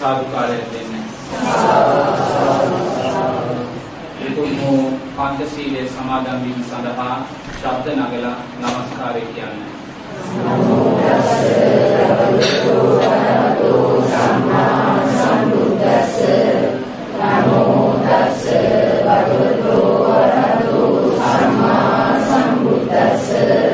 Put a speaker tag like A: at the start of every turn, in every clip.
A: සාදුකාරයක් දෙන්න. ඒතුමු පංචශීලයේ සමාදන් වීම සඳහා ශබ්ද නගලා নমස්කාරය කියන්නේ. නමෝ තස්සේ භගවතු සම්මා සම්බුද්දස්සේ නමෝ තස්සේ භගවතු සම්මා සම්බුද්දස්සේ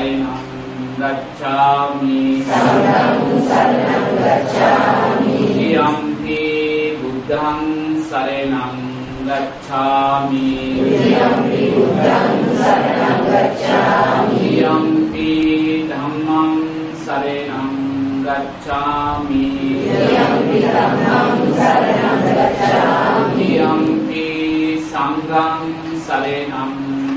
A: शरणं गच्छामि सङ्गं शरणं गच्छामि यम्पि बुद्धं शरणं गच्छामि यम्पि बुद्धं शरणं गच्छामि यम्पि धम्मं शरणं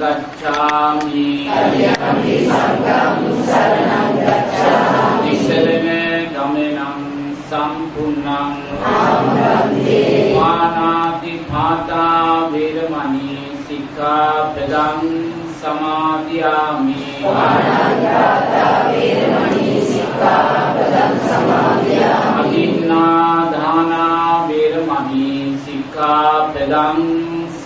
A: गच्छामि अद्यापि सङ्गं शरणं गच्छामि शरणे गमनं सम्पूर्णं वन्दे मानातिमाता वीरमणि सिक्खापदं समादयामि अभिन्नाधाना वीरमणि सिक्खापदम्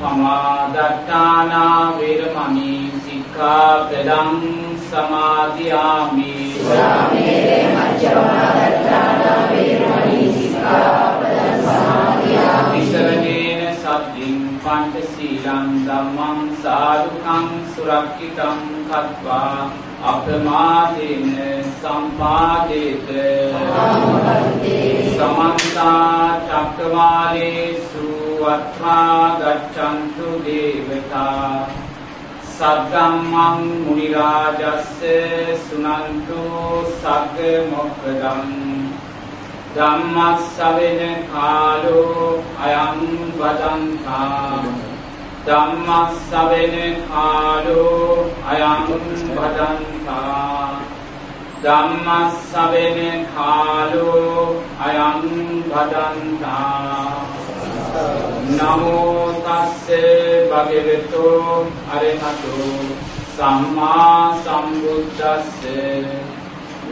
A: පමාදත්තානා වේරමණී සික්ඛාපදං සමාදියාමි. සාමේරේ මජ්ජපමාදත්තානා වේරමණී සික්ඛාපදං සමාදියාමි සබ්බින් පංචශීලං ධම්මං සාදුකං සුරක්ෂිතං කତ୍වා අප්‍රමාදේන සම්පාදේත සමන්තා චක්කවාලේසු අත්මා ගච්ඡන්තු දේවතා සද්දම්මං මුනි රාජස්ස සුනන්තු සග්ග මොක්ඛදං ධම්මස්සවෙන කාලෝ අයං වදන්තා ධම්මස්සවෙන කාලෝ අයං වදන්තා ධම්මස්සවෙන කාලෝ අයං වදන්තා නමෝ තස්සේ භගවතු අරහතෝ. සම්මා සම්බුද්දස්සේ.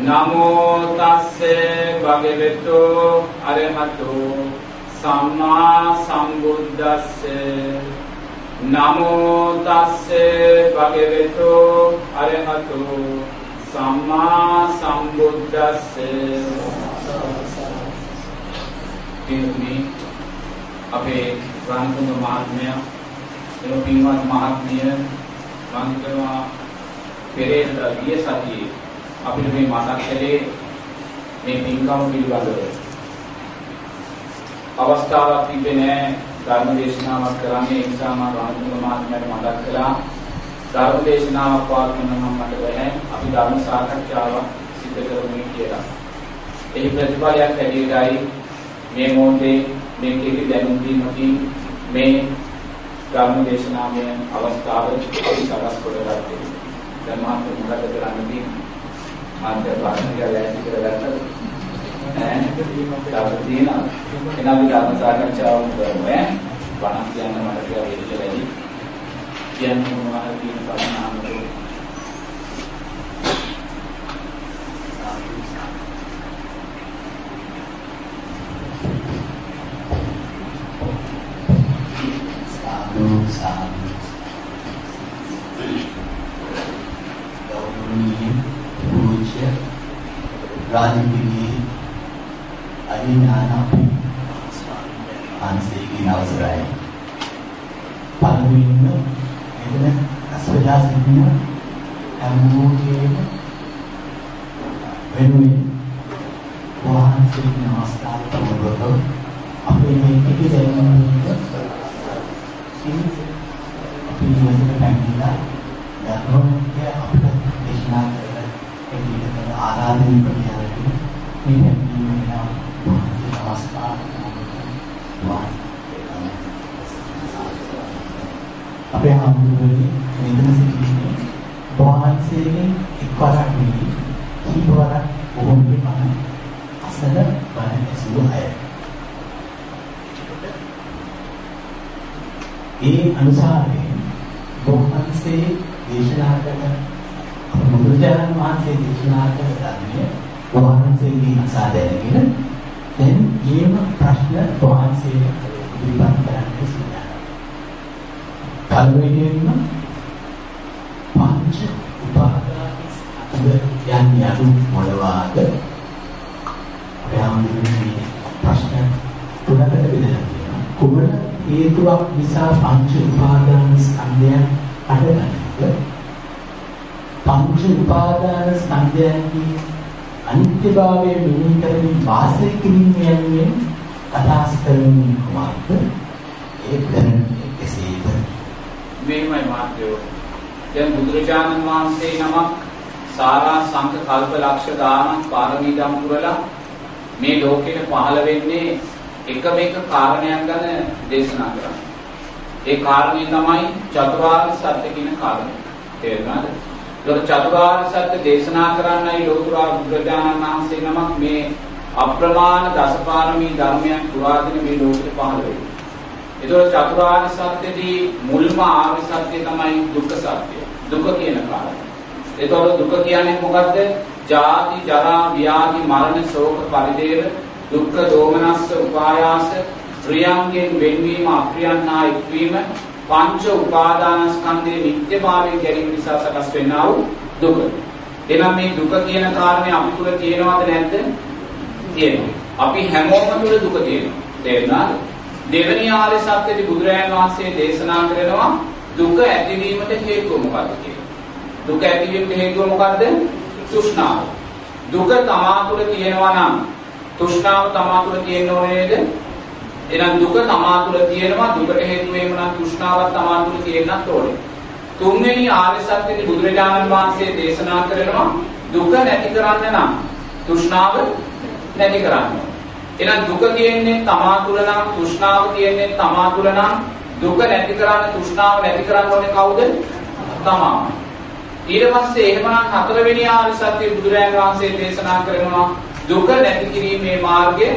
A: නමෝ තස්සේ භගවතු අරහතෝ සම්මා සම්බුද්දස්සේ. නමෝ තස්සේ භගවතු අරහතෝ සම්මා සම්බුද්දස්සේ. එන්නේ අපේ රාමතුංග මහත්මයා එම පින්වත් මහත්මිය රාමතුංග පෙරේද ගිය සතියේ අපිට මේ මතක් කළේ මේ පින්කම පිළිබඳව අවස්ථාවක් තිබෙන්නේ ධර්ම දේශනාවක් කරන්නේ ඒ නිසා මම රාමතුංග මහත්මයාට මතක් කළා ධර්ම දේශනාවක් වාක්‍යන නම් මට බෑ අපි ධර්ම සාකච්ඡාවක් සිදු කරමු කියලා. ඒ ප්‍රතිඵලයක් හැටියටයි මේ මොහොතේ මේ කීටි දැනුම් දීමකින් මේ ධර්ම දේශනාවේ අවස්ථාව අපි සකස් කරගත්තේ. දැන් මාත් මොකද කරන්නේ? මාත් ප්‍රශ්න ටික ලෑස්ති කරගත්තද? ඈ දවස් තියෙනවා. එහෙනම් අපි ධර්ම සාකච්ඡාවක් කරමු ඈ. වණක් කියන්න මට කියලා වෙන්න වැඩි. කියන්න මොනවද කියන
B: කරුණාමතෝ. සාදු සාදු රාජපිරියේ අදිනානපි අන්සේගේ අවසරයි. පළමුවෙන්ම මෙතන අස්වලා සිටින හැමෝගේම වෙනුවෙන් වහන්සේගේ නමස්කාර පූර්වකව අපේ මේ පිළිදැමීමට අපි නිවසට පැමිණිලා ධර්මයේ අපිට දේශනා කරන එදින කරන ආරාධනය ප්‍රතිහාරයෙන් මේ පැමිණීම වහන්සේ නමස්කාර අපේ හඳුනන්නේ මෙතන සිටින්නේ වහන්සේගෙන් එක්වරක් නෙවෙයි කීපවරක් බොහොමගේ මන අසල බණ ඇසුරු අය. ඒ අනුසාරයෙන් වහන්සේ දේශනා කරන බුදුරජාණන් වහන්සේ දේශනා කරන ධර්මය වහන්සේගෙන් අසා දැනගෙන දැන් ඊම ප්‍රශ්න වහන්සේ ඉදිරිපත් කරන්න සිදුවනවා. පළවෙනියෙන්ම පංච උපාදාන යන්නේ අනු මොනවාද? අපේ ප්‍රශ්න තුනකට බෙදලා තියෙනවා. කුමන හේතුවක් නිසා පංච උපාදාන ස්කන්ධයන් හටගන්නද? පංච උපාදාන ස්කන්ධයන්ගේ අනිත්‍යභාවය මෙහි කරමින් වාසය කිරීම යන්නේ අදහස් කරන්නේ කුමක්ද? ඒ දැනන්නේ කෙසේද?
A: මේමයි මාත්‍යෝ. දැන් බුදුරජාණන් වහන්සේ නමක් සාරා සංඝ කල්ප ලක්ෂ දානක් පාරමී දම් පුරලා මේ ලෝකෙට පහළ වෙන්නේ එකම එක කාරණයක් ගැන දේශනා කරන්නේ. ඒ කාරණේ තමයි චතුරාර්ය සත්‍ය කියන කාරණය. තේරුණාද? ඒක චතුරාර්ය සත්‍ය දේශනා කරන්නයි ලෝතුරා බුදුරජාණන් වහන්සේ නමක් මේ අප්‍රමාණ දසපාරමී ධර්මයන් පුරාගෙන මේ ලෝකෙට පහළ වෙන්නේ. ඒතකොට චතුරාර්ය සත්‍යදී මුල්ම ආර්ය සත්‍ය තමයි දුක්ඛ සත්‍ය. දුක කියන කාරණය. ඒතකොට දුක කියන්නේ මොකද්ද? ජාති ජරා ව්‍යාධි මරණ ශෝක පරිදේව දුක්ඛ දෝමනස්ස උපායාස ප්‍රියංගෙන් වෙන්වීම අප්‍රියන්නා එක්වීම පංච උපාදානස්කන්ධයේ නිත්‍යභාවයෙන් ගැනීම නිසා සකස් වෙනා වූ දුක. එහෙනම් මේ දුක කියන කාරණේ අපි තුල තියෙනවද නැද්ද? තියෙනවා. අපි හැමෝම තුල දුක තියෙනවා. තේරුණාද? දෙවැනි ආර්ය සත්‍යදී බුදුරජාණන් වහන්සේ දේශනා කරනවා දුක ඇතිවීමට හේතුව මොකක්ද කියලා. දුක ඇතිවීමට හේතුව මොකද්ද? තෘෂ්ණාව. දුක තමා තුළ තියෙනවා නම් තෘෂ්ණාව තමා තුළ තියෙන්න ඕනේ නේද? එහෙනම් දුක තමා තුළ තියෙනවා දුකට හේතු වෙන්න නම් තෘෂ්ණාවක් තමා තුළ තියෙන්නත් ඕනේ. තුන්වෙනි ආර්ය සත්‍යදී බුදුරජාණන් වහන්සේ දේශනා කරනවා දුක නැති කරන්න නම් තෘෂ්ණාව නැති කරන්න. එහෙනම් දුක තියෙන්නේ තමා තුළ නම් තෘෂ්ණාව තියෙන්නේ තමා තුළ නම් දුක නැති කරන්න තෘෂ්ණාව නැති කරන්න ඕනේ කවුද? තමා. ඊට පස්සේ එහෙමනම් හතරවෙනි ආර්ය සත්‍ය බුදුරජාණන් වහන්සේ දේශනා කරනවා දුක නැති කිරීමේ මාර්ගය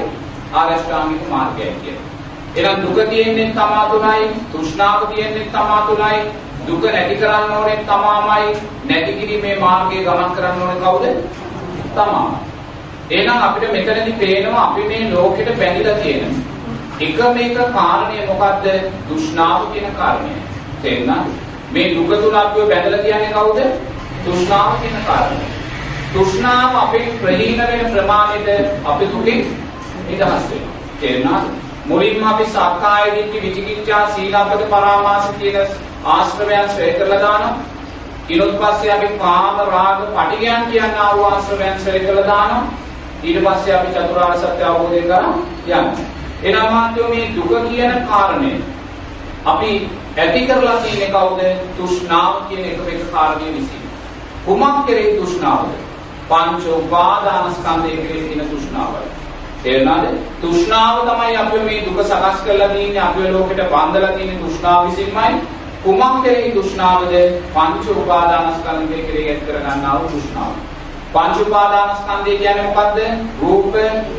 A: ආරෂ්ඨාංගික මාර්ගයයි කියලා. එහෙනම් දුක තියෙන්නේ තමා තුලයි, තෘෂ්ණාව තියෙන්නේ තමා තුලයි, දුක නැති කරන්න ඕනේ තමාමයි, නැති කිරීමේ මාර්ගයේ ගමන් කරන්න ඕනේ කවුද? තමා. එහෙනම් අපිට මෙතනදී පේනවා අපි මේ ලෝකෙට බැඳිලා තියෙන එකම එක කාරණය මොකද්ද? තෘෂ්ණාව කියන කාරණය. තේරුණාද? මේ දුක තුල අපිව බැඳලා කියන්නේ කවුද? තෘෂ්ණාව කියන කාරණය. තෘෂ්ණාව අපේ ප්‍රහීන වෙන ප්‍රමාණයට අපි දුකින් නිදහස් වෙනවා. තේරුණාද? මුලින්ම අපි සක්කාය දිට්ඨි විචිකිච්ඡා සීලබ්බත පරාමාස කියන ආශ්‍රමයන් ශ්‍රේ කරලා දානවා. ඊට පස්සේ අපි කාම රාග පටිගයන් කියන ආ වූ ආශ්‍රමයන් ශ්‍රේ කරලා දානවා. ඊට පස්සේ අපි චතුරාර්ය සත්‍ය අවබෝධය කරා යන්නේ. එනම් මාත්‍යෝ මේ දුක කියන කාරණය අපි ඇති කරලා තියෙන්නේ කවුද? තෘෂ්ණාව කියන එක එක කාරණේ විසින්. කුමක් කෙරෙහි තෘෂ්ණාවද? පංච උපාදානස්කන්ධය කෙරෙහි තියෙන තෘෂ්ණාවයි. තේරුණාද? තෘෂ්ණාව තමයි අපි මේ දුක සකස් කරලා තියෙන්නේ අපේ ලෝකෙට බඳලා තියෙන තෘෂ්ණාව විසින්මයි. කුමක් කෙරෙහි තෘෂ්ණාවද? පංච උපාදානස්කන්ධය කෙරෙහි ඇති කරගන්නා වූ තෘෂ්ණාව. පංච උපාදානස්කන්ධය කියන්නේ මොකද්ද? රූප,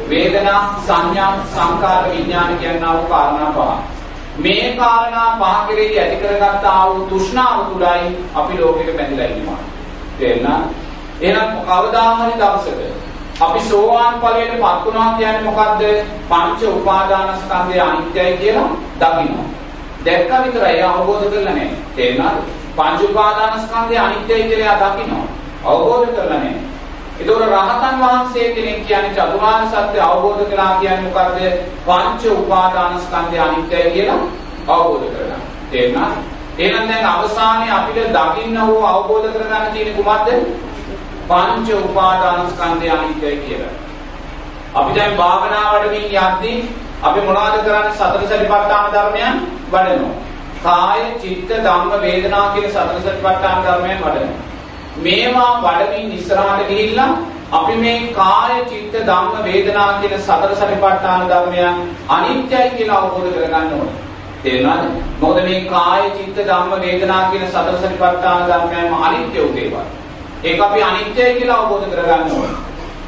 A: වේදනා, සංඥා, සංකාර, විඥාන කියනා වූ කාරණා පහ. මේ කාරණා පහ කෙරෙහි ඇති කරගත්ත ආ වූ තෘෂ්ණාව තුලයි අපි ලෝකෙට බැඳලා ඉන්නවා. තේරුණා? එහෙනම් කවදා හරි දවසක අපි සෝවාන් ඵලයට පත් වුණා කියන්නේ මොකද්ද? පංච උපාදානස්කන්ධය අනිත්‍යයි කියලා දකිනවා. දැක්ක විතරයි අවබෝධ කරලා නැහැ. තේරුණාද? පංච උපාදානස්කන්ධය අනිත්‍යයි කියලා දකිනවා. අවබෝධ කරලා නැහැ. ඒතකොට රහතන් වහන්සේ කෙනෙක් කියන්නේ චතුරාර්ය සත්‍ය අවබෝධ කළා කියන්නේ මොකද්ද? පංච උපාදානස්කන්ධය අනිත්‍යයි කියලා අවබෝධ කරගන්න. තේරුණාද? එහෙනම් දැන් අවසානයේ අපිට දකින්න හෝ අවබෝධ කරගන්න තියෙන කුමක්ද? පංච උපාදානස්කන්ධය අනිත්‍යයි කියලා. අපි දැන් භාවනා වඩමින් යද්දී අපි මොනවද කරන්නේ? සතර සතිපට්ඨාන ධර්මයන් වඩනවා. කාය, චිත්ත, ධම්ම, වේදනා කියන සතර සතිපට්ඨාන ධර්මයන් වඩනවා. මේවා වඩමින් ඉස්සරහට ගිහිල්ලා අපි මේ කාය, චිත්ත, ධම්ම, වේදනා කියන සතර සතිපට්ඨාන ධර්මයන් අනිත්‍යයි කියලා අවබෝධ කරගන්න ඕනේ. තේරුණාද? මොකද මේ කාය, චිත්ත, ධම්ම, වේදනා කියන සතර සතිපට්ඨාන ධර්මයන්ම අනිත්‍ය උදේවල්. ඒක අපි අනිත්‍යයි කියලා අවබෝධ කරගන්න ඕනේ.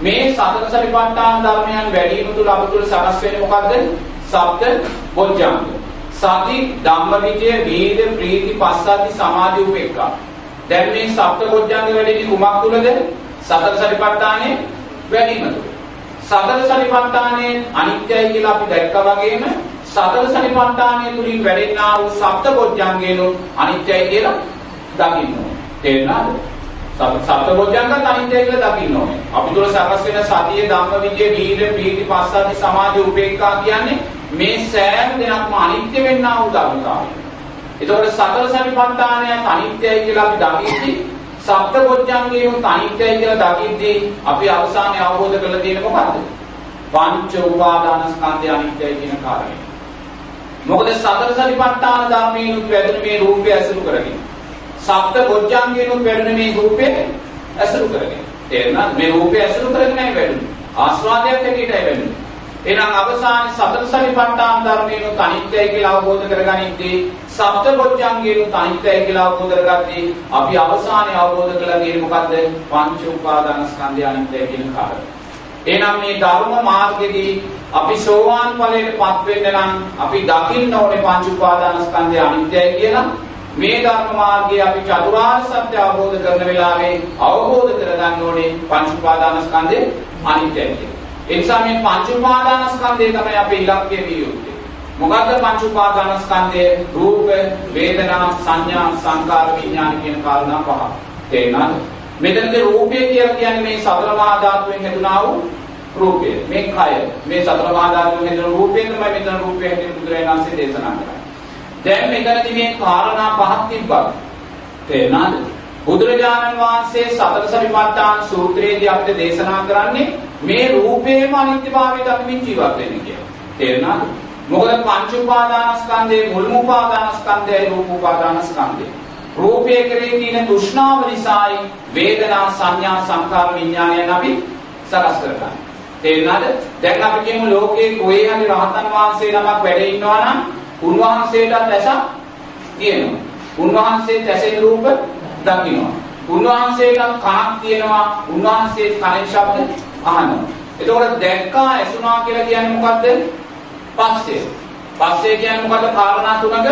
A: මේ සතර සතිපට්ඨාන ධර්මයන් වැඩිම තුල අප තුල සකස් වෙන්නේ මොකද්ද? සබ්ද බොජ්ජංග. සති ධම්මවිචය වීර්ය ප්‍රීති පස්සද්ධි සමාධි උපේක්ඛා. දැන් මේ සබ්ද බොජ්ජංග වැඩිදී කුමක් තුලද? සතර සතිපට්ඨානේ වැඩිම තුල. සතර සතිපට්ඨානේ අනිත්‍යයි කියලා අපි දැක්කා වගේම සතර සතිපට්ඨානය තුලින් වැඩෙනා වූ සබ්ද බොජ්ජංගේනු අනිත්‍යයි කියලා දකින්න ඕනේ. තේරුණාද? සත්බොධ්‍යංගත් අනිත්‍යයි කියලා දකින්න ඕනේ. අපි තුල සකස් වෙන සතිය ධම්ම විජය වීර්ය ප්‍රීති පස්සද්ධි සමාධි උපේක්ඛා කියන්නේ මේ සෑම දෙයක්ම අනිත්‍ය වෙන්නා වූ ධර්මතාවය. ඒතකොට සතර සතිපට්ඨානයත් අනිත්‍යයි කියලා අපි දකිද්දී සත්බොධ්‍යංගේම අනිත්‍යයි කියලා දකිද්දී අපි අවසානයේ අවබෝධ කරලා තියෙන මොකද්ද? පංච උපාදානස්කන්ධය අනිත්‍යයි කියන කාරණය. මොකද සතර සතිපට්ඨාන ධර්මයෙන් වැදුණු මේ රූපය අසුරු කරගෙන සප්ත බොජ්ජංගේනොත් වැඩෙන මේ රූපේ ඇසුරු කරගෙන. තේරුණාද? මේ රූපේ ඇසුරු කරගෙනයි වැඩෙන්නේ. ආස්වාදයක් හැටියටයි වැඩෙන්නේ. එහෙනම් අවසානයේ සතර සතිපට්ඨාන ධර්මේනොත් අනිත්‍යයි කියලා අවබෝධ කරගනිද්දී සප්ත බොජ්ජංගේනොත් අනිත්‍යයි කියලා අවබෝධ කරගද්දී අපි අවසානයේ අවබෝධ කළා කියන්නේ මොකද්ද? පංච උපාදානස්කන්ධය අනිත්‍යයි කියන කාරණය. එහෙනම් මේ ධර්ම මාර්ගයේදී අපි සෝවාන් ඵලයටපත් වෙන්න නම් අපි දකින්න ඕනේ පංච උපාදානස්කන්ධය අනිත්‍යයි කියලා මේ ධර්ම මාර්ගයේ අපි චතුරාර්ය සත්‍ය අවබෝධ කරන වෙලාවේ අවබෝධ කරගන්න ඕනේ පංච උපාදානස්කන්ධේ අනිත්‍යයි කියලා. ඒ නිසා මේ පංච උපාදානස්කන්ධය තමයි අපේ ඉලක්කය විය යුත්තේ. මොකද්ද පංච උපාදානස්කන්ධය? රූප, වේදනා, සංඥා, සංකාර, විඥාන කියන කාරණා පහ. තේරෙනවද? මෙතනදී රූපය කියලා කියන්නේ මේ සතර මහා ධාතුවෙන් හැදුනා වූ රූපය. මේ කය. මේ සතර මහා ධාතුවෙන් හැදුණු රූපය තමයි මෙතන රූපය හැටියට බුදුරජාණන් වහන්සේ දේශනා කරන්නේ. දැන් මෙතනදී මේ කාරණා පහක් තිබ්බා. තේරුණාද? බුදුරජාණන් වහන්සේ සතර සරිපට්ඨාන සූත්‍රයේදී අපිට දේශනා කරන්නේ මේ රූපේම අනිත්‍යභාවය දක්මින් ජීවත් වෙන්න කියලා. තේරුණාද? මොකද පංච උපාදානස්කන්ධයේ මුල්ම උපාදානස්කන්ධයයි රූප උපාදානස්කන්ධය. රූපයේ කෙරෙහි තියෙන තෘෂ්ණාව නිසායි වේදනා සංඥා සංකාර විඥානයන් අපි සකස් කරගන්නේ. තේරුණාද? දැන් අපි කියමු ලෝකයේ කොහේ හරි රහතන් වහන්සේ නමක් වැඩ ඉන්නවා නම් උන්වහන්සේටත් ඇසක් තියෙනවා. උන්වහන්සේත් ඇසෙන් රූප දකින්නවා. උන්වහන්සේටත් කනක් තියෙනවා. උන්වහන්සේ කනෙන් ශබ්ද අහනවා. එතකොට දැක්කා ඇසුණා කියලා කියන්නේ මොකද්ද? පස්සේ. පස්සේ කියන්නේ මොකද්ද? කාරණා තුනක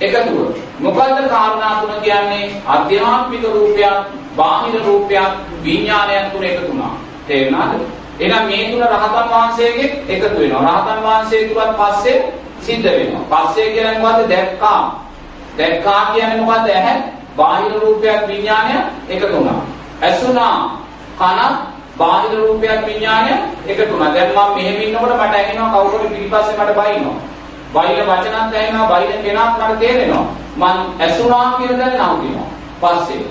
A: එකතුව. මොකද්ද කාරණා තුන කියන්නේ? අධ්‍යාත්මික රූපයක්, බාහිර රූපයක්, විඥානයක් තුන එකතු වුණා. තේරුණාද? එහෙනම් මේ තුන රහතන් වහන්සේගේ එකතු වෙනවා. රහතන් වහන්සේ තුලත් පස්සේ සිද්ධ වෙනවා. පස්සේ කියන්නේ මොකද්ද? දැක්කා. දැක්කා කියන්නේ මොකද්ද? ඇහැ බාහිර රූපයක් විඥානය එකතු වුණා. ඇසුණා කන බාහිර රූපයක් විඥානය එකතු වුණා. දැන් මම මෙහෙම ඉන්නකොට මට ඇහෙනවා කවුරුහරි පිටිපස්සේ මට බයිනවා. බයින වචනත් ඇහෙනවා බයින කෙනාත් මට තේරෙනවා. මං ඇසුණා කියන දේ නවතිනවා. පස්සේ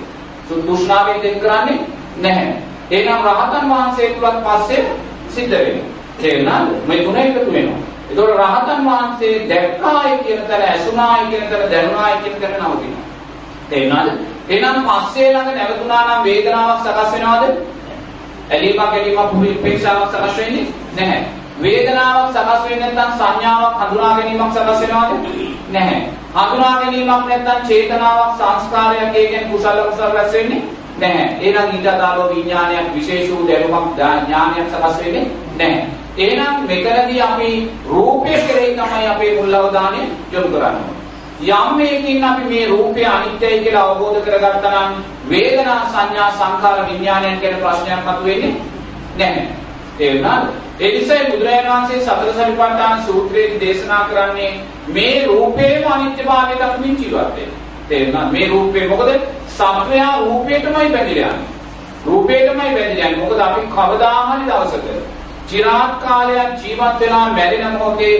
A: තුෂ්ණාවෙන් දෙක් කරන්නේ නැහැ. එහෙනම් රහතන් වහන්සේ තුලත් පස්සේ සිද්ධ වෙනවා. තේරුණාද? මේ තුන එකතු වෙනවා. ඒතකොට රහතන් වහන්සේ දැක්කායි කියන තැන ඇසුණායි කියන තැන දැනුණායි කියන තැන නවතිනවා. තේරුණාද? එහෙනම් පස්සේ ළඟ නැවතුණා නම් වේදනාවක් සකස් වෙනවද? ඇලීමක් ගැනීමක් උපේක්ෂාවක් සකස් වෙන්නේ නැහැ. වේදනාවක් සකස් වෙන්නේ නැත්නම් සංඥාවක් හඳුනා ගැනීමක් සකස් වෙනවද? නැහැ. හඳුනා ගැනීමක් නැත්නම් චේතනාවක් සංස්කාරයක් ඒ කියන්නේ කුසල කුසල රැස් වෙන්නේ නැහැ. එහෙනම් ඊට අදාළව විඥානයක් විශේෂ වූ දැනුමක් ඥානයක් සකස් වෙන්නේ නැහැ. එහෙනම් මෙතනදී අපි රූපය කෙරෙහි තමයි අපේ මුල් අවධානය යොමු කරන්නේ. යම් මේකින් අපි මේ රූපය අනිත්‍යයි කියලා අවබෝධ කරගත්තා නම් වේදනා සංඥා සංඛාර විඥානයන් කියන ප්‍රශ්නයක් මතුවෙන්නේ නැහැ. තේරුණාද? ඒ නිසායි බුදුරජාණන් වහන්සේ සතර සතිපට්ඨාන සූත්‍රයේදී දේශනා කරන්නේ මේ රූපේම අනිත්‍යභාවය දක්මින් ජීවත් වෙන්න. තේරුණාද? මේ රූපේ මොකද? සත්වයා රූපේටමයි බැඳිලා යන්නේ. රූපේටමයි බැඳිලා යන්නේ. මොකද අපි කවදා හරි දවසක চিරාත් කාලයක් ජීවත් වෙලා මැරෙන මොහොතේ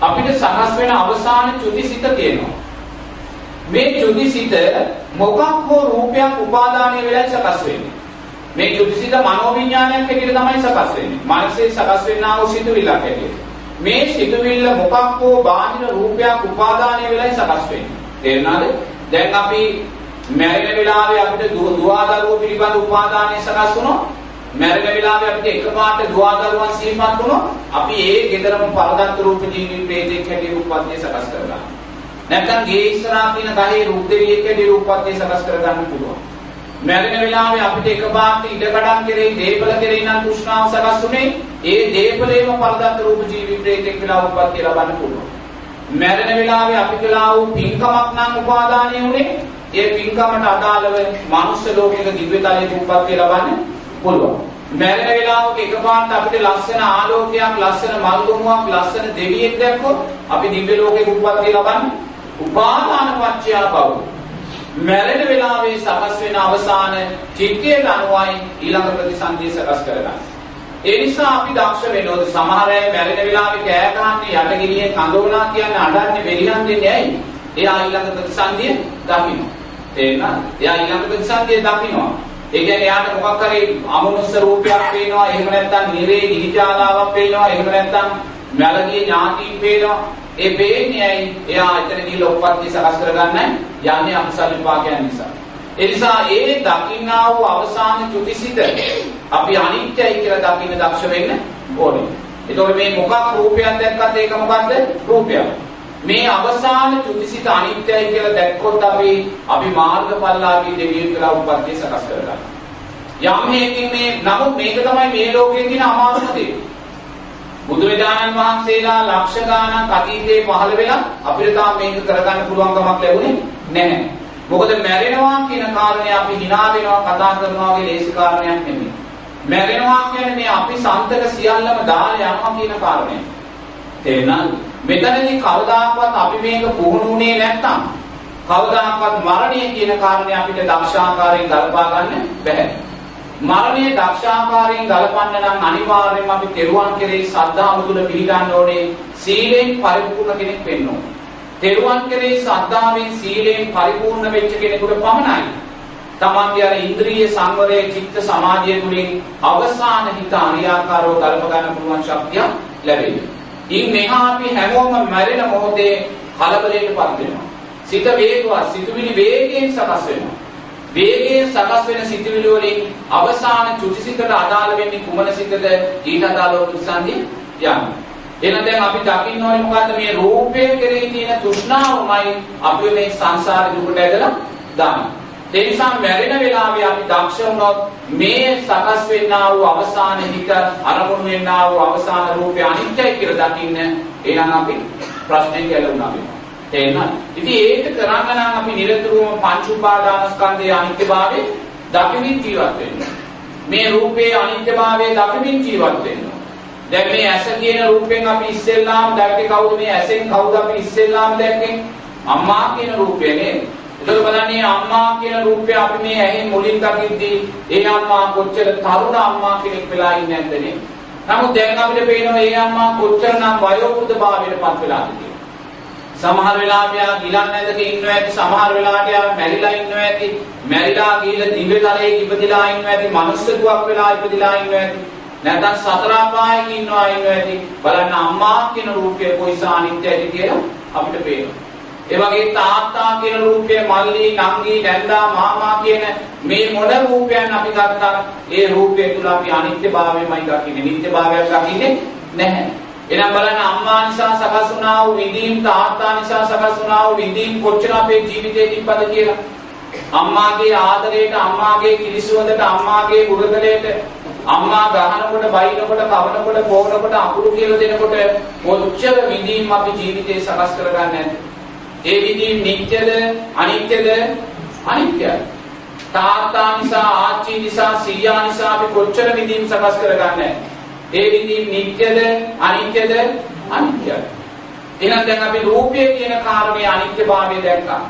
A: අපිට සකස් වෙන අවසාන චුතිසිත තියෙනවා. මේ චුතිසිත මොකක් හෝ රූපයක් උපාදානය වෙලා සකස් වෙන්නේ. මේ චුතිසිත මනෝවිඤ්ඤාණයක් හැටියට තමයි සකස් වෙන්නේ. මනසේ සකස් වෙනා වූ සිතුවිල්ලක් හැටියට. මේ සිතුවිල්ල මොකක් හෝ බාහිර රූපයක් උපාදානය වෙලයි සකස් වෙන්නේ. තේරුණාද? දැන් අපි මැරෙන වෙලාවේ අපිට දුවදරුවෝ පිළිබඳ උපාදානය සකස් වුණොත් මැරෙන වෙලාවේ අපිට එකපාරට දුවදරුවන් සිහිපත් වුණොත් අපි ඒ ගෙදරම පරදත්ත රූප ජීවි ප්‍රේතෙක් හැටියට උප්පත්තිය සකස් කරගන්නවා. නැත්නම් ගේ ඉස්සරහා තියෙන ගහේ රූප දෙවියෙක් හැටියට උප්පත්තිය සකස් කරගන්න පුළුවන්. මැරෙන වෙලාවේ අපිට එකපාරට ඉඩකඩම් කෙරෙහි දේපල කෙරෙහි නම් තෘෂ්ණාව සකස් උනේ ඒ දේපලේම පරදත්ත රූප ජීවි ප්‍රේතෙක් වෙලා උප්පත්තිය ලබන්න පුළුවන්. මැරෙන වෙලාවේ අපි කළා වූ පින්කමක් නම් උපාදානය උනේ ඒ පින්කමට අදාළව මනුස්ස ලෝකයක දිව්‍ය තලයේ උප්පත්තිය ලබන්න පුළුවන්. මැරෙන වෙලාවක එකපාරට අපිට ලස්සන ආලෝකයක්, ලස්සන මල්ගමුවක්, ලස්සන දෙවියෙක් දැක්කොත් අපි දිව්‍ය ලෝකයක උප්පත්තිය ලබන්න උපාදාන පත්‍ය බව. මැරෙන වෙලාවේ සකස් වෙන අවසාන චිත්තයේ අනුවයි ඊළඟ ප්‍රතිසන්දිය සකස් කරගන්නේ. ඒ නිසා අපි දක්ෂ වෙන්න ඕනේ සමහර අය මැරෙන වෙලාවේ කෑ ගහන්නේ යටගිරියේ කඳවලා කියන්නේ අඬන්නේ වෙලියන් දෙන්නේ ඇයි? එයා ඊළඟ ප්‍රතිසන්දිය දකින්න. තේරෙනවද? එයා ඊළඟ ප්‍රතිසන්දිය දකින්නවා. ඒ කියන්නේ එයාට මොකක් හරි අමනුස්ස රූපයක් පේනවා, එහෙම නැත්නම් නිරේ නිහිජාලාවක් පේනවා, එහෙම නැත්නම් මැලගිය ඥාතීන් පේනවා. ඒ පේන්නේ ඇයි? එයා එතන ගිහලා උප්පත්ති සකස් කරගන්නේ යන්නේ අකුසල විපාකයන් නිසා. ඒ නිසා ඒ දකින්නා වූ අවසාන චුතිසිත අපි අනිත්‍යයි කියලා දකින්න දක්ෂ වෙන්න ඕනේ. එතකොට මේ මොකක් රූපයක් දැක්කත් ඒක මොකද්ද? රූපයක්. මේ අවසාන චුතිසිත අනිත්‍යයි කියලා දැක්කොත් අපි අපි මාර්ගඵලලාභී දෙවියන් කියලා උපත්ති සකස් කරගන්නවා. යම් හේකින් මේ නමුත් මේක තමයි මේ ලෝකයේ තියෙන අමාරුම දේ. බුදුරජාණන් වහන්සේලා ලක්ෂ ගාණක් අතීතේ පහළ වෙලා අපිට තාම මේක කරගන්න පුළුවන් කමක් ලැබුණේ නැහැ. මොකද මැරෙනවා කියන කාරණේ අපි hina වෙනවා කතා කරනවා වගේ ලේසි කාරණයක් නෙමෙයි. මැරෙනවා කියන්නේ මේ අපි සන්තක සියල්ලම දාලා යනවා කියන කාරණය. තේරෙනවද? මෙතනදී කවදාකවත් අපි මේක පුහුණුුනේ නැත්තම් කවදාකවත් මරණය කියන කාරණේ අපිට දක්ෂාකාරයෙන් ගලපා ගන්න බැහැ. මරණය දක්ෂාකාරයෙන් ගලපන්න නම් අනිවාර්යයෙන්ම අපි තෙරුවන් කෙරෙහි ශ්‍රද්ධාව තුළ පිළිගන්න ඕනේ සීලෙන් පරිපූර්ණ කෙනෙක් වෙන්න ඕනේ. තෙරුවන් කෙරෙහි ශ්‍රද්ධාවෙන් සීලෙන් පරිපූර්ණ වෙච්ච කෙනෙකුට පමණයි තමන්ගේ අර ඉන්ද්‍රිය සංවරයේ චිත්ත සමාධිය තුළින් අවසාන හිත අරියාකාරව ගලප ගන්න පුළුවන් ශක්තිය ලැබෙන්නේ. ඉන් මෙහා අපි හැමෝම මැරෙන මොහොතේ කලබලයටපත් වෙනවා. සිත වේගවත්, සිතුවිලි වේගයෙන් සකස් වෙනවා. වේගයෙන් සකස් වෙන සිතුවිලි වලින් අවසාන චුතිසිතට අදාළ වෙන්නේ කුමන සිතද? ඊට අදාළව ප්‍රතිසන්දිය යන්නේ. එහෙනම් දැන් අපි දකින්න ඕනේ මොකද්ද මේ රූපය කෙරෙහි තියෙන තෘෂ්ණාවමයි අපි මේ සංසාර දුකට ඇදලා දාන්නේ. ඒ නිසා මැරෙන වෙලාවේ අපි දක්ෂ වුණොත් මේ සකස් වෙන්නා වූ අවසාන හිත අරමුණු වෙන්නා වූ අවසාන රූපය අනිත්‍යයි කියලා දකින්න එහෙනම් අපි ප්‍රශ්නේ ගැලවුණා වෙනවා. තේරෙනවද? ඉතින් ඒක කරන්න නම් අපි නිරතුරුවම පංච උපාදානස්කන්ධයේ අනිත්‍යභාවය දකිමින් ජීවත් වෙන්න. මේ රූපයේ අනිත්‍යභාවය දකිමින් ජීවත් වෙන්න. දැන් මේ ඇස කියන රූපෙන් අපි ඉස්සෙල්ලාම දැක්කේ කවුද මේ ඇසෙන් කවුද අපි ඉස්සෙල්ලාම දැක්කේ? අම්මා කියන රූපය නේද? එතකොට බලන්නේ අම්මා කියන රූපය අපි මේ ඇහෙන් මුලින් දකිද්දී ඒ අම්මා කොච්චර තරුණ අම්මා කෙනෙක් වෙලා ඉන්නේ නැද්දනේ. නමුත් දැන් අපිට පේනවා ඒ අම්මා කොච්චරනම් වයෝවෘද්ධ භාවයටපත් වෙලාද කියලා. සමහර වෙලාවට යා ගිලන් නැදක ඉන්නවා ඇති සමහර වෙලාවට යා මැරිලා ඉන්නවා ඇති මැරිලා ගිහලා දිව්‍ය තලයේ ඉපදිලා ඉන්නවා ඇති මනුස්ස දුවක් වෙලා ඉපදිලා ඉන්නවා ඇති නැත්නම් සතර අපායක ඉන්නවා ඉන්නවා ඇති බලන්න අම්මා කියන රූපය කොයිසා අනිත්‍යයි කියලා අපිට පේනවා ඒ වගේ තාත්තා කියන රූපය මල්ලි නංගි නැන්දා මාමා කියන මේ මොන රූපයන් අපි ගත්තත් ඒ රූපය තුල අපි අනිත්‍යභාවයමයි දකින්නේ. නිට්ටභාවයක් දකින්නේ නැහැ. එහෙනම් බලන්න අම්මා නිසා සකස් වුණා වූ විඳීම් තාත්තා නිසා සකස් වුණා වූ විඳීම් කොච්චර අපේ ජීවිතේ තිබ්බද කියලා. අම්මාගේ ආදරයට අම්මාගේ කිලිසුවඳට අම්මාගේ උරගලයට අම්මා ගහනකොට බයිනකොට කවනකොට පොවනකොට අකුරු කියලා දෙනකොට කොච්චර විඳීම් අපි ජීවිතේ සකස් කරගන්නේ නැද්ද? ඒ විදිහින් නිත්‍යද අනිත්‍යද අනිත්‍යයි. තාත්තා නිසා ආච්චි නිසා සීයා නිසා අපි කොච්චර විදිහින් සකස් කරගන්නේ. ඒ විඳීම් නිට්ටයද අනිත්‍යද අනිත්‍යයි. එහෙනම් දැන් අපි රූපය කියන කාරණේ අනිත්‍යභාවය දැක්කා.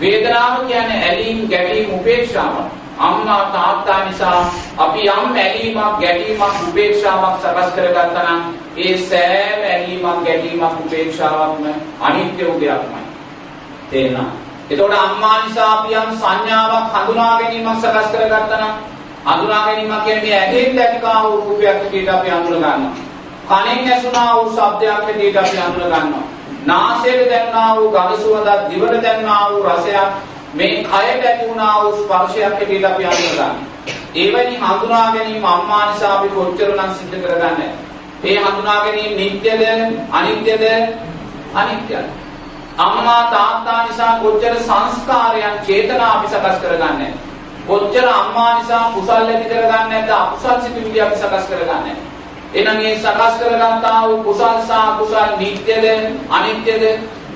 A: වේදනාව කියන්නේ ඇලීම්, ගැටීම්, උපේක්ෂාව. අම්මා තාත්තා නිසා අපි යම් ඇලීමක්, ගැටීමක්, උපේක්ෂාවක් සකස් කරගත්තා නම් ඒ සෑම ඇලීමක්, ගැටීමක්, උපේක්ෂාවක්ම අනිත්‍ය උදයක්මයි. තේරෙනවද? එතකොට අම්මා නිසා අපි යම් සංඥාවක් හඳුනා ගැනීමක් සකස් කරගත්තා නම් හඳුනා ගැනීමක් කියන්නේ මේ ඇහෙන් දැක්කා වූ රූපයක් හැටියට අපි හඳුන ගන්නවා. කනෙන් ඇසුණා වූ ශබ්දයක් හැටියට අපි හඳුන ගන්නවා. නාසයෙන් දැනනා වූ ගඳ සුවඳක්, දිවට දැනනා වූ රසයක්, මේ කයට ඇති වුණා වූ ස්පර්ශයක් හැටියට අපි හඳුන ගන්නවා. එවැනි හඳුනා ගැනීම අම්මා නිසා අපි කොච්චරනම් සිද්ධ කරගන්නේ. මේ හඳුනා ගැනීම නිට්ටයද, අනිත්‍යද? අනිත්‍යයි. අම්මා තාත්තා නිසා කොච්චර සංස්කාරයන් චේතනා අපි සකස් කරගන්නේ. කොච්චර අම්මා නිසා කුසල් ඇති කරගන්නේ නැද්ද අකුසල් සිතුවිලි අපි සකස් කරගන්නේ. එහෙනම් මේ සකස් කරගත්තා වූ කුසල් සහ අකුසල් නිට්ටයද අනිත්‍යද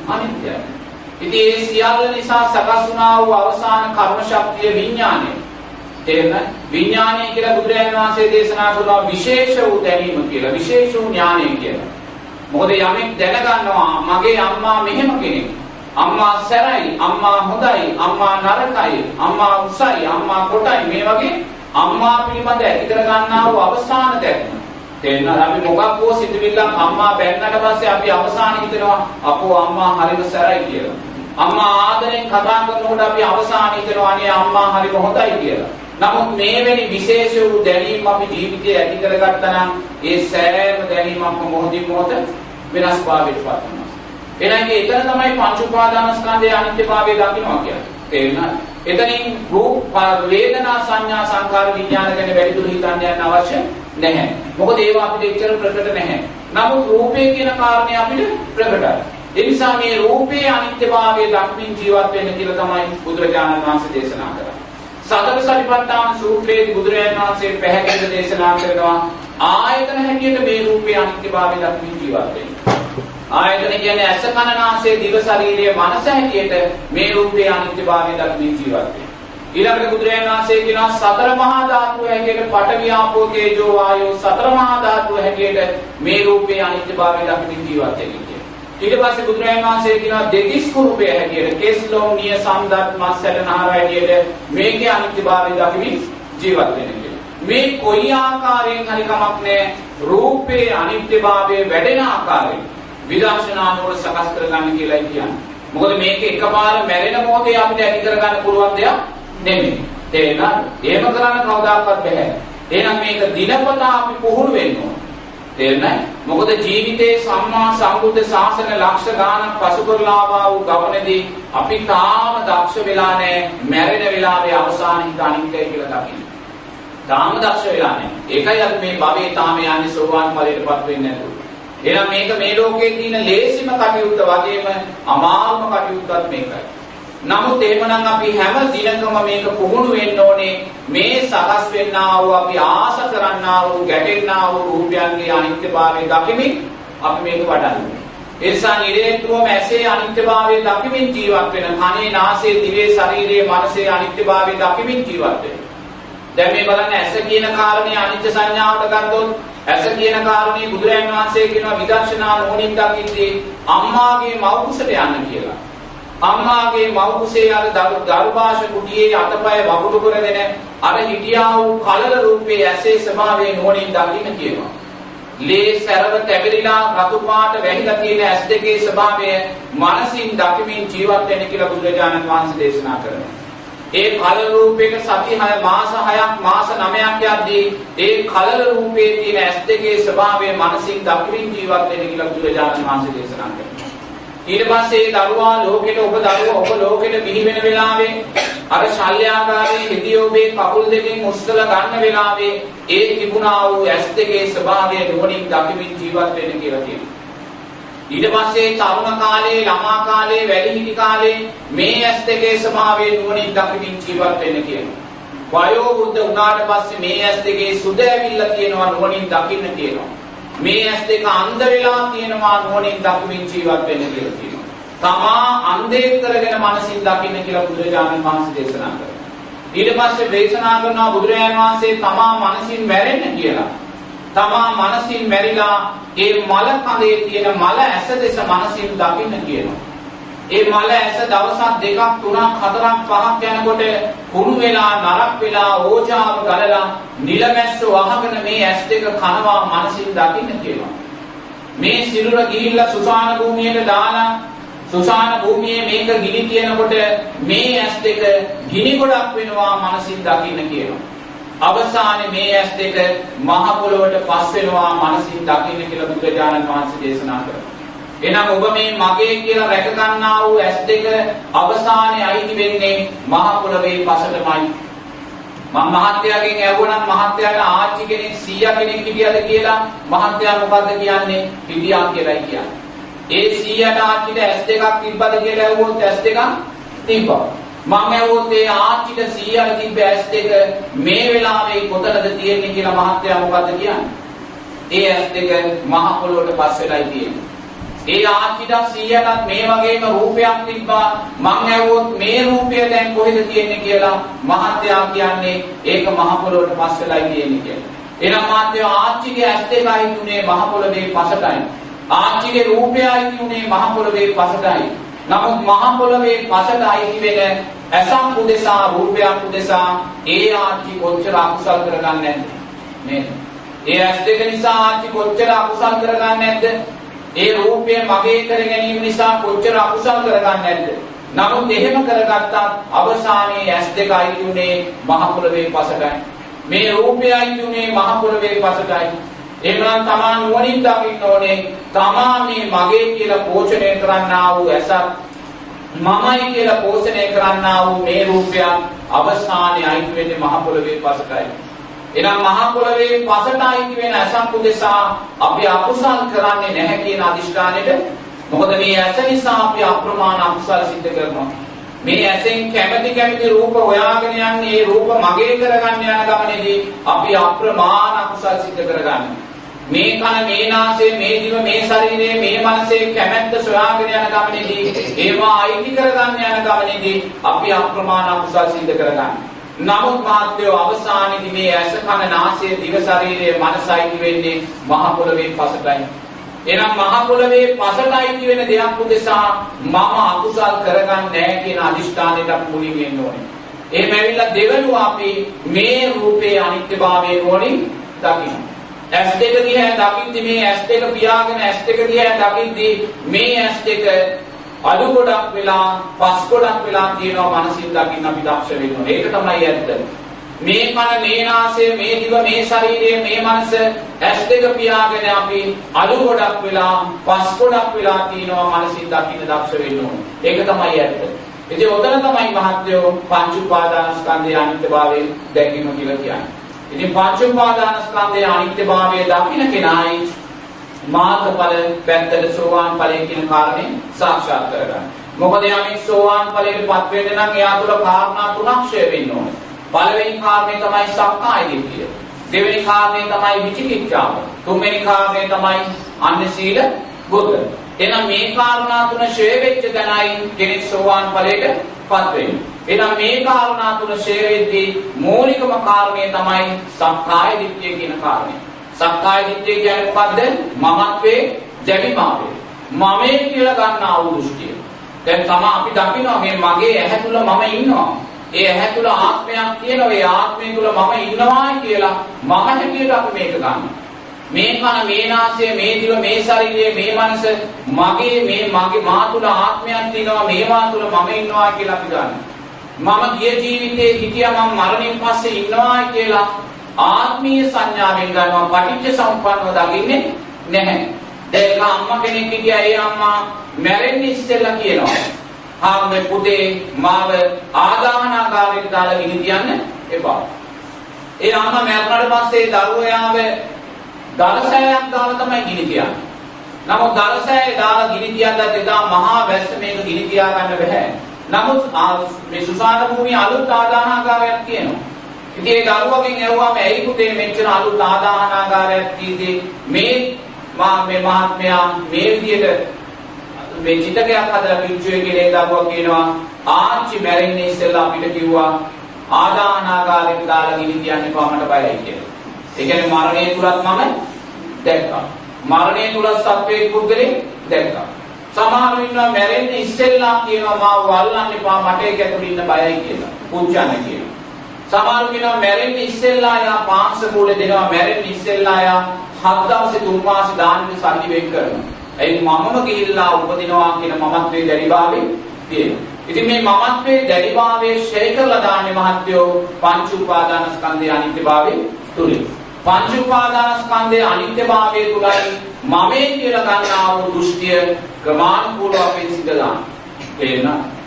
A: අනිත්‍යයි. ඉතින් ඒ සියල්ල නිසා සකස් වුණා වූ අවසාන කර්ම ශක්තිය විඥානය. තේරෙනවද? විඥානය කියලා බුදුරජාණන් වහන්සේ දේශනා කරනවා විශේෂ වූ දැනීම කියලා විශේෂ වූ ඥානය කියලා. මොකද යමෙක් දැනගන්නවා මගේ අම්මා මෙහෙම කෙනෙක්. අම්මා සැරයි, අම්මා හොඳයි, අම්මා නරකයි, අම්මා උසයි, අම්මා කොටයි මේ වගේ අම්මා පිළිබඳ ඇති කර ගන්නා වූ අවසාන දැක්ම. තේරෙනවද? අපි මොකක් හෝ සිතුවිල්ලක් අම්මා බැන්නට පස්සේ අපි අවසාන හිතනවා අපෝ අම්මා හරිම සැරයි කියලා. අම්මා ආදරෙන් කතා කරනකොට අපි අවසාන හිතනවා අනේ අම්මා හරිම හොඳයි කියලා. නමුත් මේ වැනි විශේෂ වූ දැනීම් අපි ජීවිතයේ ඇති කරගත්තා නම් ඒ සෑම දැනීමක්ම මොහොතින් මොහොත වෙනස්භාවයට පත් වෙනවා. එහෙනම් එතන තමයි පංච උපාදානස්කන්ධයේ අනිත්‍යභාවය දකින්නවා කියන්නේ. තේරුණාද? එතනින් රූප වේදනා සංඥා සංකාර විඥාන ගැන වැඩිදුර හිතන්න යන්න අවශ්‍ය නැහැ. මොකද ඒවා අපිට එච්චර ප්‍රකට නැහැ. නමුත් රූපය කියන කාරණේ අපිට ප්‍රකටයි. ඒ නිසා මේ රූපයේ අනිත්‍යභාවය දක්මින් ජීවත් වෙන්න කියලා තමයි බුදුරජාණන් වහන්සේ දේශනා කරන්නේ. සතර සතිපට්ඨාන සූත්‍රයේ බුදුරජාණන් වහන්සේ පැහැදිලිව දේශනා කරනවා ආයතන හැටියට මේ රූපයේ අනිත්‍යභාවය දක්මින් ජීවත් වෙන්න. ආයතන කියන්නේ ඇස කන නාසය දිව ශරීරය මනස හැටියට මේ රූපේ අනිත්‍යභාවය දක්මින් ජීවත් වෙනවා. ඊළඟට බුදුරජාණන් වහන්සේ කියනවා සතර මහා ධාතු හැටියට පඨවි ආපෝ තේජෝ වායෝ සතර මහා ධාතු හැටියට මේ රූපේ අනිත්‍යභාවය දක්මින් ජීවත් වෙනවා. ඊට පස්සේ බුදුරජාණන් වහන්සේ කියනවා දෙතිස් රූපය හැටියට කේස්ලෝම් නිය සම්දත් මස්සලනහර හැටියට මේකේ අනිත්‍යභාවය දක්මින් ජීවත් වෙනවා. මේ කොයි ආකාරයෙන් හරි කමක් නැහැ රූපේ අනිත්‍යභාවය වැඩෙන ආකාරයෙන් විදර්ශනා නුවණ සකස් කරගන්න කියලායි කියන්නේ. මොකද මේක එකපාර මැරෙන මොහොතේ අපිට ඇති කරගන්න පුළුවන් දෙයක් නෙමෙයි. තේරෙනවද? එහෙම කරන්න කවදාකවත් බෑ. එහෙනම් මේක දිනපතා අපි පුහුණු වෙන්න ඕන. තේරෙනයි? මොකද ජීවිතේ සම්මා සම්බුද්ධ ශාසන ලක්ෂ ගානක් පසු කරලා ආවා වූ ගමනේදී අපි තාම දක්ෂ වෙලා නැහැ. මැරෙන වෙලාවේ අවසාන හිත අනිත්‍යයි කියලා දකින්න. තාම දක්ෂ වෙලා නැහැ. ඒකයි අපි මේ භවයේ තාම යන්නේ සෝවාන් ඵලයටපත් වෙන්නේ නැතුව. එහෙනම් මේක මේ ලෝකයේ තියෙන ලේසිම කටයුත්ත වගේම අමාරුම කටයුත්තත් මේකයි. නමුත් එහෙමනම් අපි හැම දිනකම මේක පුහුණු වෙන්න ඕනේ මේ සකස් වෙන්නා වූ අපි ආස කරන්නා වූ ගැටෙන්නා වූ රූපයන්ගේ අනිත්‍යභාවය දකිමින් අපි මේක වඩන්නේ. ඒ නිසා නිරේතුවම ඇසේ අනිත්‍යභාවය දකිමින් ජීවත් වෙන කනේ නාසයේ දිවේ ශරීරයේ මනසේ අනිත්‍යභාවය දකිමින් ජීවත් වෙන. දැන් මේ බලන්න ඇස කියන කාරණේ අනිත්‍ය සංඥාවට ගත්තොත් ඇස කියන කාරණේ බුදුරයන් වහන්සේ කියනවා විදර්ශනා නෝනින් දකිද්දී අම්මාගේ මව් කුසට යන්න කියලා. අම්මාගේ මව් කුසේ අර දරුභාෂ කුටියේ අතපය වගුරු කරගෙන අර හිටියා වූ කලල රූපේ ඇසේ ස්වභාවය නෝනින් දකින්න කියනවා. ලේ සැරව තැවිරිලා රතු පාට වැහිලා තියෙන ඇස් දෙකේ ස්වභාවය මනසින් දකිමින් ජීවත් වෙන්න කියලා බුදුරජාණන් වහන්සේ දේශනා කරනවා. ඒ කලල රූපයක සති 6 මාස 6ක් මාස 9ක් යද්දී ඒ කලල රූපයේ තියෙන ඇස් දෙකේ ස්වභාවය මනසින් දකිමින් ජීවත් වෙන්න කියලා බුදුරජාණන් වහන්සේ දේශනා කරනවා. ඊට පස්සේ දරුවා ලෝකෙට ඔබ දරුවා ඔබ ලෝකෙට බිහි වෙන වෙලාවේ අර ශල්‍යාකාරයේ හිදී ඔබේ කකුල් දෙකෙන් උස්සල ගන්න වෙලාවේ ඒ තිබුණා වූ ඇස් දෙකේ ස්වභාවය නුවණින් දකිමින් ජීවත් වෙන්න කියලා කියනවා. ඊට පස්සේ තරුණ කාලේ ළමා කාලේ වැඩිහිටි කාලේ මේ ඇස් දෙකේ ස්වභාවය නුවණින් දකිමින් ජීවත් වෙන්න කියනවා. වයෝ වෘද්ධ වුණාට පස්සේ මේ ඇස් දෙකේ සුද ඇවිල්ලා තියෙනවා නුවණින් දකින්න කියනවා. මේ ඇස් දෙක අන්ධ වෙලා තියෙනවා නුවණින් දකිමින් ජීවත් වෙන්න කියලා කියනවා. තමා අන්ධයෙක් කරගෙන මනසින් දකින්න කියලා බුදුරජාණන් වහන්සේ දේශනා කරනවා. ඊට පස්සේ දේශනා කරනවා බුදුරජාණන් වහන්සේ තමා මනසින් මැරෙන්න කියලා. තමා මනසින් මැරිලා ඒ මල කඳේ තියෙන මල ඇස දෙස මනසින් දකින්න කියනවා. ඒ මල ඇස දවසක් දෙකක් තුනක් හතරක් පහක් යනකොට කුණු වෙලා නරක් වෙලා ඕජාව ගලලා නිලමැස්ස වහගෙන මේ ඇස් දෙක කනවා මනසින් දකින්න කියනවා. මේ සිරුර ගිහිල්ලා සුසාන භූමියට දාලා සුසාන භූමියේ මේක ගිනි තියනකොට මේ ඇස් දෙක ගිනි ගොඩක් වෙනවා මනසින් දකින්න කියනවා. අවසානයේ මේ ඇස් දෙක මහ පොළොවට පස් වෙනවා මනසින් දකින්න කියලා බුදුරජාණන් වහන්සේ දේශනා කරනවා. එහෙනම් ඔබ මේ මගේ කියලා රැක ගන්නා වූ ඇස් දෙක අවසානයේ අයිති වෙන්නේ මහ පොළවේ පසටමයි. මම මහත්යාගෙන් ඇහුවනම් මහත්යාට ආච්චි කෙනෙක් සීයා කෙනෙක් හිටියද කියලා මහත්යා මොකද්ද කියන්නේ? හිටියා කියලායි කියන්නේ. ඒ සීයාට ආච්චිට ඇස් දෙකක් තිබ්බද කියලා ඇහුවොත් ඇස් දෙකක් තිබ්බා. මම ඇහුවොත් ඒ ආච්චිට සීයාට තිබ්බ ඇස් දෙක මේ වෙලාවේ කොතනද තියෙන්නේ කියලා මහත්යා මොකද්ද කියන්නේ? ඒ ඇස් දෙක මහ පොළොවට පස් වෙලයි තියෙන්නේ. ඒ ආච්චිට 100ටත් මේ වගේම රූපයක් තිබ්බා මං ඇහුවොත් මේ රූපය දැන් කොහෙද තියෙන්නේ කියලා මහත්යා කියන්නේ ඒක මහ පොළොවට පස්සෙලයි තියෙන්නේ කියලා. එහෙනම් මහත්යා ආච්චිගේ ඇස් දෙකයි තුනේ මහ පොළොවේ පසටයි. ආච්චිගේ රූපයයි තුනේ මහ පොළොවේ පසටයි. නමුත් මහ පොළොවේ පසටයි වෙන ඇසක් උදෙසා රූපයක් උදෙසා ඒ ආච්චි කොච්චර අකුසල් කරගන්නේ නැද්ද? නේද? ඒ ඇස් දෙක නිසා ආච්චි කොච්චර අකුසල් කරගන්නේ නැද්ද? ඒ රූපය මගේ කර ගැනීම නිසා කොච්චර අකුසල් කරගන්නේ නැද්ද? නමුත් එහෙම කරගත්තත් අවසානයේ ඇස් දෙක අයිති උනේ මහ පොළවේ පසටයි. මේ රූපය අයිති උනේ මහ පොළවේ පසටයි. එහෙනම් තමන් නුවණින් දකින්න ඕනේ තමා මේ මගේ කියලා පෝෂණය කරන්නා වූ ඇසත් මමයි කියලා පෝෂණය කරන්නා වූ මේ රූපයන් අවසානයේ අයිති වෙන්නේ මහ පොළවේ පසටයි. එහෙනම් මහ පොළවේ පසට අයිති වෙන ඇසක් උදෙසා අපි අකුසල් කරන්නේ නැහැ කියන අදිෂ්ඨානෙට මොකද මේ ඇස නිසා අපි අප්‍රමාණ අකුසල් සිද්ධ කරනවා. මේ ඇසෙන් කැමැති කැමැති රූප හොයාගෙන යන්නේ ඒ රූප මගේ කරගන්න යන ගමනේදී අපි අප්‍රමාණ අකුසල් සිද්ධ කරගන්නවා. මේ කන මේ නාසය මේ දිව මේ ශරීරය මේ මනසේ කැමැත්ත සොයාගෙන යන ගමනේදී ඒවා අයිති කරගන්න යන ගමනේදී අපි අප්‍රමාණ අකුසල් සිද්ධ කරගන්නවා. නමුත් මාත්‍යෝ අවසානයේදී මේ ඇස කන නාසය දිව ශරීරය මනසයි වෙන්නේ මහ පොළවේ පසටයි. එහෙනම් මහ පොළවේ පසටයි වෙන දෙයක් උදෙසා මම අකුසල් කරගන්නේ නැහැ කියන අදිෂ්ඨානයට මුලින් එන්න ඕනේ. එහෙම ඇවිල්ලා දෙවනුව අපි මේ රූපේ අනිත්‍යභාවය නෝනින් දකින්න. ඇස් දෙක දිහා දකිද්දි මේ ඇස් දෙක පියාගෙන ඇස් දෙක දිහා දකිද්දි මේ ඇස් දෙක අඩු ගොඩක් වෙලා පස් ගොඩක් වෙලා තියෙනවා මනසින් දකින්න අපි දක්ෂ වෙන්න ඕනේ. ඒක තමයි ඇත්ත. මේ කන මේ නාසය මේ දිව මේ ශරීරය මේ මනස ඇස් දෙක පියාගෙන අපි අඩු ගොඩක් වෙලා පස් ගොඩක් වෙලා තියෙනවා මනසින් දකින්න දක්ෂ වෙන්න ඕනේ. ඒක තමයි ඇත්ත. ඉතින් ඔතන තමයි මහත්යෝ පංච උපාදානස්කන්ධයේ අනිත්‍යභාවය දැකීම කියලා කියන්නේ. ඉතින් පංච උපාදානස්කන්ධයේ අනිත්‍යභාවය දකින්න කෙනායි මාර්ගඵල පැත්තට සෝවාන් ඵලය කියන කාරණේ සාක්ෂාත් කරගන්න. මොකද යමෙක් සෝවාන් ඵලයටපත් වෙන්න නම් එයා තුළ කාරණා තුනක් ෂය වෙන්න ඕනේ. පළවෙනි කාරණේ තමයි සක්කාය දිට්ඨිය. දෙවෙනි කාරණේ තමයි විචිකිච්ඡාව. තුන්වෙනි කාරණේ තමයි අන්න සීල බුද්ධ. එහෙනම් මේ කාරණා තුන ෂය වෙච්ච තැනයි කෙනෙක් සෝවාන් ඵලයටපත් වෙන්නේ. එහෙනම් මේ කාරණා තුන ෂය වෙද්දී මූලිකම කාරණේ තමයි සක්කාය දිට්ඨිය කියන කාරණේ. සක්කාය දිට්ඨිය කියන්නේ මොකද්ද? මමත්වේ ජැවිමාවේ. මමේ කියලා ගන්නා වූ දෘෂ්ටිය. දැන් තම අපි දකිනවා මේ මගේ ඇහැ තුල මම ඉන්නවා. ඒ ඇහැ තුල ආත්මයක් තියෙනවා. ඒ ආත්මය තුල මම ඉන්නවා කියලා මම හැටියට අපි මේක ගන්නවා. මේ කන මේ නාසය මේ දිව මේ ශරීරය මේ මනස මගේ මේ මගේ මා තුල ආත්මයක් තියෙනවා මේවා තුල මම ඉන්නවා කියලා අපි ගන්නවා. මම ගිය ජීවිතේ හිටියා මම මරණයෙන් පස්සේ ඉන්නවා කියලා ආත්මීය සංඥාවෙන් ගන්නවා පටිච්ච සමුප්පන්නව දකින්නේ නැහැ. දැන් අම්මා කෙනෙක් හිටියා ඒ අම්මා මැරෙන්න ඉස්සෙල්ලා කියනවා. ආම්මේ පුතේ මාව ආදාහනාගාරයට දාලා ගිනි තියන්න එපා. ඒ අම්මා මැරුණාට පස්සේ දරුවෝ යාව දරසෑයක් දාලා තමයි ගිනි තියන්නේ. නමුත් දරසෑය දාලා ගිනි තියද්දත් එදා මහා වැස්ස මේක ගිනි තියා ගන්න බැහැ. නමුත් මේ සුසාන භූමිය අලුත් ආදාහනාගාරයක් තියෙනවා. ඉතින් ඒ දරුවගෙන් ඇහුවාම ඇයි පුතේ මෙච්චර අලුත් ආදාහනාගාරයක් තියෙදි මේ මා මේ මහත්මයා මේ විදියට මේ චිතකයක් හදලා පිටුවේ කියලා දරුවා කියනවා ආච්චි මැරෙන්නේ ඉස්සෙල්ලා අපිට කිව්වා ආදාහනාගාරෙට දාලා ගිනි තියන්න එපා මට බයයි කියලා. ඒ කියන්නේ මරණය තුලත් මම දැක්කා. මරණය තුලත් සත්වයේ පුද්ගලෙක් දැක්කා. සමහරු ඉන්නවා මැරෙන්න ඉස්සෙල්ලා කියනවා මාව වල්ලන්න එපා මට ඒක ඇතුළේ ඉන්න බයයි කියලා. පුච්චන්න කියනවා. සමහරු කියනවා මැරෙන්න ඉස්සෙල්ලා යා පාංශ මූලේ දෙනවා මැරෙන්න ඉස්සෙල්ලා යා හත් දවසේ තුන් මාසේ දාන්න සල්ලි වෙන් කරනවා. එයි මමම ගිහිල්ලා උපදිනවා කියන මමත්වයේ දැඩිභාවය තියෙනවා. ඉතින් මේ මමත්වයේ දැඩිභාවයේ ෂේ කරලා දාන්නේ මහත්යෝ පංච උපාදාන ස්කන්ධයේ අනිත්‍යභාවය තුලින්. පංච උපාදානස්කන්ධයේ අනිත්‍යභාවය තුලයි මමේ කියලා ගන්නා වූ දෘෂ්ටිය ක්‍රමානුකූලව අපෙන් සිද්ධ දාන.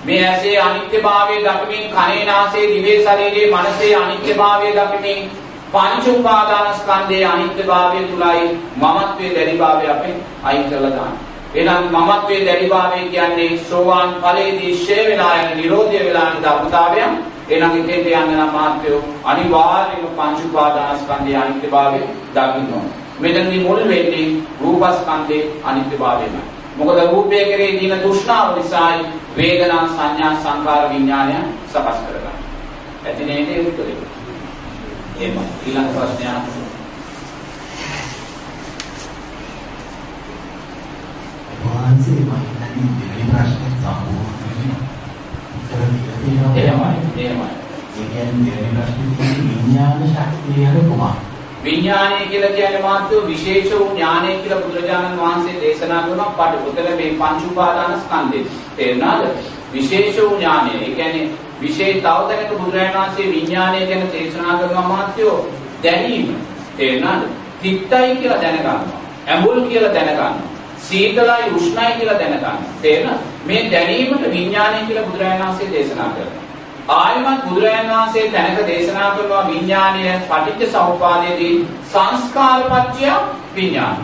A: තේරෙනවද? මේ ඇසේ අනිත්‍යභාවය දකිමින් කනේ නාසයේ දිවේ ශරීරයේ මනසේ අනිත්‍යභාවය දකිමින් පංච උපාදානස්කන්ධයේ අනිත්‍යභාවය තුලයි මමත්වයේ දැඩිභාවය අපෙන් අයින් කරලා දාන. එහෙනම් මමත්වයේ දැඩිභාවය කියන්නේ සෝවාන් ඵලයේදී ෂේ වෙලා යන නිරෝධය වෙලා යන ධර්මතාවයන් එහෙනම් ඉතින් යන්න නම් මාත්‍යෝ අනිවාර්යයෙන්ම පංච උපාදානස්කන්ධයේ අනිත්‍යභාවය දකින්න ඕන. මෙතනදී මුල් වෙන්නේ රූපස්කන්ධයේ අනිත්‍යභාවයමයි. මොකද රූපය කෙරේ දින තෘෂ්ණාව නිසායි වේදනා සංඥා සංකාර විඥානය සකස් කරගන්නේ. ඇති නේද ඒ උත්තරේ? එහෙම ඊළඟ ප්‍රශ්නය
B: වහන්සේ මම හිතන්නේ දෙවෙනි ප්‍රශ්නේ සම්පූර්ණ. උත්තර දීලා තියෙනවා.
A: එහෙමයි එහෙමයි.
B: ඒ කියන්නේ දෙවෙනි ප්‍රශ්නේ විඥාන ශක්තිය කුමක්ද?
A: විඥානය කියලා කියන්නේ මාත්‍ය විශේෂ වූ ඥානය කියලා බුදුරජාණන් වහන්සේ දේශනා කරන පාඩ උතල මේ පංච උපාදාන ස්කන්ධේ තේරුණාද? විශේෂ වූ ඥානය. ඒ කියන්නේ විශේෂ තවදෙනක බුදුරජාණන් වහන්සේ විඥානය ගැන දේශනා කරනවා මාත්‍යෝ. දැනීම. තේරුණාද? තිත්තයි කියලා දැනගන්නවා. ඇඹුල් කියලා දැනගන්නවා. සීතලයි උෂ්ණයි කියලා දැනගන්නවා. තේරුණාද? මේ දැනීමට විඥානය කියලා බුදුරජාණන් වහන්සේ දේශනා කරනවා. ආයමත් බුදුරජාණන් වහන්සේ තැනක දේශනා කරනවා විඥානය පටිච්ච සමුප්පාදයේදී සංස්කාරපත්‍ය විඥාන.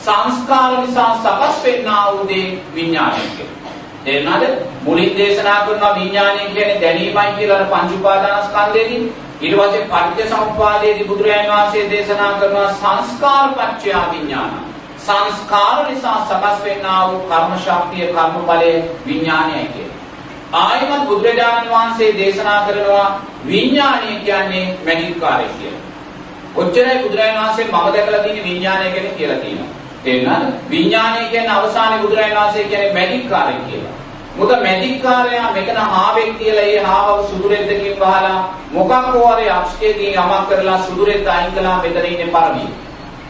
A: සංස්කාර නිසා සකස් වෙන්නා වූ දේ විඥානය කියලා. තේරුණාද? මුලින් දේශනා කරනවා විඥානය කියන්නේ දැනීමයි කියලා පංච උපාදානස්කන්ධයේදී ඊට පස්සේ පටිච්ච සමුප්පාදයේදී බුදුරජාණන් වහන්සේ දේශනා කරනවා සංස්කාරපත්‍ය විඥාන. සංස්කාර නිසා සකස් වෙන්නා වූ කර්ම ශක්තිය කර්ම බලය විඥානයයි කියලා. ආයමත් බුදුරජාණන් වහන්සේ දේශනා කරනවා විඥානය කියන්නේ මැජික්කාරය කියලා. ඔච්චරයි බුදුරජාණන් වහන්සේ මම දැකලා තියෙන විඥානය ගැන කියලා කියනවා. තේරුණාද? විඥානය කියන්නේ අවසානයේ බුදුරජාණන් වහන්සේ කියන්නේ මැජික්කාරය කියලා. මොකද මැජික්කාරයා මෙතන හාවෙක් කියලා ඒ හාවව සුදුරෙද්දකින් වහලා මොකක් හෝ හරි අක්ෂකයකින් යමක් කරලා සුදුරෙද්ද අයින් කළා මෙතන ඉන්නේ පරමිය.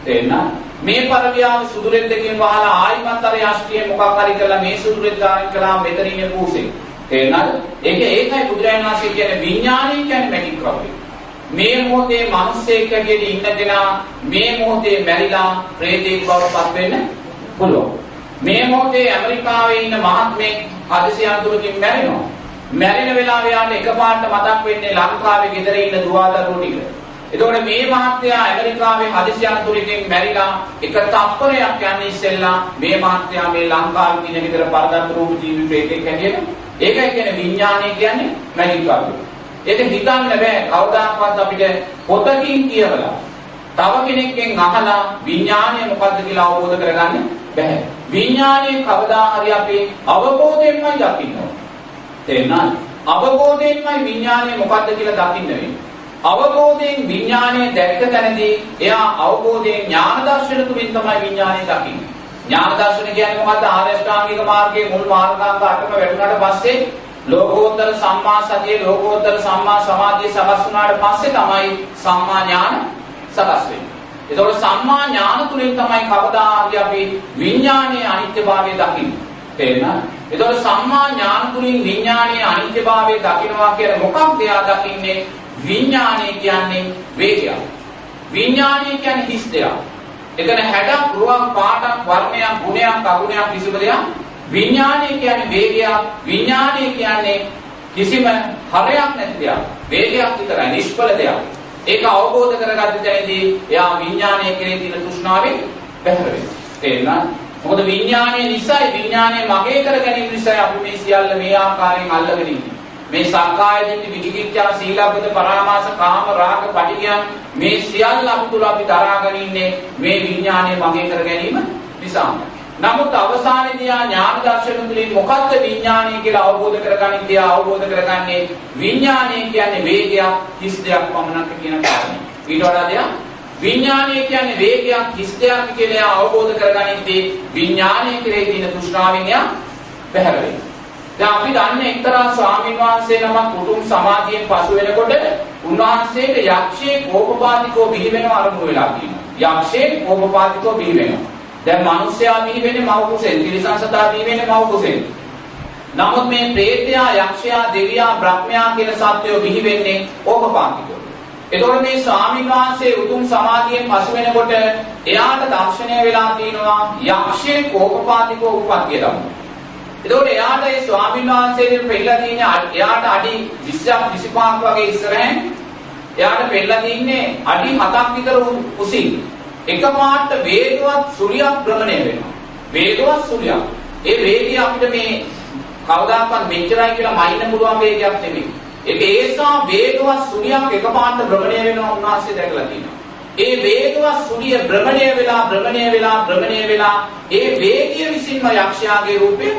A: තේරුණාද? මේ පරවියාව සුදුරෙද්දකින් වහලා ආයිමත් අර යෂ්ටියේ මොකක් හරි කරලා මේ සුදුරෙද්ද අයින් කළා මෙතන ඉන්නේ පූසෙක්. තේරෙනවද? ඒක ඒකයි බුදුරජාණන් වහන්සේ කියන්නේ විඥානය කියන්නේ මැජික් කවුලි. මේ මොහොතේ මිනිස්සෙක් හැටියට ඉන්න කෙනා මේ මොහොතේ මැරිලා ප්‍රේතෙක් බවට පත් වෙන්න පුළුවන්. මේ මොහොතේ ඇමරිකාවේ ඉන්න මහත්මෙක් හදිසි අඳුරකින් මැරෙනවා. මැරෙන වෙලාවේ යාට එකපාරට මතක් වෙන්නේ ලංකාවේ ගෙදර ඉන්න දුවදරුවෝ ටික. එතකොට මේ මහත්තයා ඇමරිකාවේ හදිසි අනතුරකින් මැරිලා එක තප්පරයක් යන්නේ ඉස්සෙල්ලා මේ මහත්තයා මේ ලංකාවේ ඉන්න ගෙදර පරදත්ත රූප ජීවි ප්‍රේතෙක් හැටියට ඒකයි කියන්නේ විඥානය කියන්නේ මැජික් කාර්යය. ඒක හිතන්න බෑ කවදාකවත් අපිට පොතකින් කියවලා තව කෙනෙක්ගෙන් අහලා විඥානය මොකද්ද කියලා අවබෝධ කරගන්න බෑ. විඥානය කවදා හරි අපි අවබෝධයෙන්මයි දකින්න ඕනේ. තේරුණාද? අවබෝධයෙන්මයි විඥානය මොකද්ද කියලා දකින්න වෙන්නේ. අවබෝධයෙන් විඥානය දැක්ක තැනදී එයා අවබෝධයෙන් ඥාන දර්ශන තුලින් තමයි විඥානය දකින්නේ. ඥාන දර්ශන කියන්නේ මොකද්ද? ආර්ය අෂ්ටාංගික මාර්ගයේ මුල් මාර්ගාංග අටම වැටුණාට පස්සේ ලෝකෝත්තර සම්මා සතිය ලෝකෝත්තර සම්මා සමාධිය සකස් වුණාට පස්සේ තමයි සම්මා ඥාන සකස් වෙන්නේ. ඒතකොට සම්මා ඥාන තුලින් තමයි කවදා හරි අපි විඥානයේ අනිත්‍යභාවය දකින්නේ. තේරෙනවද? ඒතකොට සම්මා ඥාන තුලින් විඥානයේ අනිත්‍යභාවය දකිනවා කියන්නේ මොකක්ද එයා දකින්නේ? විඥානය කියන්නේ වේගයක්. විඥානය කියන්නේ හිස් දෙයක්. එතන හැඩක්, රුවක්, පාටක්, වර්ණයක්, ගුණයක්, අගුණයක් කිසිම දෙයක් විඥානය කියන්නේ වේගයක්. විඥානය කියන්නේ කිසිම හරයක් නැති දෙයක්. වේගයක් විතරයි නිෂ්ඵල දෙයක්. ඒක අවබෝධ කරගත්ත තැනදී එයා විඥානය කෙරේ තියෙන තෘෂ්ණාවෙන් බැහැර වෙනවා. තේරුණාද? මොකද විඥානය නිසායි විඥානය මගේ කර ගැනීම නිසායි අපි මේ සියල්ල මේ ආකාරයෙන් අල්ලගෙන ඉන්නේ. මේ සංකාය දිට්ඨි විචිකිච්ඡා සීලබ්බත පරාමාස කාම රාග පටිඝයන් මේ සියල්ල අපි තුල අපි දරාගෙන ඉන්නේ මේ විඥානය මගේ කර ගැනීම නිසා. නමුත් අවසානයේදී ආ ඥාන දර්ශන තුලින් මොකක්ද විඥානය කියලා අවබෝධ කරගන්නේ තියා අවබෝධ කරගන්නේ විඥානය කියන්නේ වේගයක් කිස් දෙයක් පමණක් කියන කාරණේ. ඊට වඩා දෙයක් විඥානය කියන්නේ වේගයක් හිස්තයක් කියලා එයා අවබෝධ කරගනිද්දී විඥානය කෙරෙහි තියෙන තෘෂ්ණාවෙන් එයා බැහැර වෙනවා. දැන් අපි දන්නේ එක්තරා ස්වාමීන් වහන්සේ නමක් උතුම් සමාධියෙන් පසු වෙනකොට උන්වහන්සේට යක්ෂයේ කෝපපාතිකෝ බිහි වෙනව අරමුණු වෙලා තියෙනවා. යක්ෂයේ කෝපපාතිකෝ බිහි වෙනවා. දැන් මිනිස්යා බිහි වෙන්නේ මව කුසෙන්, තිරිසන් සතා බිහි වෙන්නේ මව කුසෙන්. නමුත් මේ ප්‍රේතයා, යක්ෂයා, දෙවියා, බ්‍රහ්මයා කියන සත්වයෝ බිහි වෙන්නේ ඕපපාතිකෝ. එතකොට මේ ස්වාමීන් වහන්සේ උතුම් සමාධියෙන් පසු වෙනකොට එයාට දර්ශනය වෙලා තියෙනවා යක්ෂයේ කෝපපාතිකෝ උප්පත්තිය දමන. එතකොට එයාට ඒ ස්වාමීන් වහන්සේගෙන් පෙළලා තියෙන එයාට අඩි 20ක් 25ක් වගේ ඉස්සරහෙන් එයාට පෙළලා තින්නේ අඩි 7ක් විතර උසින් එකපාරට වේගවත් සුලියක් භ්‍රමණය වෙනවා. වේගවත් සුලියක්. ඒ වේගය අපිට මේ කවදාකවත් මෙච්චරයි කියලා මයින්න පුළුවන් වේගයක් නෙමෙයි. ඒක ඒසා වේගවත් සුලියක් එකපාරට භ්‍රමණය වෙනවා උන්වහන්සේ දැකලා තියෙනවා. ඒ වේගවත් සුලිය භ්‍රමණය වෙලා භ්‍රමණය වෙලා භ්‍රමණය වෙලා ඒ වේගය විසින්ම යක්ෂයාගේ රූපය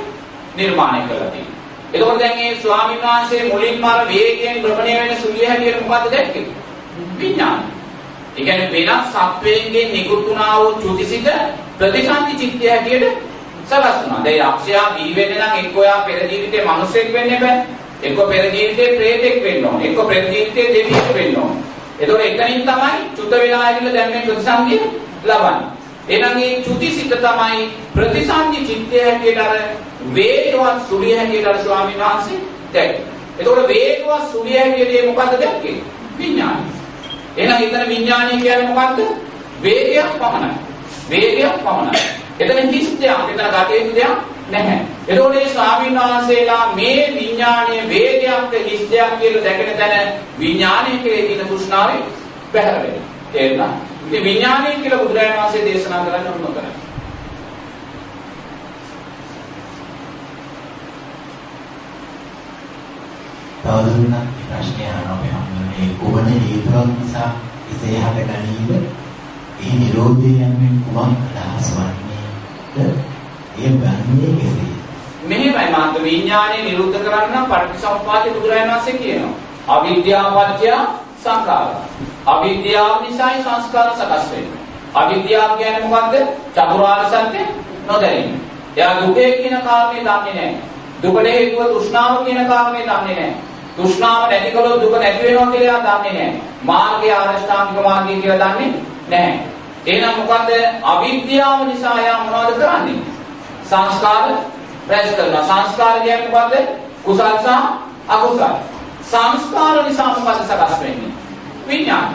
A: නිර්මාණය කරලා තියෙනවා. එතකොට දැන් මේ ස්වාමීන් වහන්සේ මුලින්ම අර වේගයෙන් භ්‍රමණය වෙන සුලිය හැටියට මොකද්ද දැක්කේ? විඥාන. ඒ කියන්නේ වෙනස් සත්වයෙන් නිකුත් වුණා වූ චුතිසිත ප්‍රතිසන්දි චිත්තය හැටියට සලස්නවා. දැන් යක්ෂයා බිහි වෙන්නේ නම් එක්ක ඔයා පෙර ජීවිතේ මිනිසෙක් වෙන්න බෑ. එක්ක පෙර ජීවිතේ ප්‍රේතෙක් වෙන්න ඕන. එක්ක පෙර ජීවිතේ දෙවියෙක් වෙන්න ඕන. එතකොට එතනින් තමයි චුත වෙලා ඇවිල්ලා දැන් මේ ප්‍රතිසන්දිය ලබන්නේ. එහෙනම් මේ චුතිසිත තමයි ප්‍රතිසන්දි චිත්තය හැටියට අර වේගවත් සුලිය හැටියට අර ස්වාමීන් වහන්සේ දැක්කේ. එතකොට වේගවත් සුලිය හැටියට මොකද්ද දැක්කේ? විඥානය. එහෙනම් එතන විඥානය කියන්නේ මොකද්ද? වේගයක් පමණයි. වේගයක් පමණයි. එතන හිස් දෙයක්, එතන ගතේ දෙයක් නැහැ. එතකොට මේ ස්වාමීන් වහන්සේලා මේ විඥානීය වේගයක් හිස් දෙයක් කියලා දැකෙන තැන විඥානයේ කෙරේ තියෙන තෘෂ්ණාවෙ බැහැර වෙනවා. තේරුණා? ඉතින් විඥානය කියලා බුදුරජාණන් වහන්සේ දේශනා කරන්නේ මොන කරන්නේ?
B: තවදුරටත් ප්‍රශ්නය අහනවා අපි හම්බුනේ කුමන හේතුවක් නිසා ඉසේ හට ගනීද? ඒ නිරෝධය යන්නේ කුමක් අදහස් වන්නේද? ඒ බන්නේ කෙසේ?
A: මෙහෙමයි මාත් විඥානය නිරුද්ධ කරන්න පටිච්චසමුප්පාදේ බුදුරජාණන් වහන්සේ කියනවා. අවිද්‍යාවත්‍ය සංඛාර. අවිද්‍යාව නිසායි සංස්කාර සකස් වෙන්නේ. අවිද්‍යාව කියන්නේ මොකද්ද? චතුරාර්ය සත්‍ය නොදැනීම. එයා දුකේ කියන කාරණේ දන්නේ නැහැ. දුකට හේතුව තෘෂ්ණාව කියන කාරණේ දන්නේ නැහැ. තෘෂ්ණාව නැති කළොත් දුක නැති වෙනවා කියලා එයා දන්නේ නැහැ. මාර්ගය ආරෂ්ඨාංගික මාර්ගය කියලා දන්නේ නැහැ. එහෙනම් මොකද්ද? අවිද්‍යාව නිසා එයා මොනවද කරන්නේ? සංස්කාර රැස් කරනවා. සංස්කාර කියන්නේ මොකද්ද? කුසල් සහ අකුසල්. සංස්කාර නිසා මොකද සකස් වෙන්නේ? විඥානය.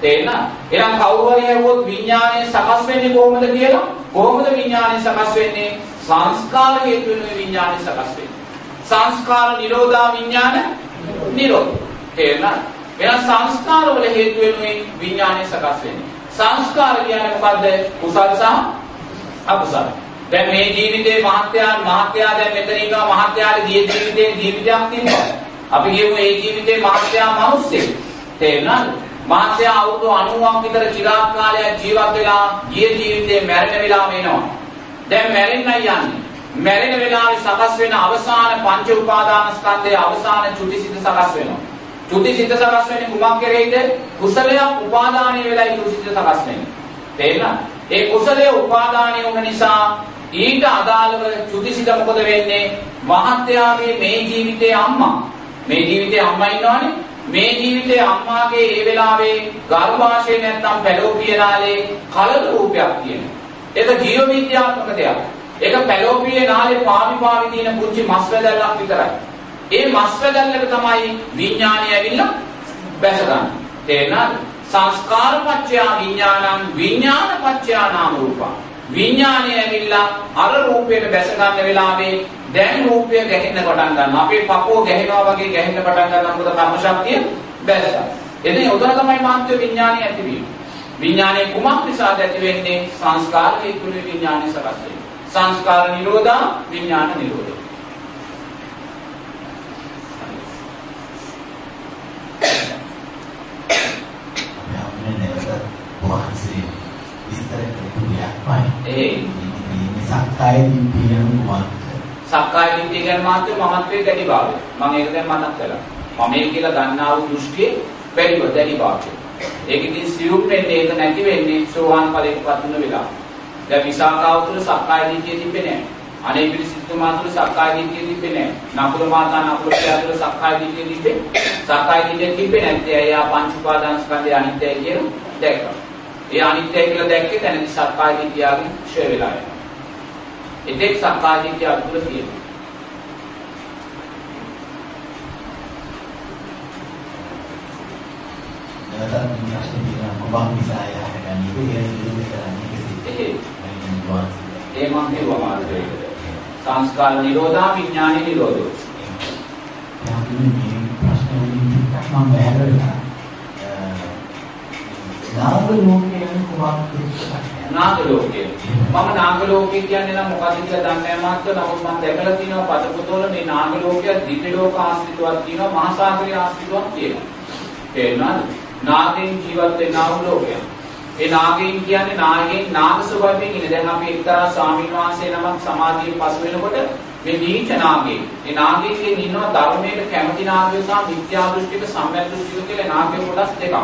A: තේරෙනවද? එහෙනම් කවුරු හරි ඇහුවොත් විඥානය සකස් වෙන්නේ කොහොමද කියලා? කොහොමද විඥානය සකස් වෙන්නේ? සංස්කාර හේතු වෙන විඥානය සකස් වෙන්නේ. සංස්කාර නිරෝධා විඥාන නිරෝධ. තේරෙනවද? එහෙනම් සංස්කාර වල හේතු වෙනුයි විඥානය සකස් වෙන්නේ. සංස්කාර කියන්නේ මොකද්ද? කුසල් සහ අකුසල්. දැන් මේ ජීවිතේ මහත්යාන් මහත්යා දැන් මෙතන ඉන්නවා මහත්යාගේ ගිය ජීවිතේ ජීවිතයක් තිබ්බා. අපි කියමු මේ ජීවිතේ මහත්යා මිනිස්සෙක්. තේරුණාද? මහත්යා අවුරුදු 90ක් විතර চিරාත් කාලයක් ජීවත් වෙලා ගිය ජීවිතේ මැරෙන වෙලාව එනවා. දැන් මැරෙන්නයි යන්නේ. මැරෙන වෙලාවේ සකස් වෙන අවසාන පංච උපාදානස්කන්ධයේ අවසාන චුතිසිත සකස් වෙනවා. චුතිසිත සකස් වෙන්නේ කුමක් කෙරෙහිද? කුසලයක් උපාදානය වෙලයි චුතිසිත සකස් වෙන්නේ. තේරුණාද? ඒ කුසලයේ උපාදානය වුණ නිසා ඊට අදාළව චුතිසිත මොකද වෙන්නේ? මහත්යාගේ මේ ජීවිතේ අම්මා මේ ජීවිතේ අම්මා ඉන්නවනේ මේ ජීවිතේ අම්මාගේ ඒ වෙලාවේ ගර්භාෂය නැත්තම් පැලෝපියනාලේ කලල රූපයක් තියෙනවා. ඒක ජීව විද්‍යාත්මක දෙයක්. ඒක පැලෝපියනාලේ පාවි පාවි තියෙන පුංචි මස් වැදල්ලක් විතරයි. ඒ මස් වැදල්ලක තමයි විඥානය ඇවිල්ලා බැසගන්නේ. තේරෙනවද? සංස්කාර පත්‍ය විඥානං විඥාන පත්‍ය නාම රූපං. විඥානය ඇවිල්ලා අර රූපයට බැස ගන්න වෙලාවේ දැන් රූපය ගැහෙන්න පටන් ගන්නවා. අපේ පපුව ගැහෙනවා වගේ ගැහෙන්න පටන් ගන්නවා. මොකද කර්ම ශක්තිය බැස්සා. එතන උදා තමයි මාත්‍ය විඥානය ඇතිවීම. විඥානයේ කුමක් නිසාද ඇති වෙන්නේ? සංස්කාර හේතුනේ විඥානය සකස් වෙන්නේ. සංස්කාර නිරෝධා විඥාන. ඒ
B: මේ සක්කාය දිට්ඨිය කුමක්ද?
A: සක්කාය දිට්ඨිය කියන්නේ මාත්‍ය මමත්වයේ දැඩි භාවය. මම ඒක දැන් මතක් කළා. මම මේ කියලා ගන්නා වූ දෘෂ්ටියේ වැඩිව දැඩි භාවය. ඒක ඉතින් සියුම් වෙන්නේ ඒක නැති වෙන්නේ සෝවාන් ඵලයටපත් වෙන වෙලාව. දැන් විසාකාව තුළ සක්කාය දිට්ඨිය තිබෙන්නේ නැහැ. අනේ පිළිසිතුමා තුළ සක්කාය දිට්ඨිය තිබෙන්නේ නැහැ. නකුල මාතා නකුල පියා තුළ සක්කාය දිට්ඨිය තිබෙන්නේ. සක්කාය දිට්ඨිය තිබෙන්නේ නැත්නම් එයා පංච උපාදාන ස්කන්ධය අනිත්‍යයි කියලා දැක්කා. ඒ අනිත්‍යයි කියලා දැක්කේ තැනදී සක්කාය දිට්ඨියගෙන් ක්ෂය වෙලා යනවා. එතෙක් සක්කාය දිට්ඨිය අතුල තියෙනවා.
B: නැවතත් ප්‍රශ්නේ තියෙනවා කොබන් නිසා යහගන්නේ ඒ නිරෝධ කරන්නේ කෙසේද?
A: එහෙයි.
B: ඒ
A: මම කියවා මාර්ගයකට. සංස්කාර නිරෝධා විඥාන නිරෝධෝ.
B: මම බහැරලා නාම ලෝකයේ කොහොමද
A: නාග ලෝකය. මම නාග ලෝකය කියන්නේ නම් මොකක්ද කියලා දන්නේ නැහැ මාත්‍ර. නමුත් මම දැකලා තියෙනවා පදපොතවල මේ නාග ලෝකය දිව්‍ය ලෝක ආශ්‍රිතවක් තියෙනවා මහා සාගරයේ ආශ්‍රිතවක් තියෙනවා. තේරුණාද? නාගයෙන් ජීවත් වෙනා ලෝකයක්. ඒ නාගයෙන් කියන්නේ නාගයෙන් නාග ස්වභාවයෙන් ඉන්නේ. දැන් අපි එක්තරා ස්වාමීන් වහන්සේ නමක් සමාධියෙන් පසු වෙනකොට මේ නීච නාගයෙන්. ඒ නාගයෙන් ඉන්නවා ධර්මයට කැමති නාගයෝ සහ මිත්‍යා දෘෂ්ටික සම්‍යක් දෘෂ්ටික කියලා නාගයෝ කොටස් දෙකක්.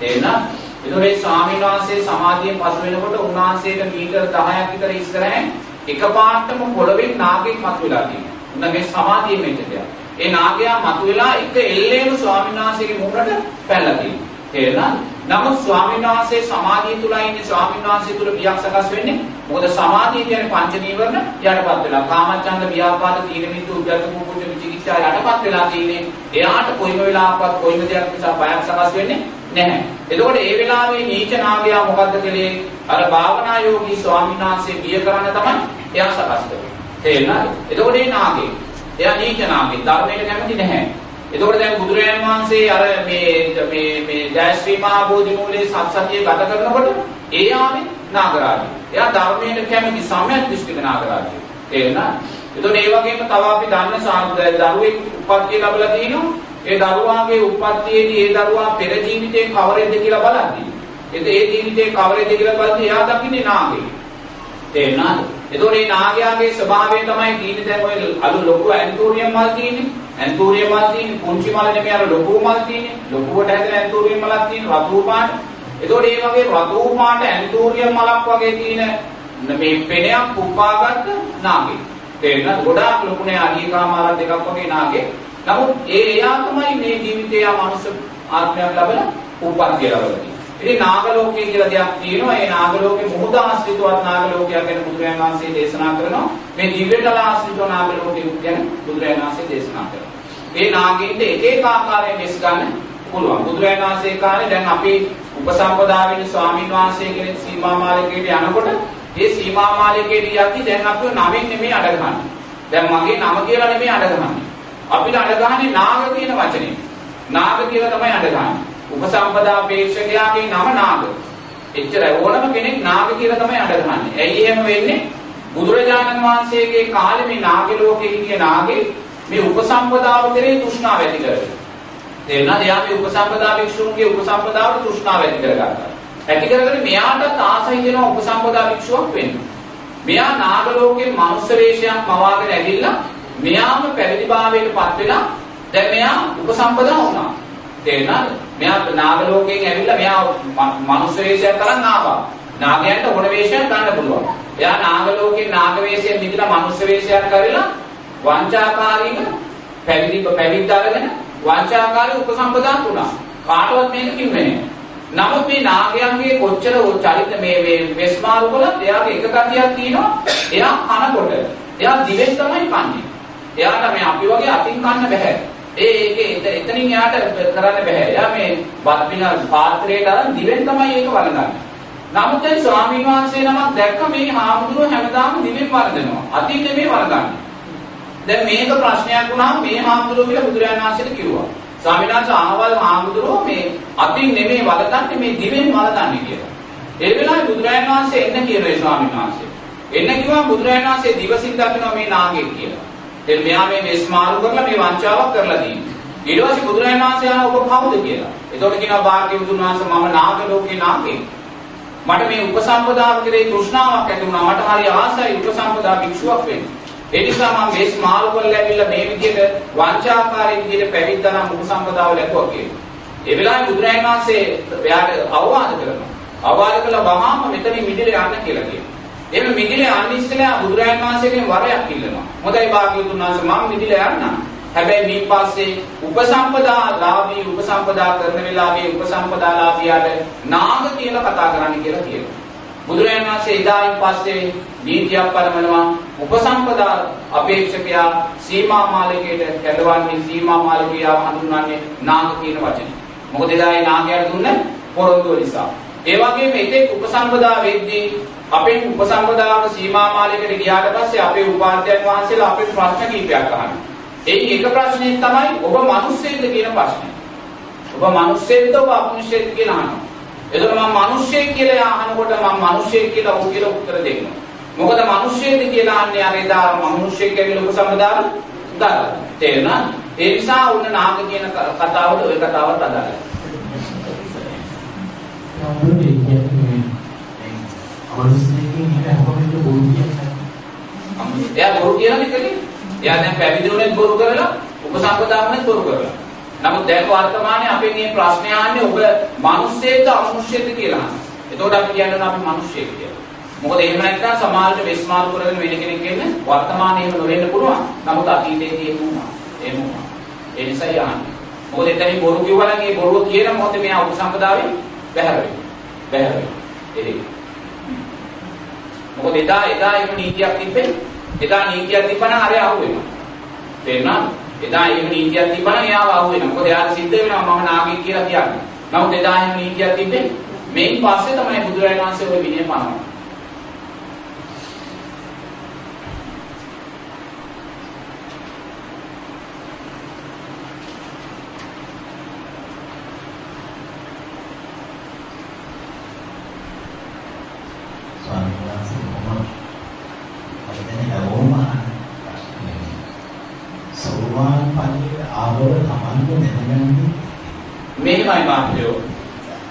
A: තේරුණාද? එතකොට මේ ස්වාමීන් වහන්සේ සමාධියෙන් පසු වෙනකොට උන්වහන්සේට මීටර් 10ක් විතර ඉස්සරහින් එකපාරටම පොළවෙන් නාගයෙක් මතුවලා තියෙනවා. උන්ගේ සමාධියේ මෙතනද. ඒ නාගයා මතුවලා එක එල්ලේම ස්වාමීන් වහන්සේගේ මුහුණට පැනලා තියෙනවා. තේරුණාද? නමුත් ස්වාමීන් වහන්සේ සමාධිය තුල ඉන්නේ. ස්වාමීන් වහන්සේ තුල බියක් සකස් වෙන්නේ. මොකද සමාධිය කියන්නේ පංච නීවරණ යටපත් වෙලා. කාමච්ඡන්ද ව්‍යාපාද තීන මිද්ද උද්ධච්ච කුකුච්ච විචිකිච්ඡා යටපත් වෙලා තියෙන්නේ. එයාට කොයිම වෙලාවකවත් කොයිම දෙයක් නිසා බයක් සකස් වෙන්නේ නැහැ. එතකොට ඒ වෙලාවේ නීච නාගයා මොකද්ද කළේ? අර භාවනා යෝගී ස්වාමීන් වහන්සේ බිය කරන්න තමයි එයා සකස් කරන්නේ. තේරුණාද? එතකොට මේ නාගේ එයා නීච නාගේ ධර්මයට කැමති නැහැ. එතකොට දැන් බුදුරජාණන් වහන්සේ අර මේ මේ මේ ජයශ්‍රී මහා බෝධි මූලයේ සත්සතිය ගත කරනකොට ඒ ආවේ නාගරාජය. එයා ධර්මයට කැමති සම්‍යක් දෘෂ්ටික නාගරාජය. තේරුණා? එතකොට ඒ වගේම තව අපි දන්න දරුවෙක් උපත්ති ලැබලා තිනවා. ඒ දරුවාගේ උපත්තියේදී ඒ දරුවා පෙර ජීවිතේ කවරෙන්ද කියලා බලද්දී. එතකොට ඒ ජීවිතේ කවරෙන්ද කියලා බලද්දී එයා දකින්නේ නාගේ. තේරුණාද? එතකොට මේ නාගයාගේ ස්වභාවය තමයි තියෙන්නේ දැන් ඔය අලු ලොකු ඇන්තෝරියම් මල් තියෙන්නේ. ඇන්තෝරියම් මල් තියෙන්නේ පුංචි මල නෙමෙයි අර ලොකු මල් තියෙන්නේ. ලොකුවට හැදෙන ඇන්තෝරියම් මලක් තියෙන්නේ රතු පාට. එතකොට මේ වගේ රතු පාට ඇන්තෝරියම් මලක් වගේ තියෙන මේ පෙණයක් පුප්පාගත්ත නාගේ. තේරෙනවද? ගොඩාක් ලොකුනේ අඩියකාමාර දෙකක් වගේ නාගේ. නමුත් ඒ එයා තමයි මේ ජීවිතයේ ආ මනුස්ස ආත්මයක් ලැබලා උප්පත්තිය ලැබලා ඉතින් නාග ලෝකය කියලා දෙයක් තියෙනවා. ඒ නාග ලෝකේ මුහුද ආශ්‍රිතවත් නාග ලෝකයක් ගැන බුදුරජාණන් වහන්සේ දේශනා කරනවා. මේ දිව්‍යතල ආශ්‍රිතව නාග ලෝකෙ ගැන බුදුරජාණන් වහන්සේ දේශනා කරනවා. ඒ නාගින්ට එක එක ආකාරයෙන් මෙස් ගන්න පුළුවන්. බුදුරජාණන් වහන්සේ කාලේ දැන් අපි උපසම්පදා වෙන ස්වාමීන් වහන්සේ කෙනෙක් සීමා මාලිකයට යනකොට ඒ සීමා මාලිකයට යද්දි දැන් අපි නමින් නෙමෙයි අඩ ගහන්නේ. දැන් මගේ නම කියලා නෙමෙයි අඩ ගහන්නේ. අපිට අඩ ගහන්නේ නාග කියන වචනේ. නාග කියලා තමයි අඩ ගහන්නේ. උපසම්පදා ප්‍රේක්ෂකයාගේ නම නාග. එච්චර ඕනම කෙනෙක් නාග කියලා තමයි අඬගන්නේ. ඇයි එහෙම වෙන්නේ? බුදුරජාණන් වහන්සේගේ කාලේ මේ නාග ලෝකේ හිටිය නාගේ මේ උපසම්පදාව කෙරේ තෘෂ්ණාව ඇති කරගත්තා. තේරුණාද? එයා මේ උපසම්පදා භික්ෂුන්ගේ උපසම්පදාවට තෘෂ්ණාව ඇති කරගත්තා. ඇති කරගෙන මෙයාටත් ආසයි දෙනවා උපසම්පදා භික්ෂුවක් වෙන්න. මෙයා නාග ලෝකේ මනුස්ස වේශයක් මවාගෙන ඇවිල්ලා මෙයාම පැවිදි භාවයට පත් වෙලා දැන් මෙයා උපසම්පදා වුණා. තේරුණාද? මෙයා නාග ලෝකයෙන් ඇවිල්ලා මෙයා මනුස්ස වේශයක් කරන් ආවා. නාගයන්ට ඕන වේශයක් ගන්න පුළුවන්. එයා නාග ලෝකයෙන් නාග වේශයෙන් මිදලා මනුස්ස වේශයක් කරලා වංචාකාරීව පැවිදි පැවිද්ද අරගෙන වංචාකාරී උපසම්පදා තුනා. කාටවත් මේක කිව්වේ නෑ. නමුත් මේ නාගයන්ගේ කොච්චර චරිත මේ මේ වෙස්මාරු කළත් එයාගේ එක කතියක් තියෙනවා. එයා කනකොට එයා දිවෙන් තමයි කන්නේ. එයාට මේ අපි වගේ අතින් කන්න බෑ. ඒ ඒකේ එතනින් යාට කරන්න බෑ. එයා මේ බත් පින පාත්‍රයට අරන් දිවෙන් තමයි ඒක වළඳන්නේ. නමුත් දැන් ස්වාමීන් වහන්සේ නමක් දැක්ක මේ හාමුදුරුව හැමදාම දිවෙන් වළඳනවා. අතින් නෙමෙයි වළඳන්නේ. දැන් මේක ප්‍රශ්නයක් වුණාම මේ හාමුදුරුව කියලා බුදුරජාණන් වහන්සේට කිව්වා. ස්වාමීන් වහන්සේ ආවල් හාමුදුරුව මේ අතින් නෙමෙයි වළඳන්නේ මේ දිවෙන් වළඳන්නේ කියලා. ඒ වෙලාවේ බුදුරජාණන් වහන්සේ එන්න කියනවා ස්වාමීන් වහන්සේ. එන්න කිව්වා බුදුරජාණන් වහන්සේ දිවසින් දකිනවා මේ නාගෙක් කියලා. දැන් මෙයා මේ මෙස් මාරු කරලා මේ වංචාවක් කරලා තියෙනවා. ඊට පස්සේ බුදුරජාණන් වහන්සේ අහන ඔබ කවුද කියලා. එතකොට කියනවා භාග්‍යවතුන් වහන්සේ මම නාග ලෝකේ නාගෙක්. මට මේ උපසම්පදාව කෙරේ තෘෂ්ණාවක් ඇති වුණා. මට හරි ආසයි උපසම්පදා භික්ෂුවක් වෙන්න. ඒ නිසා මම මෙස් මාරු කරලා ඇවිල්ලා මේ විදිහට වංචාකාරී විදිහට පැවිද්දා නම් උපසම්පදාව ලැබුවා කියලා. ඒ වෙලාවේ බුදුරජාණන් වහන්සේ එයාට අවවාද කරනවා. අවවාද කළා වහාම මෙතනින් මිදිල යන්න කියලා කියනවා. එහෙම මිදිල යන්න ඉස්සෙල්ලා බුදුරජාණන් වහන්සේගෙන් වරයක් ඉල්ලනවා. හොඳයි භාග්‍යවතුන් වහන්සේ මම මිදිල යන්නම්. හැබැයි මේ පස්සේ උපසම්පදා ලාභී උපසම්පදා කරන වෙලාවේ උපසම්පදා ලාභියාට නාග කියලා කතා කරන්න කියලා කියනවා. බුදුරජාණන් වහන්සේ එදායින් පස්සේ නීතියක් පනවනවා උපසම්පදා අපේක්ෂකයා සීමා මාලිකයට කැඳවන්නේ සීමා මාලිකයා හඳුන්වන්නේ නාග කියන වචනේ. මොකද එදායි නාගයාට දුන්න පොරොන්දුව නිසා. ඒ වගේම එතෙක් උපසම්පදා වෙද්දී අපේ උපසම්පදාව සීමා මාලිකයට ගියාට පස්සේ අපේ උපාධ්‍යයන් වහන්සේලා අපේ ප්‍රශ්න කිහිපයක් අහනවා. එයින් එක ප්‍රශ්නයක් තමයි ඔබ මිනිස්සෙක්ද කියන ප්‍රශ්නේ. ඔබ මිනිස්සෙක්ද ඔබ අපමිනිස්සෙක්ද කියලා අහනවා. එතකොට මම මිනිස්සෙක් කියලා අහනකොට මම මිනිස්සෙක් කියලා ඔව් කියලා උත්තර දෙන්නවා. මොකද මිනිස්සෙක්ද කියලා අහන්නේ අර එදා මම මිනිස්සෙක් කියලා උපසම්පදාන දාලා. තේරුණා? ඒ නිසා උන්න නාග කියන කතාවට ওই කතාවත් අදාළයි.
B: අපේ කියන්නේ අවශ්‍යකම් හිත අපිට බොරු කියන්නේ.
A: එයා බොරු කියලානේ කලේ. එයා දැන් පැවිදි වුණෙත් බොරු කරලා උපසම්පදාවනෙත් බොරු කරලා. නමුත් දැන් වර්තමානයේ අපෙන් මේ ප්‍රශ්නේ අහන්නේ ඔබ මිනිස්සෙක්ද අමනුෂ්‍යද කියලා අහනවා. එතකොට අපි කියනවා අපි මිනිස්සෙක් කියලා. මොකද එහෙම නැත්නම් සමාජයට වෙස්මාරු කරගෙන වෙන කෙනෙක් ඉන්නේ වර්තමානයේ එහෙම නොවෙන්න පුළුවන්. නමුත් අතීතයේදී එහෙම වුණා. එහෙම වුණා. ඒ නිසා යහන්නේ. මොකද එතනින් බොරු කිව්වනම් ඒ බොරුව කියන මොහොතේ මෙයා උපසම්පදාවෙන් බැහැර වෙනවා. බැහැර වෙනවා. ඒක. මොකද එදා එදා එහෙම නීතියක් තිබ්බේ. එදා නීතියක් තිබ්බනම් අරය අහුවෙනවා. තේරුණාද? එදා එහෙම නීතියක් තිබ්බනම් එයාව අහුවෙනවා. මොකද එයාට සිද්ධ වෙනවා මම නාගී කියලා කියන්නේ. නමුත් එදා එහෙම නීතියක් තිබ්බේ. මේන් පස්සේ තමයි බුදුරජාණන් වහන්සේ ওই විනය පනවන්නේ.
B: ස්වාමීන් වහන්සේ කොහොමද අපිට හැමෝම සෝවාන් ඵලයේ ආවව තමන්ගේ දැනගන්නේ
A: මේකයි මාත්‍යෝ.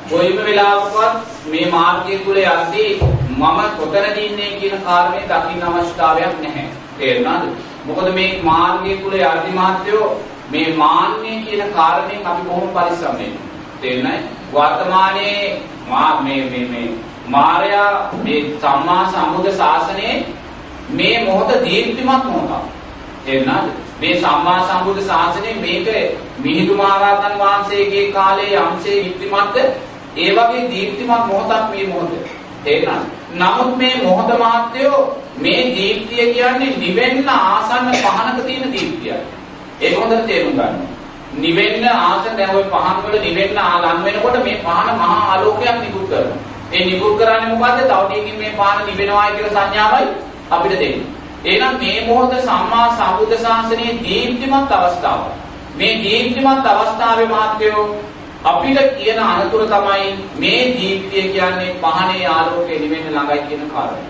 A: කොයිම වෙලාවකවත් මේ මාර්ගය තුල යද්දී මම කොතනද ඉන්නේ කියන කාරණේ දකින්න අවශ්‍යතාවයක් නැහැ. තේරුණාද? මොකද මේ මාර්ගය තුල යද්දී මාත්‍යෝ මේ මාන්නේ කියන කාරණයෙන් අපි කොහොම පරිස්සම් වෙන්නේ? තේරුණායි? වර්තමානයේ මා මේ මේ මේ මාර්යා මේ සම්මා සම්බුද්ධ ශාසනයේ මේ මොහොත දීප්තිමත් මොහොතක්. තේරුණාද? මේ සම්මා සම්බුද්ධ ශාසනය මේක මිහිඳු මහරහතන් වහන්සේගේ කාලයේ යම්සේ දීප්තිමත්ද ඒ වගේ දීප්තිමත් මොහොතක් මේ මොහොත. තේරුණාද? නමුත් මේ මොහොත මාත්‍යෝ මේ දීප්තිය කියන්නේ නිවෙන්න ආසන්න පහනක තියෙන දීප්තියක්. ඒක හොඳට තේරුම් ගන්න. නිවෙන්න ආසන්න දැන් ওই පහන් වල නිවෙන්න ආලම් වෙනකොට මේ පහන මහා ආලෝකයක් නිකුත් කරනවා. ඒ නිකුත් කරන්නේ මොකද්ද? තව ටිකකින් මේ පහන නිවෙනවායි කියලා සංඥාවයි අපිට දෙන්නේ. එහෙනම් මේ මොහොත සම්මා සම්බුද්ධ ශාසනයේ දීප්තිමත් අවස්ථාව. මේ දීප්තිමත් අවස්ථාවේ මාත්‍යෝ අපිට කියන අනතුර තමයි මේ දීප්තිය කියන්නේ පහනේ ආලෝකය නිවෙන්න ළඟයි කියන කාරණය.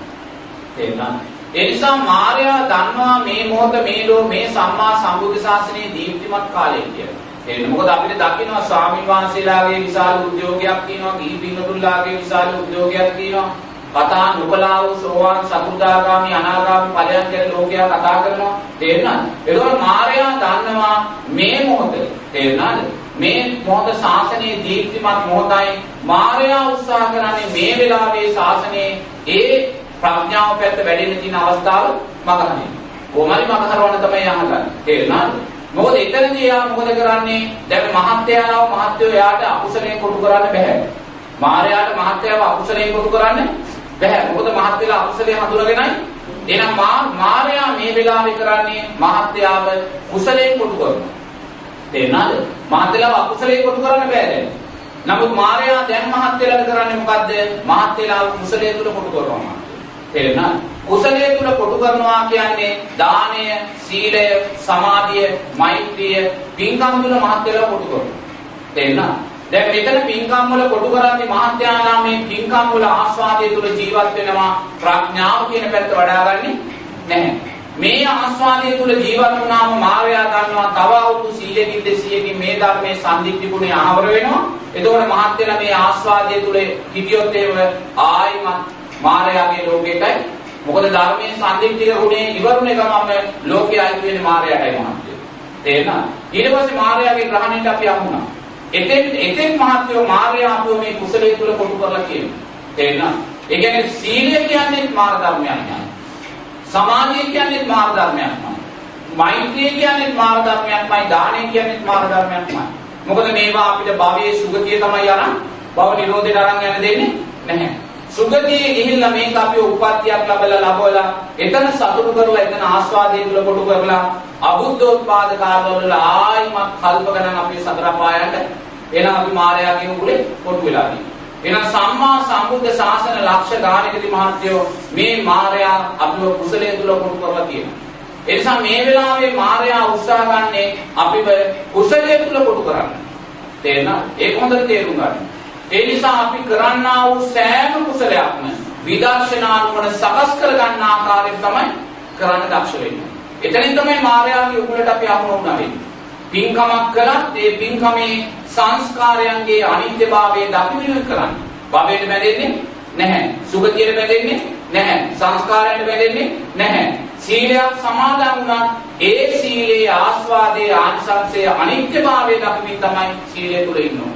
A: තේරුණා? ඒ නිසා මාර්යා දන්නවා මේ මොහොත මේ ලෝ මේ සම්මා සම්බුද්ධ ශාසනයේ දීප්තිමත් කාලය කියලා. තේරෙන මොකද අපිට දකින්නවා ස්වාමීන් වහන්සේලාගේ විශාල උද්‍යෝගයක් තියෙනවා, ගිහි පින්වතුන්ලාගේ විශාල උද්‍යෝගයක් තියෙනවා. කතා නොකලා වූ සෝවාන් සකුදාගාමි අනාගාමි ඵලයන් ගැන ලෝකයා කතා කරනවා තේරුණාද එතකොට මාර්යා දන්නවා මේ මොහොත තේරුණාද මේ මොහොත ශාසනයේ දීප්තිමත් මොහොතයි මාර්යා උත්සාහ කරන්නේ මේ වෙලාවේ ශාසනයේ ඒ ප්‍රඥාව පැත්ත වැඩෙන්න තියෙන අවස්ථාව මගහරින්න කොහොමරි මගහරවන්න තමයි යහගන්නේ තේරුණාද මොකද එතනදී එයා මොකද කරන්නේ දැන් මහත්යාව මහත්යෝ එයාට අකුසලයෙන් කොටු කරන්න බෑ මාර්යාට මහත්යාව අකුසලයෙන් කොටු කරන්න බැහැ. මොකද මහත් වෙලා අකුසලයේ හඳුනගෙනයි. එහෙනම් මා මාර්යා මේ වෙලාවේ කරන්නේ මහත්යාව කුසලයෙන් කොටු කරනවා. තේරුණාද? මහත් වෙලා අකුසලයෙන් කොටු කරන්න බෑ දැන්. නමුත් මාර්යා දැන් මහත් වෙලා කරන්නේ මොකද්ද? මහත් වෙලා කුසලයේ තුල කොටු කරනවා. තේරුණාද? කුසලයේ තුල කොටු කරනවා කියන්නේ දානය, සීලය, සමාධිය, මෛත්‍රිය, පින්කම් තුල මහත් වෙලා කොටු කරනවා. තේරුණාද? දැන් මෙතන පින්කම් වල කොටු කරන්නේ මහත්යාලා මේ පින්කම් වල ආස්වාදයේ තුල ජීවත් වෙනවා ප්‍රඥාව කියන පැත්ත වඩාගන්නේ නැහැ. මේ ආස්වාදය තුල ජීවත් වුණාම මායя ගන්නවා තව අවුරුදු 100කින් 200කින් මේ ධර්මයේ සම්දික්ක ගුණය ආවර වෙනවා. එතකොට මහත් වෙලා මේ ආස්වාදය තුල හිටියොත් එහෙම ආයිමත් මායයාගේ ලෝකෙටයි. මොකද ධර්මයේ සම්දික්ක ගුණය ඉවරුනේ ගමම ලෝකයේ අයිති වෙන්නේ මායයටයි මහත් වෙලා. තේරෙනවද? ඊට පස්සේ මායයාගේ ග්‍රහණයට අපි අහුණා. එතෙන් එතෙන් මහත්යෝ මායя ආපුව මේ කුසලයේ තුල කොටු කරලා කියනවා. තේරෙනවද? ඒ කියන්නේ සීලය කියන්නේ මාර්ග ධර්මයක් නෙවෙයි. සමාධිය කියන්නේ මාර්ග ධර්මයක්මයි. මෛත්‍රිය කියන්නේ මාර්ග ධර්මයක්මයි. දානය කියන්නේ මාර්ග ධර්මයක්මයි. මොකද මේවා අපිට භවයේ සුගතිය තමයි අරන් භව නිරෝධයට අරන් යන්න දෙන්නේ නැහැ. සුගතියේ ගිහිල්ලා මේක අපි උප්පත්තියක් ලැබලා ලබවලා එතන සතුටු කරලා එතන ආස්වාදයේ තුල කොටු කරලා අබුද්ධෝත්පාද කාලවල ආයිමත් කල්ප ගණන් අපේ සතර පායන්ට එන අපි මායාවේ උගුලේ කොටු වෙලා තියෙනවා. එහෙනම් සම්මා සම්බුද්ධ ශාසන ලක්ෂ ගානකදී මහත්යෝ මේ මායя අපිව කුසලයේ තුල කොටු කරලා තියෙනවා. ඒ නිසා මේ වෙලාවේ මායя උත්සාහ ගන්නේ අපිව කුසලයේ තුල කොටු කරන්න. තේරෙනවද? ඒක හොඳට තේරුම් ගන්න. ඒ නිසා අපි කරන්නා වූ සෑම කුසලයක්ම විදර්ශනානුවන සකස් කර ගන්න ආකාරයෙන් තමයි කරන්න දක්ෂ වෙන්නේ. එතනින් තමයි මායාවේ උගලට අපි අහු වුණා වෙන්නේ. පින්කමක් කළත් ඒ පින්කමේ සංස්කාරයන්ගේ අනිත්‍යභාවය දකින්න කරන්නේ. භවයට බැඳෙන්නේ නැහැ. සුගතියට බැඳෙන්නේ නැහැ. සංස්කාරයට බැඳෙන්නේ නැහැ. සීලයක් සමාදන් වුණා ඒ සීලේ ආස්වාදයේ ආංශංශයේ අනිත්‍යභාවය දකින්න තමයි සීලය තුල ඉන්නවා.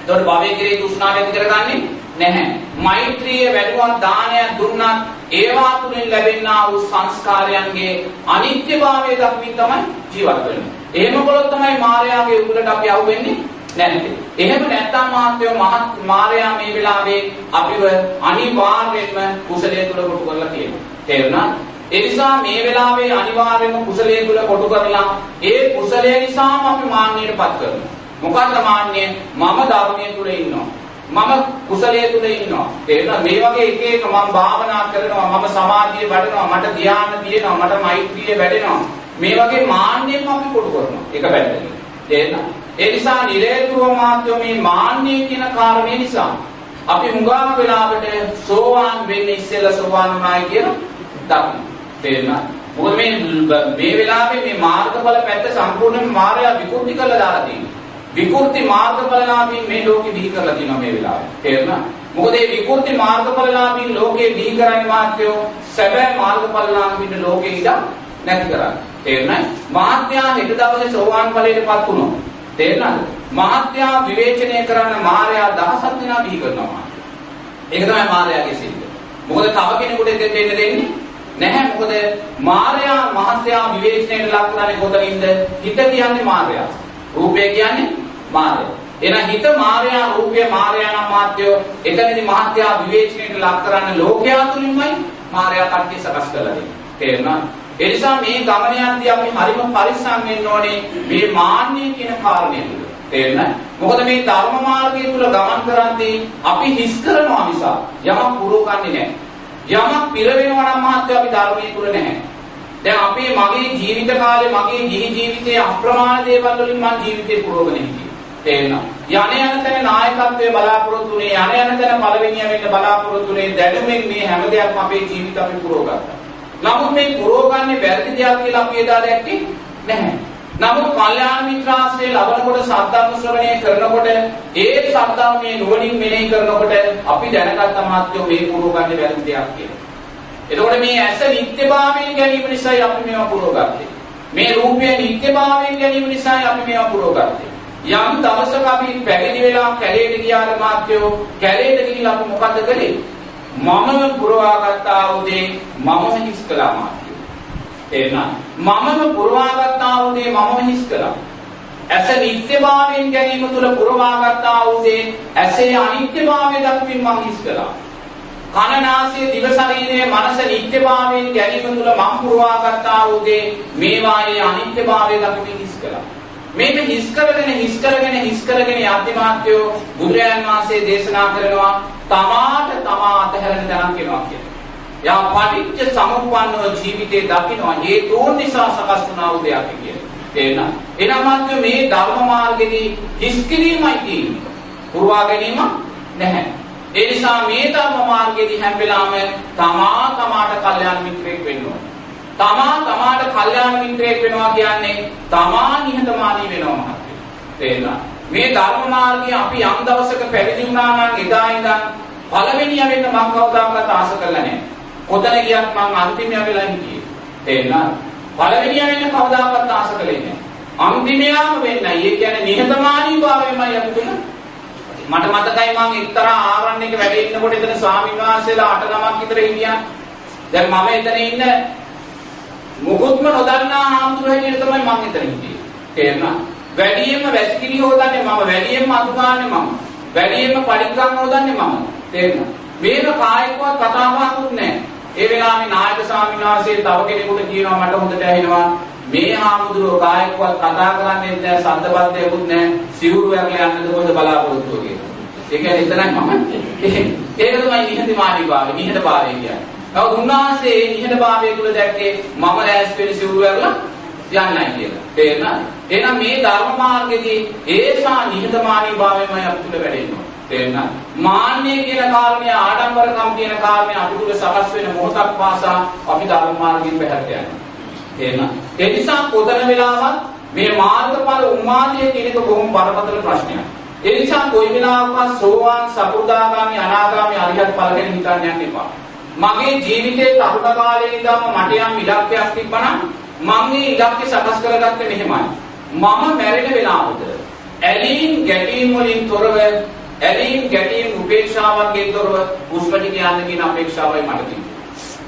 A: එතකොට භවයේ කෙරේ තෘෂ්ණාව ඇති කරගන්නේ නැහැ. මෛත්‍රිය වැඩුවත් දානයක් දුන්නත් ඒවා තුලින් ලැබෙනා වූ සංස්කාරයන්ගේ අනිත්‍යභාවය දක්මින් තමයි ජීවත් වෙන්නේ. එහෙම කළොත් තමයි මායාවේ උගලට අපි අහුවෙන්නේ නැත්තේ. එහෙම නැත්නම් මාත්‍යෝ මහත් මායා මේ වෙලාවේ අපිව අනිවාර්යයෙන්ම කුසලයේ තුල කොටු කරලා තියෙනවා. තේරුණාද? ඒ නිසා මේ වෙලාවේ අනිවාර්යයෙන්ම කුසලයේ තුල කොටු කරලා ඒ කුසලයේ නිසාම අපි මාන්නයටපත් කරනවා. මොකක්ද මාන්නේ? මම ධර්මයේ තුල ඉන්නවා. මම කුසලයේ තුල ඉන්නවා. තේරෙනවද? මේ වගේ එක එක මම භාවනා කරනවා, මම සමාධිය වඩනවා, මට ධ්‍යාන තියෙනවා, මට මෛත්‍රිය වැඩෙනවා. මේ වගේ මාන්නෙම අපි කොටු කරනවා. එක පැත්තකින්. තේරෙනවද? ඒ නිසා නිරේතුව මාත්‍යෝ මේ මාන්නේ කියන කාරණේ නිසා අපි හුඟක් වෙලාවට සෝවාන් වෙන්නේ ඉස්සෙල්ලා සෝවාන් වුණායි කියන දකින්න. තේරෙනවද? මොකද මේ මේ වෙලාවේ මේ මාර්ගඵල පැත්ත සම්පූර්ණයෙන්ම මායя විකෘති කරලා දාලා තියෙනවා. විකෘති මාර්ගඵලලාභීන් මේ ලෝකෙ බිහි කරලා තියෙනවා මේ වෙලාවේ. තේරුණා? මොකද මේ විකෘති මාර්ගඵලලාභීන් ලෝකේ බිහි කරන්නේ මාත්‍යෝ සැබෑ මාර්ගඵලලාභීන් ලෝකෙ ඉඳ නැති කරන්නේ. තේරුණා? මාත්‍යා හෙට දවසේ සෝවාන් ඵලයටපත් වුණා. තේරෙනවද? මාත්‍යා විවේචනය කරන්න මායя දහසක් දෙනා බිහි කරනවා. ඒක තමයි මායяගේ සිද්ධ. මොකද තව කෙනෙකුට දෙන්න දෙන්නේ නැහැ. මොකද මායя මහත්යා විවේචනයට ලක් කරන්නේ කොතනින්ද? හිත කියන්නේ මායя. රූපය කියන්නේ මායя. එහෙනම් හිත මායя රූපය මායя නම් මාත්‍යෝ එතනදි මහත්යා විවේචනයට ලක් කරන්න ලෝකයා තුලින්මයි මායя කට්ටිය සකස් කරලා දෙන්නේ. තේරෙනවද? ඒ නිසා මේ ගමන යද්දී අපි හරිම පරිස්සම් වෙන්න ඕනේ මේ මාන්නය කියන කාරණය තුල. තේරෙනවද? මොකද මේ ධර්ම මාර්ගය තුල ගමන් කරද්දී අපි හිස් කරනවා මිස යමක් පුරවන්නේ නැහැ. යමක් පිර වෙනවා නම් මහත්ය අපි ධර්මයේ තුල නැහැ. දැන් අපේ මගේ ජීවිත කාලේ මගේ ගිහි ජීවිතයේ අප්‍රමාණ දේවල් වලින් මම ජීවිතේ පුරවගෙන හිටියේ. තේරෙනවා. යණ යන තැන නායකත්වයේ බලාපොරොත්තු වෙන්නේ යණ යන තැන පළවෙනිය වෙන්න බලාපොරොත්තු වෙන්නේ දැනුමෙන් මේ හැම දෙයක්ම අපේ ජීවිත අපි පුරවගත්තා. නමුත් මේ පුරවගන්නේ වැරදි දෙයක් කියලා අපි එදා දැක්කේ නැහැ. නමුත් කල්යාණ මිත්‍රාශ්‍රය ලබනකොට සද්ධර්ම ශ්‍රවණය කරනකොට ඒ සද්ධර්මයේ නුවණින් මෙනෙහි කරනකොට අපි දැනගත්ත මාත්‍යෝ මේ පුරවගන්නේ වැරදි දෙයක් කියලා. එතකොට මේ ඇස නිත්‍යභාවයෙන් ගැනීම නිසායි අපි මේවා පුරවගත්තේ. මේ රූපය නිත්‍යභාවයෙන් ගැනීම නිසායි අපි මේවා පුරවගත්තේ. යම් දවසක අපි පැවිදි වෙලා කැලේට ගියාද මාත්‍යෝ කැලේට ගිහිල්ලා අපි මොකද කළේ? මමම පුරවාගත්තා වූ දේ මමම හිස් කළා මාත්‍යෝ. එහෙනම් මමම පුරවාගත්තා වූ දේ මමම හිස් කළා. ඇස නිත්‍යභාවයෙන් ගැනීම තුළ පුරවාගත්තා වූ දේ ඇසේ අනිත්‍යභාවය දක්මින් මම හිස් කළා. කනනාසය දිව ශරීරයේ මනස නිත්‍යභාවයෙන් ගැනීම තුළ මම පුරවා ගන්නා වූ දේ මේවායේ අනිත්‍යභාවය දක්මින් හිස් කළා. මේක හිස් කරගෙන හිස් කරගෙන හිස් කරගෙන යද්දිමාත්‍යෝ බුදුරයන් වහන්සේ දේශනා කරනවා තමාට තමා අතහැරෙන තැනක් වෙනවා කියලා. යා පටිච්ච සමුප්පන්නව ජීවිතේ දකින්න හේතුන් නිසා සකස් වුණා වූ දෙයක් කියලා. තේරෙනවද? එනනම් මේ ධර්ම මාර්ගෙදී හිස් කිරීමයි තියෙන්නේ. පුරවා ගැනීම නැහැ. ඒ නිසා මේ ධර්ම මාර්ගයේදී හැම වෙලාවෙම තමා තමාට කල්යාණ මිත්‍රයෙක් වෙන්න ඕන. තමා තමාට කල්යාණ මිත්‍රයෙක් වෙනවා කියන්නේ තමා නිහතමානී වෙනවා මහත්තයෝ. තේරෙනවද? මේ ධර්ම මාර්ගය අපි යම් දවසක පැවිදි වුණා නම් එදා ඉඳන් පළවෙනිය වෙන්න මම කවදාකවත් ආස කරලා නැහැ. කොතන ගියත් මම අන්තිමය වෙලා හිටියේ. තේරෙනවද? පළවෙනිය වෙන්න කවදාකවත් ආස කළේ නැහැ. අන්තිමයාම වෙන්නයි. ඒ කියන්නේ නිහතමානී භාවයමයි අපි තුන. මට මතකයි මම එක්තරා ආරණ්‍යයක වැඩ ඉන්නකොට එතන ස්වාමීන් වහන්සේලා අට නමක් විතර හිටියා. දැන් මම එතන ඉන්න මුකුත්ම නොදන්නා ආම්තුරු හැටියට තමයි මම එතන හිටියේ. තේරුණා? වැඩියෙන්ම වැසිකිලි හොදන්නේ මම, වැඩියෙන්ම අතුගාන්නේ මම. වැඩියෙන්ම පරිග්‍රහණ හොදන්නේ මම. තේරුණා? මේක කායිකවත් කතාවකුත් නැහැ. ඒ වෙලාවේ නායක ස්වාමීන් වහන්සේ තව කෙනෙකුට කියනවා මට හොඳට ඇහෙනවා මේ හාමුදුරුවෝ කායිකවත් කතා කරන්නේ නැහැ සද්දපද්දයක්වත් නැහැ සිවුරු ඇරලා යන්නද කොහෙද බලාපොරොත්තු කියලා. ඒ කියන්නේ එතනයි මම. ඒක තමයි නිහතමානී භාවය, නිහතභාවය කියන්නේ. නමුත් උන්වහන්සේ නිහඬ භාවය තුළ දැක්කේ මම රැස් වෙන සිවුරු ඇරලා යන්නයි කියලා. තේරෙනවද? එහෙනම් මේ ධර්ම මාර්ගයේදී ඒසා නිහතමානී භාවයමයි අපිට වැඩෙන්නේ. තේරෙනවද? මාන්නය කියන කාරණය, ආඩම්බරකම් කියන කාරණය අපි තුළ සකස් වෙන මොහොතක් පාසා අපි ධර්ම මාර්ගයෙන් පැහැදිලි යනවා. තේරෙනවද? ඒ නිසා කොතන වෙලාවත් මේ මාර්ගඵල උන්මාදයේ කියන එක බොහොම බරපතල ප්‍රශ්නයක්. ඒ නිසා කොයි වෙලාවකවත් සෝවාන්, සකෘදාගාමි, අනාගාමි, අරිහත් ඵල ගැන හිතන්න යන්න එපා. මගේ ජීවිතේ තරුණ කාලේ ඉඳන්ම මට යම් ඉලක්කයක් තිබ්බනම් මම මේ ඉලක්කය සකස් කරගත්තේ මෙහෙමයි. මම මැරෙන වෙලාවට ඇලීම් ගැටීම් වලින් තොරව ඇලීම් ගැටීම් උපේක්ෂාවන්ගෙන් තොරව පුස්පටි කියන්න කියන අපේක්ෂාවයි මට තිබුණේ.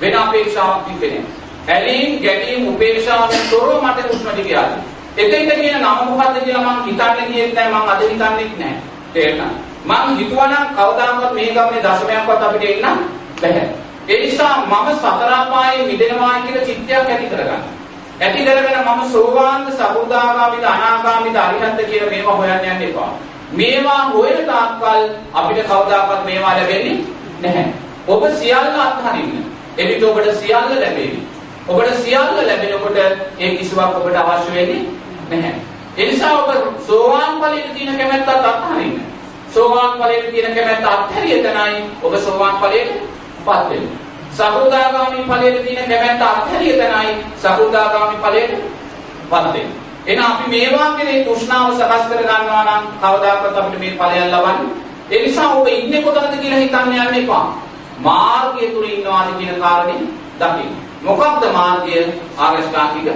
A: වෙන අපේක්ෂාවක් තිබෙන්නේ නැහැ. ඇලීම් ගැටීම් උපේක්ෂාවෙන් තොරව මට පුස්පටි කියන්නේ. එතෙන්ද කියන නම මොකද්ද කියලා මම හිතන්නේ කියෙත් නැහැ මම අද හිතන්නේත් නැහැ. තේරෙනවද? මම හිතුවනම් කවදාකවත් මේ ගමනේ දශමයක්වත් අපිට එන්න බැහැ. ඒ නිසා මම සතර අපායේ මිදෙනවා කියලා චිත්තයක් ඇති කරගන්න. ඇති කරගෙන මම සෝවාන්ද සබුදාගාමිද අනාගාමිද අරිහත්ද කියලා මේවා හොයන්න යන්න එපා. මේවා හොයන තාක්කල් අපිට කවදාකවත් මේවා ලැබෙන්නේ නැහැ. ඔබ සියල්ල අත්හරින්න. එවිට ඔබට සියල්ල ලැබෙවි. ඔබට සියල්ල ලැබෙනකොට ඒ කිසිවක් ඔබට අවශ්‍ය වෙන්නේ නැහැ. ඒ නිසා ඔබ සෝවාන් ඵලයේ තියෙන කැමැත්තත් අත්හරින්න. සෝවාන් ඵලයේ තියෙන කැමැත්ත අත්හැරිය තනයි ඔබ සෝවාන් ඵලයට පත් වෙනවා. සකෘදාගාමි ඵලයට තියෙන කැමැත්ත අත්හැරිය තැනයි සකෘදාගාමි ඵලයට පත් වෙන්නේ. එහෙනම් අපි මේවා කෙරේ තෘෂ්ණාව සකස් කර ගන්නවා නම් කවදාකවත් අපිට මේ ඵලයන් ලබන්නේ. ඒ නිසා ඔබ ඉන්නේ කොතනද කියලා හිතන්න යන්න එපා. මාර්ගය තුල ඉන්නවාද කියන කාරණේ දකින්න. මොකක්ද මාර්ගය? ආරෂ්ඨාංගික.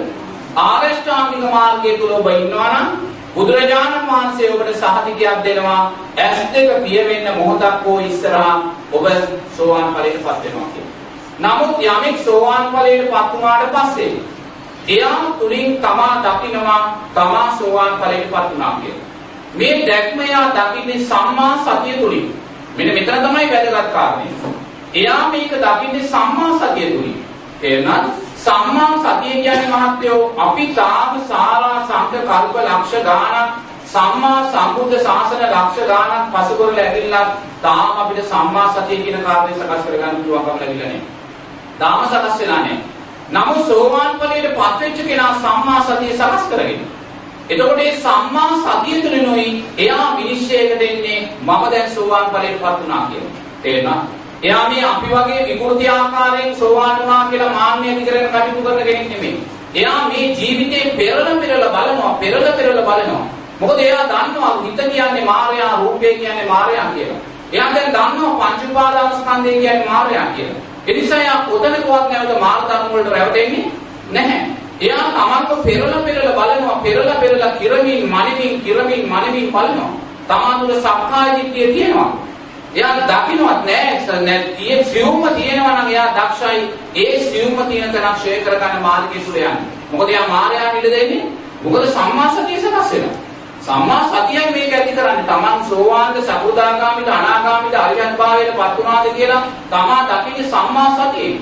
A: ආරෂ්ඨාංගික මාර්ගය තුල ඔබ ඉන්නවා නම් බුදුරජාණන් වහන්සේ ඔබට සහතිකයක් දෙනවා ඇස් දෙක පිය වෙන්න මොහොතක් හෝ ඉස්සරහා ඔබ සෝවාන් ඵලයටපත් වෙනවා කියලා. නමුත් යමෙක් සෝවාන් ඵලයටපත් වුණාට පස්සේ එයා තුලින් තමා දකිනවා තමා සෝවාන් ඵලයටපත් වුණා කියලා. මේ දැක්ම එයා දකින්නේ සම්මා සතිය තුලින්. මෙන්න මෙතන තමයි වැදගත් කාරණේ. එයා මේක දකින්නේ සම්මා සතිය තුලින්. තේරුණාද? සම්මා සතිය කියන්නේ මහත්යෝ අපි තාම සාරා සංඝ කල්ප ලක්ෂ ගාණක් සම්මා සම්බුද්ධ ශාසන ලක්ෂ ගාණක් පසු කරලා ඇවිල්ලා තාම අපිට සම්මා සතිය කියන කාරණේ සකස් කරගන්න පුළුවන්කම ලැබිලා නැහැ. ධාම සකස් වෙලා නැහැ. නමුත් සෝවාන් ඵලයට පත්වෙච්ච කෙනා සම්මා සතිය සකස් කරගෙන. එතකොට මේ සම්මා සතිය තුලිනුයි එයා විනිශ්චයකට එන්නේ මම දැන් සෝවාන් ඵලයට පත් වුණා කියලා. තේරෙනවා? එයා මේ අපි වගේ විකෘති ආකාරයෙන් සෝවාන් වුණා කියලා මාන්නය ඇති කරගෙන කටයුතු කරන කෙනෙක් නෙමෙයි. එයා මේ ජීවිතේ පෙරළ පෙරළ බලනවා, පෙරළ පෙරළ බලනවා. මොකද එයා දන්නවා හිත කියන්නේ මායя, රූපය කියන්නේ මායя කියලා. එයා දැන් දන්නවා පංච උපාදාන ස්කන්ධය කියන්නේ මායя කියලා. ඒ නිසා එයා කොතනකවත් නැවත මාර්ග ධර්ම වලට රැවටෙන්නේ නැහැ. එයා තමන්ව පෙරල පෙරල බලනවා, පෙරල පෙරල කිරමින්, මනිමින්, කිරමින්, මනිමින් බලනවා. තමන් තුළ සක්කාය දිට්ඨිය තියෙනවා. එයා දකින්නවත් නෑ නැතිය සියුම්ම තියෙනවා නම් එයා දක්ෂයි ඒ සියුම්ම තියෙන තැනක් ෂේ කරගන්න මාර්ගය තුල යන්නේ. මොකද එයා මායාවට ඉඩ දෙන්නේ. මොකද සම්මා සතිය සකස් වෙනවා. සම්මා සතියයි මේක ඇති කරන්නේ. Taman සෝවාන්ද සකෘදාගාමිද අනාගාමිද අරියත් භාවයට පත් වුණාද කියලා තමා දකින්නේ සම්මා සතියේ.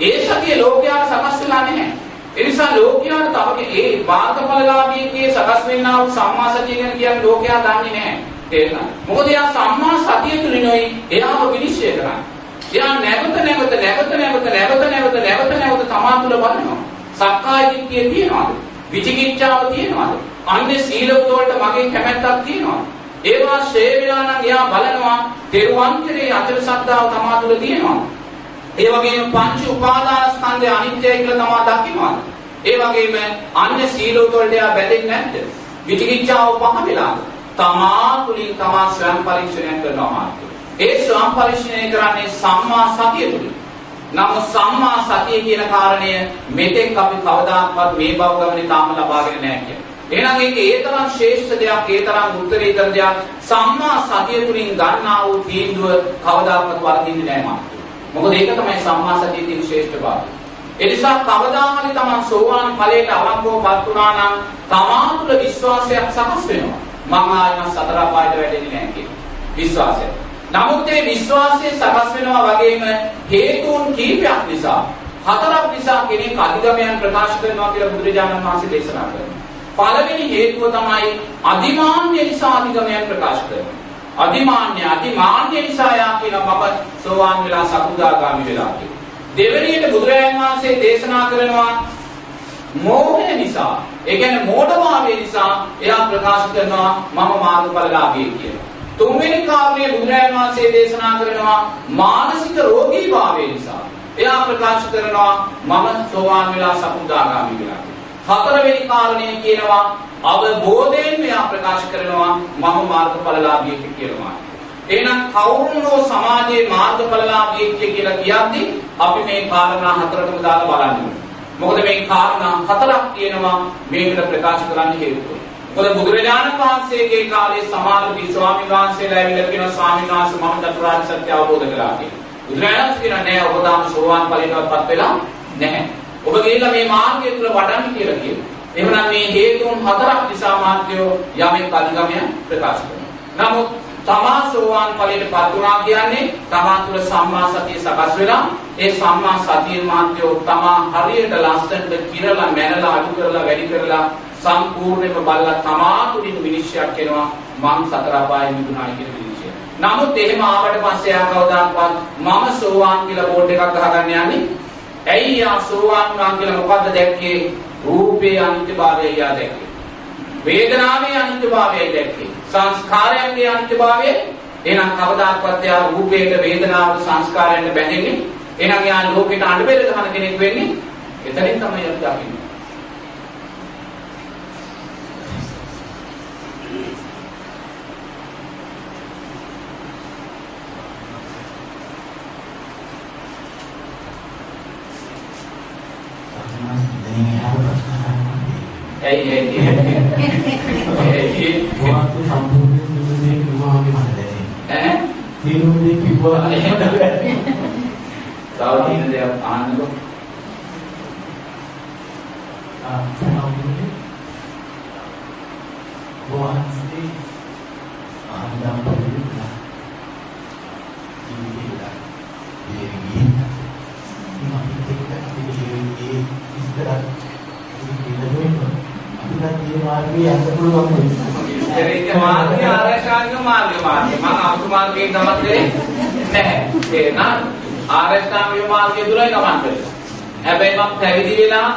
A: ඒ සතිය ලෝකයාට සකස් වෙලා නැහැ. ඒ නිසා ලෝකයාට තවගේ ඒ මාර්ගඵලලාභීන්ගේ සකස් වෙන්නා වූ සම්මා සතිය ගැන කියන්නේ ලෝකයා දන්නේ නැහැ. තේරෙනවද? මොකද එයා සම්මා සතිය තුලිනුයි එයාව විනිශ්චය කරන්නේ. එයා නැවත නැවත නැවත නැවත නැවත නැවත නැවත නැවත තමා තුළ බලනවා. සක්කාය දිට්ඨිය තියනවාද? විචිකිච්ඡාව තියනවාද? අන්නේ සීල වලට මගේ කැමැත්තක් තියනවාද? ඒවා ෂේ වෙලා නම් එයා බලනවා තෙරුවන් කෙරේ අචල සද්ධාව තමා තුළ තියනවා. ඒ වගේම පංච උපාදානස්කන්ධය අනිත්‍යයි කියලා තමා දකින්නවා. ඒ වගේම අන්‍ය සීල වලට එයා බැඳෙන්නේ නැද්ද? විචිකිච්ඡාව පහ වෙලා තමා තුලින් තමා ස්වයං පරීක්ෂණය කරනවා මාර්ගය. ඒ ස්වයං පරීක්ෂණය කරන්නේ සම්මා සතිය තුලින්. නමුත් සම්මා සතිය කියන කාරණය මෙතෙක් අපි කවදාකවත් මේ බව ගමනේ තාම ලබාගෙන නැහැ කියන්නේ. එහෙනම් ඒක ඒ තරම් ශ්‍රේෂ්ඨ දෙයක්, ඒ තරම් උත්තරීතර දෙයක්. සම්මා සතිය තුලින් ගන්නා වූ තීන්දුව කවදාකවත් වරදින්නේ නැහැ මාත්. මොකද ඒක තමයි සම්මා සතියේ තියෙන ශ්‍රේෂ්ඨභාවය. ඒ නිසා කවදා හරි තමන් සෝවාන් ඵලයට අවංකවපත් වුණා නම් තමා තුළ විශ්වාසයක් සකස් වෙනවා. මම ආයම සතර පායට වැටෙන්නේ නැහැ කියන විශ්වාසය. නමුත් මේ විශ්වාසය සකස් වෙනවා වගේම හේතුන් කීපයක් නිසා හතරක් නිසා කෙනෙක් අධිගමයන් ප්‍රකාශ කරනවා කියලා බුදුරජාණන් වහන්සේ දේශනා කරනවා. පළවෙනි හේතුව තමයි අදිමාන්‍ය නිසා අධිගමයන් ප්‍රකාශ කරනවා. අදිමාන්‍ය අදිමාන්‍ය නිසා යා කියන මම සෝවාන් වෙලා සකුදාගාමි වෙලා කියලා. දෙවෙනියට බුදුරජාණන් වහන්සේ දේශනා කරනවා මෝහය නිසා ඒ කියන්නේ මෝඩභාවය නිසා එයා ප්‍රකාශ කරනවා මම මාර්ගඵලලාභී කියලා. තුන්වෙනි කාරණේ බුදුරජාණන් වහන්සේ දේශනා කරනවා මානසික රෝගීභාවය නිසා. එයා ප්‍රකාශ කරනවා මම සෝවාන් වෙලා සකුදාගාමි වෙලා. හතරවෙනි කාරණේ කියනවා අවබෝධයෙන් මෙයා ප්‍රකාශ කරනවා මම මාර්ගඵලලාභියෙක් කියලා. එහෙනම් කවුරුනෝ සමාජයේ මාර්ගඵලලාභියෙක් කියලා කියද්දි අපි මේ කාරණා හතරටම දාලා බලන්න මොකද මේ කාරණා හතරක් තියෙනවා මේකට ප්‍රකාශ කරන්න හේතුව. මොකද බුදුරජාණන් වහන්සේගේ කාලේ සමහර ස්වාමීන් වහන්සේලා ඇවිල්ලා කියනවා ස්වාමීන් වහන්සේ මම චතුරාර්ය සත්‍ය අවබෝධ කළා කියලා. බුදුරජාණන් කියනවා නෑ ඔබ තාම සෝවාන් ඵලයටපත් වෙලා නැහැ. ඔබ ගිහිල්ලා මේ මාර්ගය තුල වඩන්න කියලා කියනවා. එහෙනම් මේ හේතුන් හතරක් නිසා මාත්‍යෝ යමෙක් අධිගමය ප්‍රකාශ කරනවා. නමුත් තමා සෝවාන් ඵලයටපත් වුණා කියන්නේ තමා තුළ සම්මා සතිය සකස් වෙලා ඒ සම්මා සතිය මාත්‍යෝ තමා හරියට ලස්සනට කිරලා මැනලා අඩු කරලා වැඩි කරලා සම්පූර්ණයෙන්ම බලලා තමා තුළින් විනිශ්චයක් වෙනවා මං සතර අපායෙ මිදුණායි කියන විනිශ්චය. නමුත් එහෙම ආවට පස්සේ ආ කවදාවත් මම සෝවාන් කියලා බෝඩ් එකක් ගහගන්න යන්නේ ඇයි යා සෝවාන් වුණා කියලා මොකද්ද දැක්කේ? රූපේ අනිත්‍යභාවය යා දැක්කේ. වේදනාවේ අනිත්‍යභාවයයි දැක්කේ. සංස්කාරයන්ගේ අනිත්‍යභාවය එහෙනම් කවදාකවත් යා රූපයට වේදනාවට සංස්කාරයන්ට බැඳෙන්නේ එහෙනම් යා ලෝකෙට අඬබෙල ගහන කෙනෙක් වෙන්නේ එතනින් තමයි අපි දකින්නේ. ඇයි ඇයි ඇයි
B: මොකක්ද සම්පූර්ණ නිවසේ කිව්වා වගේ මට දැනෙන්නේ.
A: ඈ?
B: නිවසේ කිව්වා.
A: තව තියෙන දේක් අහන්නකෝ.
B: ආ සම්පූර්ණ වහන්සේ ආන්දම් පරිවිලා ජීවිතේලා ඉතින් ඉතින් අපිට ඒක ඉතින් ඉස්සරහ අපිට මේ මාර්ගයේ යන්න පුළුවන් වෙනවා.
A: ඒක මාර්ගය ආරෂ්ඨාංග මාර්ගය මාර්ගය. මම අපු මාර්ගයෙන් ගමන් කරේ නැහැ. ඒ නම් ආරෂ්ඨාංග මාර්ගය දුරයි ගමන් කරේ. හැබැයි මම පැවිදි වෙලා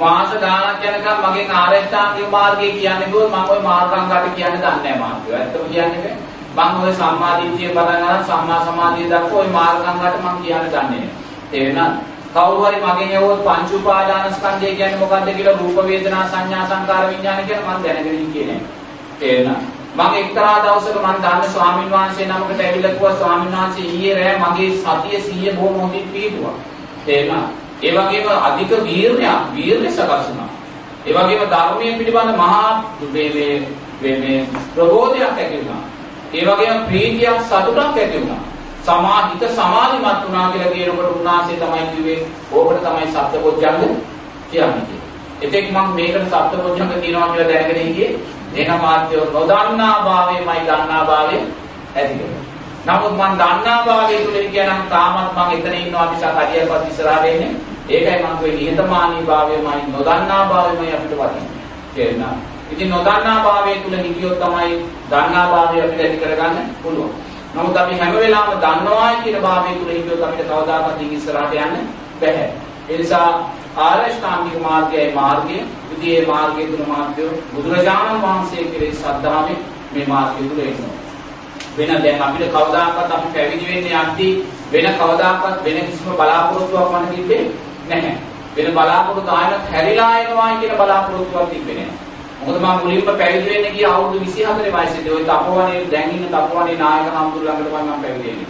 A: මාස ගාණක් යනකම් මගෙන් ආරෂ්ඨාංග මාර්ගය කියන්නේ කොහොමද මම ওই මාර්ගංගකට කියන්නේ දන්නේ නැහැ මාර්ගය. ඇත්තම කියන්නේ මම ওই සම්මාදිට්ඨිය පටන් ගන්න සම්මා සමාධිය දක්වා ওই මාර්ගංගකට මම කියන්නේ දන්නේ නැහැ. තේරෙනවද? කවුරු හරි මගෙන් ඇහුවොත් පංච උපාදාන ස්කන්ධය කියන්නේ මොකක්ද කියලා රූප වේදනා සංඥා සංකාර විඥාන කියලා මම දැනගෙන ඉන්නේ නෑ. තේරෙනවද? මම එක්තරා දවසක මම දන්න ස්වාමින් වහන්සේ නමකට ඇවිල්ලා කිව්වා ස්වාමින් වහන්සේ ඊයේ රෑ මගේ සතිය 100 බොහොම හොඳින් පිළිතුවා. තේරෙනවද? ඒ වගේම අධික වීරණයක් වීරණය සකස් වුණා. ඒ වගේම ධර්මයේ පිළිබඳ මහා මේ මේ මේ ප්‍රබෝධයක් ඇති වුණා. ඒ වගේම ප්‍රීතියක් සතුටක් ඇති වුණා. සමාහිත සමාධිමත් වුණා කියලා කියනකොට උන්වහන්සේ තමයි කිව්වේ ඕකට තමයි සත්‍යපොඥංග කියන්නේ. එතෙක් මම මේකට සත්‍යපොඥංග කියනවා කියලා දැනගෙන හිටියේ එන මාත්‍ය නොදන්නා භාවයමයි දන්නා භාවය ඇති නමුත් මම දන්නා භාවය තුල කියනනම් තාමත් මම එතන ඉන්නවා මිසක් හරියටවත් ඉස්සරහට එන්නේ. ඒකයි මම කිව්වේ නිහතමානී භාවයමයි නොදන්නා භාවයමයි අපිට වටින්නේ. තේරුණා? ඉතින් නොදන්නා භාවය තුල හිටියොත් තමයි දන්නා භාවය අපිට ඇති කරගන්න පුළුවන්. නමුත් අපි හැම වෙලාවෙම දන්නවායි කියන භාවය තුල හිටියොත් අපිට කවදාකවත් ඉස්සරහට යන්න බැහැ. ඒ නිසා ආරෂ්ඨාංගික මාර්ගයයි මාර්ගය. ඉතින් මේ මාර්ගය තුල මාර්ගය බුදුරජාණන් වහන්සේ කෙරෙහි ශ්‍රද්ධාවෙන් මේ මාර්ගය තුල එනවා. වෙන දැන් අපිට කවදාකවත් අපි පැවිදි වෙන්නේ යද්දී වෙන කවදාකවත් වෙන කිසිම බලාපොරොත්තුවක් මට තිබෙන්නේ නැහැ. වෙන බලාපොරොත්තු ආයනත් හැරිලා එනවායි කියන බලාපොරොත්තුවක් තිබෙන්නේ නැහැ. මොකද මම මුලින්ම පැවිදි වෙන්න ගිය අවුරුදු 24 වයසේදී ওই තපෝවනේ දැන් ඉන්න තපෝවනේ නායක හම්දුර ළඟට මම පැවිදි වෙන්නේ.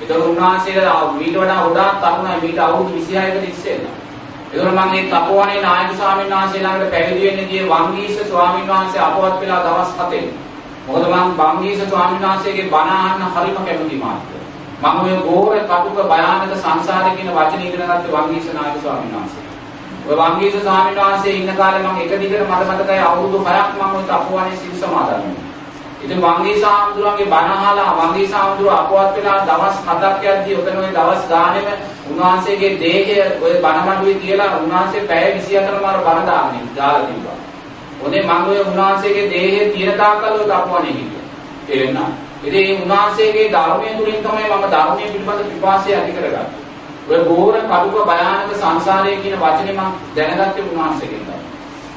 A: ඒතකොට උන්වහන්සේලා මීට වඩා ගොඩාක් තරුණයි මීට අවුරුදු 26කට ඉස්සෙල්ලා. ඒතර මම මේ තපෝවනේ නායක ස්වාමීන් වහන්සේ ළඟට පැවිදි වෙන්න ගියේ වංගීස ස්වාමීන් වහන්සේ අපවත් වෙලා දවස් 7 මොකද මම වංගීස ස්වාමීන් වහන්සේගේ බණ අහන්න හරිම කැමති මාත්‍ය. මම ඔය ගෝර කටුක භයානක සංසාරේ කියන වචන ඉගෙන ගත්තේ වංගීස නායක ස්වාමීන් වහන්සේ. ඔය වංගීස ස්වාමීන් වහන්සේ ඉන්න කාලේ මම එක දිගට මට මතකයි අවුරුදු 6ක් මම ඔය තපෝවනේ සිල් සමාදන් වුණා. ඉතින් වංගීස ආමඳුරන්ගේ බණ අහලා වංගීස ආමඳුර අපවත් වෙලා දවස් 7ක් යද්දී ඔතන ওই දවස් ගානෙම උන්වහන්සේගේ දේහය ඔය බණ මඩුවේ තියලා උන්වහන්සේ පැය 24 මාර බණ දාන්නේ දාලා තිබ්බා. ඔනේ මම ඔය උන්වහන්සේගේ දේහය තියෙන තාක්කල් ඔය තපුවනේ හිටියා. තේරෙනවා? ඉතින් උන්වහන්සේගේ ධර්මයේ තුලින් තමයි මම ධර්මයේ පිළිබඳ පිපාසය ඇති කරගත්තේ. ඔය ගෝර කඩුක භයානක සංසාරය කියන වචනේ මම දැනගත්තේ උන්වහන්සේගෙන් තමයි.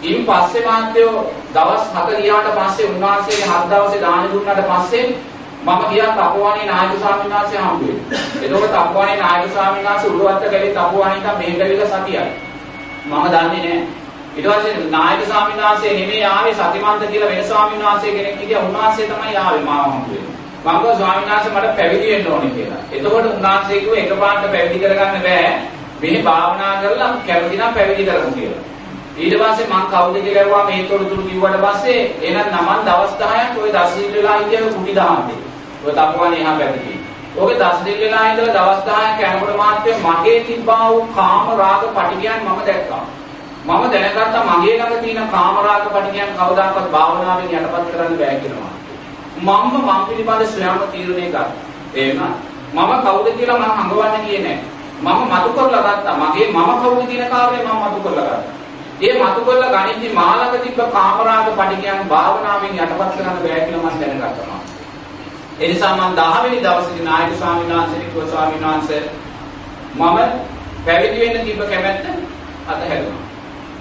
A: ඉන් පස්සේ මාත්‍යෝ දවස් 7 ගියාට පස්සේ උන්වහන්සේගේ හත් දවසේ දාන දුන්නාට පස්සේ මම ගියා තපෝවණේ නායක ස්වාමීන් වහන්සේ හම්බ වෙන්න. එතකොට තපෝවණේ නායක ස්වාමීන් වහන්සේ උඩුවත්ත ගලේ තපෝවණේ ඉඳන් මෙහෙට ඇවිල්ලා සතියයි. මම දන්නේ නැහැ. ඊට පස්සේ නායක ස්වාමීන් වහන්සේ නෙමෙයි ආවේ සතිමන්ත කියලා වෙන ස්වාමීන් වහන්සේ කෙනෙක් හිටියා. උන්වහන්සේ තමයි ආවේ මාව හම්බ වෙන්න. මම ගෝ ස්වාමීන් වහන්සේ මට පැවිදි වෙන්න ඕනේ කියලා. එතකොට උන්වහන්සේ කිව්වා එකපාරට පැවිදි කරගන්න බෑ. මේ භාවනා කරලා කැමති නම් පැවිදි කරමු කියලා. ඊට පස්සේ මං කවුද කියලා ඇහුවා මේ තොරතුරු කිව්වට පස්සේ එහෙනම් නමන් දවස් 10ක් ওই දසිල් වෙලා හිටියම කුටි දහන්නේ. ඔය තපුවනේ එහා පැත්තේ. ඔගේ දසිල් වෙලා ඉඳලා දවස් 10ක් යනකොට මාත්‍ය මගේ තිබ්බා වූ කාම රාග පටිගයන් මම දැක්කා. මම දැනගත්තා මගේ ළඟ තියෙන කාම රාග පටිගයන් කවදාකවත් භාවනාවෙන් යටපත් කරන්න බෑ කියලා. මම මම පිළිබඳ ස්වයං තීරණය ගත්තා. එහෙම මම කවුද කියලා මම හංගවන්න ගියේ නෑ. මම මතු කරලා ගත්තා. මගේ මම කවුද කියන කාරණේ මම මතු කරලා ගත්තා. ඒ මතු කරලා ගණිතී මාළක තිබ්බ කාමරාග පටිකයන් භාවනාවෙන් යටපත් කරන්න බෑ කියලා මම දැනගත්තා. ඒ නිසා මම 10 වෙනි දවසේදී නායක ස්වාමීන් වහන්සේට කිව්වා ස්වාමීන් වහන්සේ මම පැවිදි වෙන්න තිබ්බ කැමැත්ත අතහැරුණා.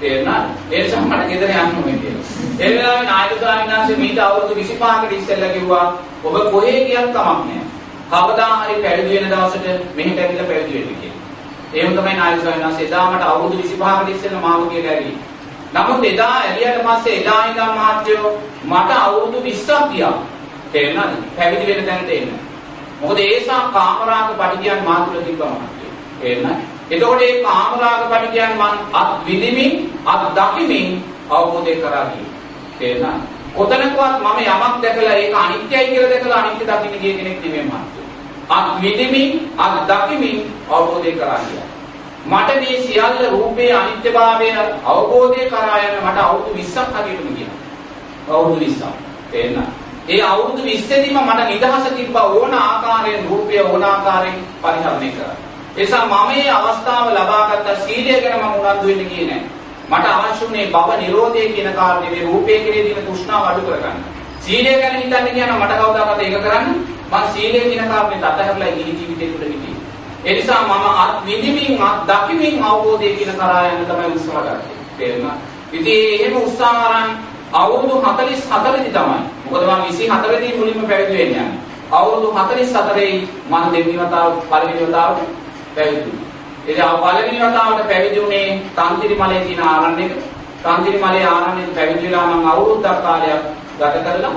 A: තේරුණාද? ඒ නිසා මට ගෙදර යන්න ඕනේ කියලා. ඒ වෙලාවේ නායක ස්වාමීන් වහන්සේ මීට අවුරුදු 25කට ඉස්සෙල්ලා කිව්වා ඔබ කොහේ ගියත් කමක් නැහැ. කවදා හරි පැවිදි වෙන දවසට මෙහෙට ඇවිල්ලා පැවිදි වෙන්න කියලා. එහෙම තමයි නායක ස්වාමීන් වහන්සේ එදා මට අවුරුදු 25කට ඉස්සෙල්ලා මාව කියලා ඇවි. නමුත් එදා ඇලියට පස්සේ එදා ඉඳන් මහත්යෝ මට අවුරුදු 20ක් ගියා. තේරුණාද? පැවිදි වෙන තැනට එන්න. මොකද ඒසා කාමරාග පටිගයන් මා තුළ තිබ්බා මහත්යෝ. තේරුණාද? එතකොට මේ කාමරාග පටිගයන් මං අත් විඳිමින් අත් දකිමින් අවබෝධය කරා ගියේ. තේරුණාද? කොතනකවත් මම යමක් දැකලා ඒක අනිත්‍යයි කියලා දැකලා අනිත්‍ය දකින්න ගිය කෙනෙක් නෙමෙයි මහත්යෝ. අත් විඳිමින් අත් දකිමින් අවබෝධය කරා ගියා. මට මේ සියල්ල රූපේ අනිත්‍යභාවය අවබෝධය කරා යන මට අවුරුදු 20ක් හරියටම ගියා. අවුරුදු 20ක්. තේරෙනවද? ඒ අවුරුදු 20 දිම මට නිදහස තිබ්බා ඕන ආකාරයෙන් රූපය ඕන ආකාරයෙන් පරිහරණය කරා. එසා මම මේ අවස්ථාව ලබාගත්ත සීලය ගැන මම උනන්දු වෙන්න ගියේ නැහැ. මට අවශ්‍ය වුණේ භව නිරෝධය කියන කාරණේ මේ රූපයේ කෙරේ තියෙන තෘෂ්ණාව අඩු කරගන්න. සීලය ගැන හිතන්න කියන මට කවදාකවත් ඒක කරන්න මම සීලය කියන කාරණේ අතහැරලා ගිහි ජීවිතේ තුළ හිටියේ. ඒ නිසා මම අත් විඳිමින් අත් දකිමින් අවබෝධය කියන කරා යන්න තමයි උත්සාහ කරන්නේ. තේරුණා? ඉතින් එහෙම උත්සාහ අරන් අවුරුදු 44 දී තමයි. මොකද මම 24 දී මුලින්ම පැවිදි වෙන්නේ. අවුරුදු 44 මම දෙවෙනි වතාව පළවෙනි වතාව පැවිදි වුණා. ඉතින් පළවෙනි වතාවට පැවිදි වුණේ තන්තිරි මලේ තියෙන ආරණ්‍යයක. තන්තිරි මලේ ආරණ්‍යයේ පැවිදි වෙලා මම අවුරුද්දක් කාලයක් ගත කරලා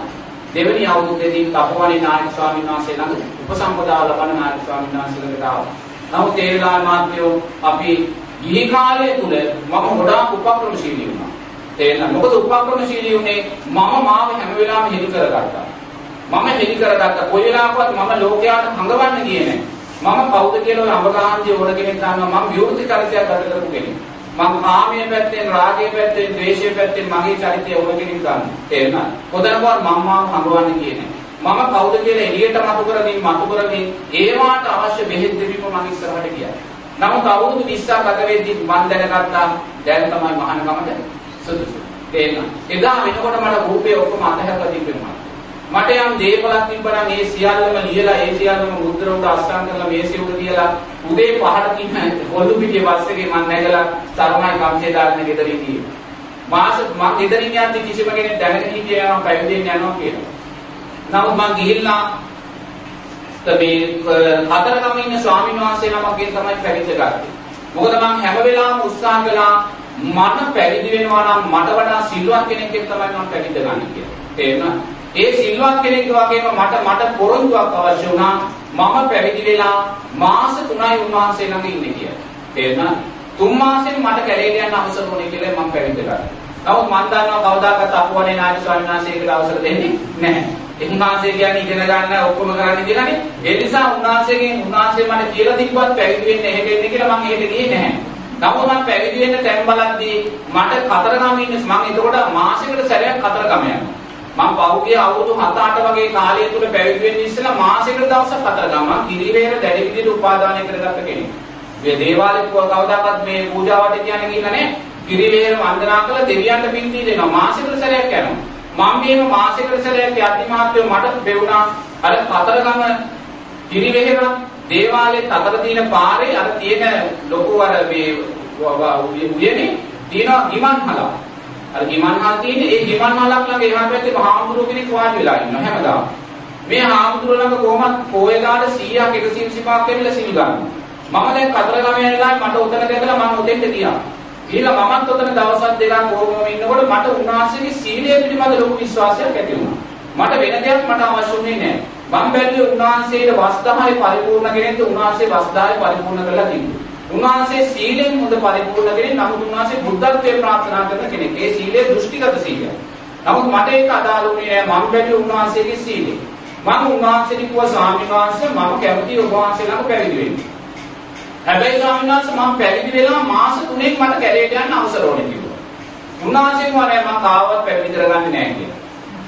A: දෙවෙනි අවුරුද්දේදී තපෝවණේ නායක ස්වාමීන් වහන්සේ ළඟ උපසම්පදා ලබන නායක ස්වාමීන් වහන්සේ ළඟට ආවා. නමුත් ඒ වෙලාවේ මාත්‍යෝ අපි ගිහි කාලය තුල මම ගොඩාක් උපක්‍රමශීලී වුණා. තේරෙනවද? මොකද උපක්‍රමශීලී උනේ මම මාව හැම වෙලාවෙම හෙලි කරගත්තා. මම හෙලි කරගත්තා. කොයි වෙලාවකවත් මම ලෝකයාට හංගවන්න ගියේ නැහැ. මම කවුද කියලා ඔය අඹගහන්දිය ඕන කෙනෙක් දන්නවා මම විවෘති චරිතයක් ගත කරපු කෙනෙක්. මම කාමයේ පැත්තෙන් රාගයේ පැත්තෙන් ද්වේෂයේ පැත්තෙන් මගේ චරිතය ඕන කෙනෙක් ගන්න. තේරුණාද? කොතනකවත් මම මාව හංගවන්න ගියේ නැහැ. මම කවුද කියලා එළියට මතු කරමින් මතු කරමින් ඒවාට අවශ්‍ය බෙහෙත් දෙපිම මම ඉස්සරහට ගියා. නමුත් අවුරුදු 20ක් ගත වෙද්දි මම දැනගත්තා දැන් තමයි මහානකමට සුදුසු. තේරෙනවද? එදා වෙනකොට මට රූපේ ඔක්කොම අතහැරලා තිබෙනවා. මට යම් දේපලක් තිබ්බනම් ඒ සියල්ලම ලියලා ඒ සියල්ලම මුද්‍ර උඩ අස්සම් කරලා මේසෙ උඩ තියලා උදේ පහට තින්න කොල්ලු පිටියේ බස් එකේ මම නැගලා සරමයි කම්සේ දාගෙන ගෙදරින් ගියේ. මාස මම ගෙදරින් යද්දි කිසිම කෙනෙක් දැනගෙන හිටියේ යනවා පැවිදෙන්න යනවා කියලා. නමුත් මම ගිහිල්ලා මේ හතරගම ඉන්න ස්වාමීන් වහන්සේ නමක්ගෙන් තමයි පැවිදි ගත්තේ. මොකද මම හැම වෙලාවෙම උත්සාහ කළා මම පැවිදි වෙනවා නම් මට වඩා සිල්වත් කෙනෙක් එක්ක තමයි මම පැවිදි ගන්න කියලා. තේරුණාද? ඒ සිල්වත් කෙනෙක් වගේම මට මට පොරොන්දුවක් අවශ්‍ය වුණා මම පැවිදි වෙලා මාස 3යි උන්වහන්සේ ළඟ ඉන්නේ කියලා. තේරුණාද? තුන් මාසෙන් මට කැලේට යන්න අවසර වුණේ කියලා මම පැවිදි කරා. නමුත් මම දන්නවා කවදාකවත් අපුවනේ නායක ස්වාමීන් වහන්සේකට අවසර දෙන්නේ නැහැ. උන්වහන්සේ කියන්නේ ඉගෙන ගන්න ඔක්කොම කරන්නේ කියලානේ. ඒ නිසා උන්වහන්සේගෙන් උන්වහන්සේ මට කියලා තිබ්බත් පැවිදි වෙන්න එහෙට එන්න කියලා මම එහෙට ගියේ නැහැ. නමුත් මම පැවිදි වෙන්න තැන් බලද්දී මට කතරගම ඉන්න මම එතකොට මාසෙකට සැරයක් කතරගම යනවා. මම පහුගිය අවුරුදු 7-8 වගේ කාලය තුල පැවිදි වෙන්න ඉස්සෙල්ලා මාසෙකට දවසක් කතරගම කිරිවේර දැඩි විදිහට උපාදානය කරගත්ත කෙනෙක්. මේ දේවාලේ කවදාකවත් මේ පූජාවට කියන්නේ කියලා නේ. කිරිවේර වන්දනා කළ දෙවියන්ට පින් දීලා මාසෙකට සැරයක් යනවා. මම මේව මාසෙකට සැරයක් යද්දි මාත්‍ය මට පෙවුනා අර කතරගම කිරිවෙහෙර දේවාලේ අතර තියෙන පාරේ අර තියෙන ලොකු අර මේ උයනේ තියෙන ගිමන්හල අර ගිමන්හල තියෙන ඒ ගිමන්හලක් ළඟ එහා පැත්තේ මහාමුදුරුව කෙනෙක් වාඩි වෙලා ඉන්නවා හැමදාම. මේ හාමුදුරුව ළඟ කොහොමත් පොයදාට 100ක් 125ක් ඇවිල්ලා සිල් ගන්නවා මම දැන් කතරගම යනලා මට උතන දැකලා මම උතෙන්ට ගියා. ඊළඟ මමත් උතන දවසක් දෙකක් කොහොමම ඉන්නකොට මට උන්වහන්සේගේ සීලය පිළිබඳ ලොකු විශ්වාසයක් ඇති වුණා. මට වෙන දෙයක් මට අවශ්‍ය වුණේ නැහැ. මම බැලුවේ උන්වහන්සේට වස් 10 පරිපූර්ණ කෙනෙක්ද? උන්වහන්සේ වස් 10 පරිපූර්ණ කරලා තිබුණා. උන්වහන්සේ සීලෙන් හොඳ පරිපූර්ණ කෙනෙක් නමුත් උන්වහන්සේ බුද්ධත්වයේ ප්‍රාර්ථනා කරන කෙනෙක්. ඒ සීලය දෘෂ්ටිගත සීලයක්. නමුත් මට ඒක අදාළ වුණේ නෑ මම බැලුවේ උන්වහන්සේගේ සීලය. මම උන්වහන්සේට කිව්වා ස්වාමීන් වහන්සේ මම කැමතියි ඔබ වහන්සේ ළඟ පැවිදි වෙන්න. හැබැයි ස්වාමීන් වහන්සේ මම පැවිදි වෙලා මාස 3ක් මට කැලේට යන්න අවසර ඕනේ කිව්වා. උන්වහන්සේ කිව්වා නෑ මම කාවත් පැවිදි කරගන්නේ නෑ කියලා.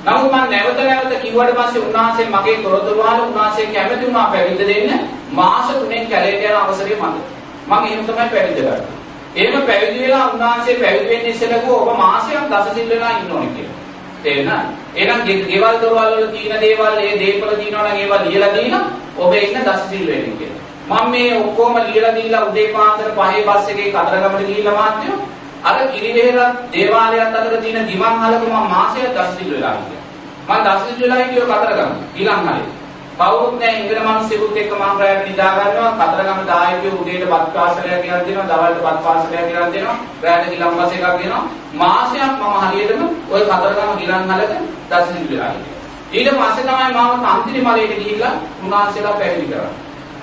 A: නමුත් මම නැවත නැවත කිව්වට පස්සේ උන්වහන්සේ මගේ තොරතුරු අහලා උන්වහන්සේ කැමති වුණා පැවිද්ද දෙන්න මාස 3ක් කැලේට යන අවසරය මට. මම එහෙම තමයි පැවිද්ද ගත්තේ. එහෙම පැවිදි වෙලා උන්වහන්සේ පැවිදි වෙන්න ඉස්සෙල්ලා ඔබ මාසයක් දසසිල් වෙලා ඉන්න ඕනේ කියලා. තේරෙනවද? එහෙනම් ගෙවල් දොරවල් වල තියෙන දේවල් ඒ දේපල තියෙනවා නම් ඒවා ලියලා දීලා ඔබ ඉන්න දසසිල් වෙන්න කියලා. මම මේ ඔක්කොම ලියලා දීලා උදේ පාන්දර පහේ බස් එකේ කතරගමට ගිහිල්ලා මාත්‍යෝ අර කිරිවේර දේවාලයත් අතර තියෙන දිමන්හලක මම මාසයක් දසසිල් වෙලා හිටියා. මම දසසිල් වෙලා හිටියෝ කතරගම ඊළඟහලේ. කවුරුත් නැහැ ඉංග්‍රීසි මිනිස්සුත් එක්ක මම රැයට නිදා ගන්නවා කතරගම දායකයෝ උදේට බත් පාසලයක් ගෙනත් දෙනවා දවල්ට බත් පාසලයක් ගෙනත් දෙනවා රැයට ගිලන් බස් එකක් ගෙනවා මාසයක් මම හරියටම ওই කතරගම ගිලන්හලක දසසිල් වෙලා හිටියා. ඊට පස්සේ තමයි මම අන්තිම මලයට ගිහිල්ලා උන්වහන්සේලා පැවිදි කරා.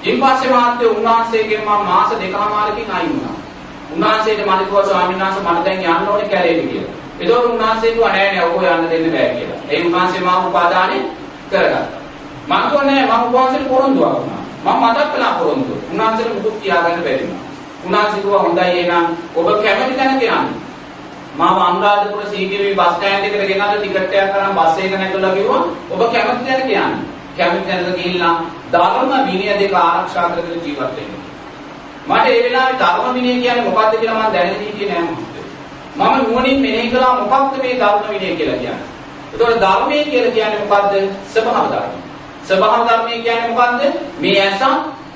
A: ඊට පස්සේ මාත්‍ය උන්වහන්සේගෙන් මම මාස දෙකමාරකින් අයින් වුණා. උන්වහන්සේට මම කිව්වා ස්වාමීන් වහන්සේ මට දැන් යන්න ඕනේ කැලේට කියලා. ඒතකොට උන්වහන්සේ කිව්වා නෑ නෑ ඔබ යන්න දෙන්න බෑ කියලා. ඒ උන්වහන්සේ මාව උපාදානෙ කරගත්තා. මම කිව්වා නෑ මම උන්වහන්සේට පොරොන්දුවක් වුණා. මම මතක් කළා පොරොන්දුව. උන්වහන්සේට මුකුත් කියාගන්න බැරි වුණා. උන්වහන්සේ කිව්වා හොඳයි එහෙනම් ඔබ කැමති තැනක යන්න. මම අනුරාධපුර සීටීවී බස් ස්ටෑන්ඩ් එකට ගෙනල්ලා ටිකට් එකක් කරන් බස් එක නැතුලා කිව්වා ඔබ කැමති තැනක යන්න. කැමති තැනක ගිහිල්ලා ධර්ම විනය දෙක ආරක්ෂා කරගෙන ජීවත් වෙන්න. මට ඒ වෙලාවේ ධර්ම විනය කියන්නේ මොකක්ද කියලා මම දැනගෙන හිටියේ නෑ මම නුවණින් මෙනෙහි කළා මොකක්ද මේ ධර්ම විනය කියලා කියන්නේ. ඒතකොට ධර්මයේ කියලා කියන්නේ මොකද්ද? ස්වභාව ධර්ම. ස්වභාව ධර්මය කියන්නේ මොකද්ද? මේ ඇස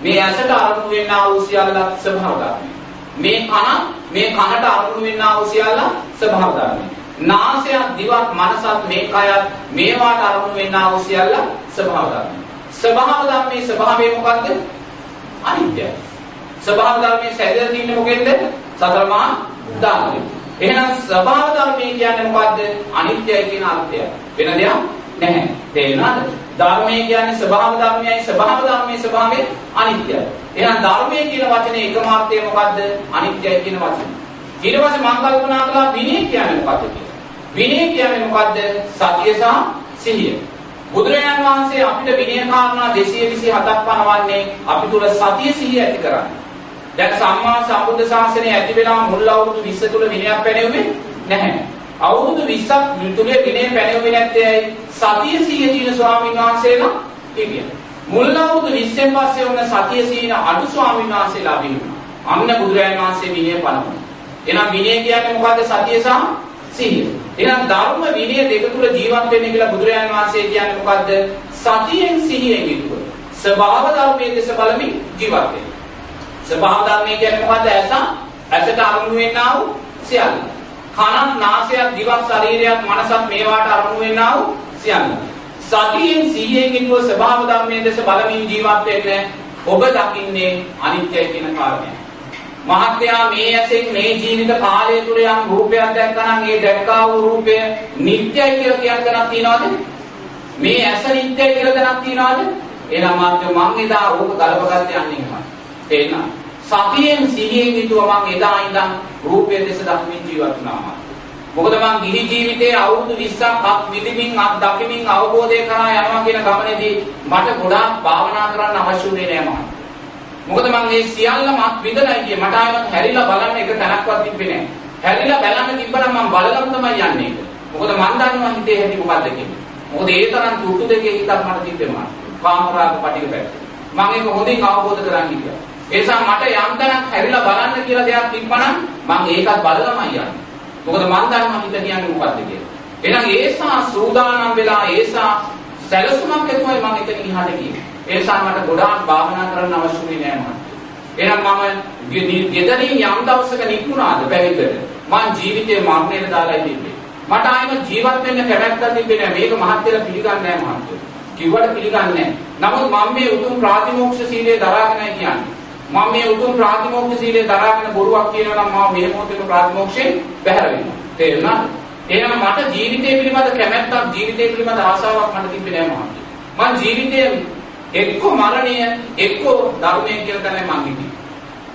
A: මේ ඇසට අරමුණු වෙන්නා වූ සියල්ල ස්වභාව ධර්මයි. මේ කන මේ කනට අරමුණු වෙන්නා වූ සියල්ල ස්වභාව ධර්මයි. නාසය දිවත් මනසත් මේ කයත් මේවාට අරමුණු වෙන්නා වූ සියල්ල ස්වභාව ධර්මයි. ස්වභාව ධර්මයේ ස්වභාවය මොකද්ද? අනිත්‍යයි. ස්වභාව ධර්මයේ සැදලා තියෙන්නේ මොකෙන්ද? සතරමා ධර්මයි. එහෙනම් ස්වභාව ධර්මයේ කියන්නේ මොකද්ද? අනිත්‍යයි කියන අර්ථය. වෙන දෙයක් නැහැ. තේරෙනවද? ධර්මයේ කියන්නේ ස්වභාව ධර්මයයි ස්වභාව ධර්මයේ ස්වභාවය අනිත්‍යයි. එහෙනම් ධර්මයේ කියන වචනේ එකම අර්ථය මොකද්ද? අනිත්‍යයි කියන වචනේ. ඊට පස්සේ මම කල්පනා කළා විනය කියන්නේ මොකද්ද කියලා. විනය කියන්නේ මොකද්ද? සතිය සහ සිහිය. බුදුරජාණන් වහන්සේ අපිට විනය කාරණා 227ක් පනවන්නේ අපි තුල සතිය සිහිය ඇති කරන්නේ. දැන් සම්මා සම්බුද්ධ ශාසනය ඇති වෙලා මුල් අවුරුදු 20 තුල විනයක් පැනෙන්නේ නැහැ. අවුරුදු 20ක් තුලේ විනය පැනෙන්නේ නැත්තේ ඇයි? සතිය සිහිය තියෙන ස්වාමීන් වහන්සේලා හිටියා. මුල් අවුරුදු 20න් පස්සේ වුණ සතිය සිහින අඩු ස්වාමීන් වහන්සේලා බිහිවුණා. අන්න බුදුරජාණන් වහන්සේ විනය පනවනවා. එහෙනම් විනය කියන්නේ මොකද්ද? සතිය සහ සිහිය. එහෙනම් ධර්ම විනය දෙක තුල ජීවත් වෙන්න කියලා බුදුරජාණන් වහන්සේ කියන්නේ මොකද්ද? සතියෙන් සිහියෙන් යුතුව. ස්වභාව ධර්මයේ දෙස බලමින් ජීවත් වෙන්න. ස්වභාව ධර්මයේ කියන්නේ මොකද්ද? ඇස ඇසට අරමුණු වෙන්නා වූ සියල්ල. කනක්, නාසයක්, දිවක්, ශරීරයක්, මනසක් මේවාට අරමුණු වෙන්නා වූ සියල්ල. සතියෙන් සිහියෙන් යුතුව ස්වභාව ධර්මයේ දෙස බලමින් ජීවත් වෙන්න ඔබ දකින්නේ අනිත්‍යයි කියන කාරණය. මහත්යා මේ ඇසෙන් මේ ජීවිත කාලය තුල යම් රූපයක් දැක්කනම් ඒ දැක්කා වූ රූපය නිට්ටයයි කියලා කියන දැනක් තියනවද? මේ ඇස නිට්ටයයි කියලා දැනක් තියනවද? එහෙනම් මාත්‍ය මං එදා ඕක ගලපගත්තේ යන්නේ එහෙමයි. තේරෙනවද? සතියෙන් සිහියෙන් හිතුව මං එදා ඉඳන් රූපයේ දෙස දක්මින් ජීවත් වුණා. මොකද මං ගිහි ජීවිතයේ අවුරුදු 20ක් අත් විදිමින් අත් දකිමින් අවබෝධය කරා යනවා කියන ගමනේදී මට ගොඩාක් භාවනා කරන්න අවශ්‍ය වුණේ නෑ මම. මොකද මං මේ සියල්ලම අත් විඳලා ගියේ මට ආයෙත් හැරිලා බලන්න එක තැනක්වත් තිබ්බේ නෑ. හැරිලා බලන්න තිබ්බනම් මං බලලම තමයි යන්නේ. මොකද මං දන්නවා හිතේ හැටි මොකද්ද කියන්නේ. මොකද ඒ තරම් තුට්ටු දෙකේ හිතක් මට තිබ්බේ මම. කාමරාග පටික පැත්තේ. මම ඒක හොඳින් අවබෝධ කරගන්න හිටියා. ඒ නිසා මට යම් තැනක් හැරිලා බලන්න කියලා දෙයක් තිබ්බනම් මං ඒකත් බලලමයි යන්නේ. මොකද මං දන්නවා හිත කියන්නේ මොකද්ද කියලා. එහෙනම් ඒසා සූදානම් වෙලා ඒසා සැලසුමක් එක්කමයි මම එතන ඉහාට ගියේ. ඒ නිසා මට ගොඩාක් භාවනා කරන්න අවශ්‍ය නෑ මම. එහෙනම් මම ගෙදරින් යම් දවසක නිකුණාද පැවිද්දට මං ජීවිතේ මරණයට දාලා ඉන්නේ. මට ආයෙම ජීවත් වෙන්න කැමැත්තක් තිබෙන්නේ නෑ. මේක මහත්යලා පිළිගන්නේ නෑ මහත්යෝ. කිව්වට පිළිගන්නේ නෑ. නමුත් මම මේ උතුම් ප්‍රාතිමෝක්ෂ සීලය දරාගෙනයි කියන්නේ. මම මේ උතුම් ප්‍රාතිමෝක්ෂ සීලය දරාගෙන බොරුවක් කියනවා නම් මම මේ මොහොතේ ප්‍රාතිමෝක්ෂයෙන් බැහැර වෙනවා. තේරුණාද? එහෙනම් මට ජීවිතය පිළිබඳ කැමැත්තක් ජීවිතය පිළිබඳ ආසාවක් මට තිබ්බේ නෑ මහත්තයා. මම ජීවිතයේ එක්ක මරණය එක්ක ධර්මය කියලා තමයි මම හිතන්නේ.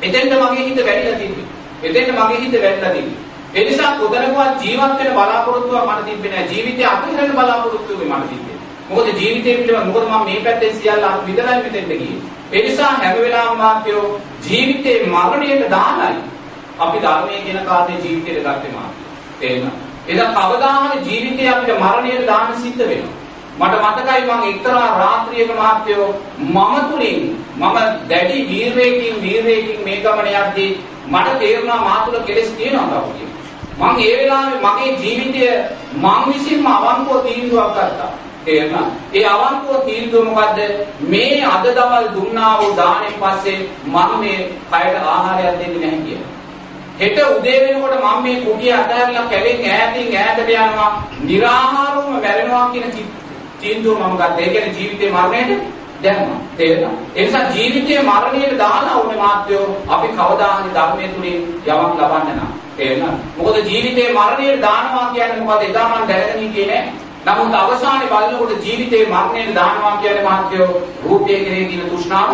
A: එතෙන්ද මගේ හිත වැඩිලා තිබ්බේ. එතෙන්ද මගේ හිත වැඩිලා තිබ්බේ. ඒ නිසා කොතනකවත් ජීවත් වෙන බලාපොරොත්තුවක් මට තිබ්බේ නෑ. ජීවිතය අතහැරෙන බලාපොරොත්තුවක් මට තිබ්බේ. මොකද ජීවිතය පිළිබඳ මොකද මම මේ පැත්තේ සියල්ල අත් විඳලා මෙතෙන්ද ගියේ. ඒ නිසා හැම වෙලාවම මාත්‍යෝ ජීවිතේ මරණයට දානයි අපි ධර්මයේ කියන කාර්යයේ ජීවිතයට ගත්තේ මාත්‍යෝ. තේරෙනවද? එදා කවදා හරි ජීවිතේ අපිට මරණයට දාන සිද්ධ වෙනවා. මට මතකයි මම එක්තරා රාත්‍රියක මහත්යෝ මම තුලින් මම දැඩි වීරයෙකින් වීරයෙකින් මේ ගමන යද්දී මට තේරුණා මා තුල කෙලෙස් තියෙනවා කවුද මම ඒ වෙලාවේ මගේ ජීවිතය මං විසින්ම අවංකව තීන්දුවක් ගත්තා තේරුණා ඒ අවංකව තීන්දුව මොකද්ද මේ අද දවල් දුන්නා වූ දාණයෙන් පස්සේ මම මේ කයට ආහාරයක් දෙන්නේ නැහැ කියලා හෙට උදේ වෙනකොට මම මේ කුටිය අතහැරලා කැලෙන් ඈතින් ඈතට යනවා निराහාරවම මැරෙනවා කියන තීන්දුව මම ගත්තා. ඒ කියන්නේ ජීවිතේ මරණයට දැම්මා. තේරෙනවද? ඒ නිසා ජීවිතේ මරණයට දාලා උනේ මාත්‍යෝ අපි කවදා හරි ධර්මයේ තුලින් යමක් ලබන්න නම්. තේරෙනවද? මොකද ජීවිතේ මරණයට දානවා කියන්නේ මොකද? එදා මම දැනගෙන හිටියේ නෑ. නමුත් අවසානයේ බලනකොට ජීවිතේ මරණයට දානවා කියන්නේ මාත්‍යෝ රූපයේ කෙරේ තියෙන තෘෂ්ණාව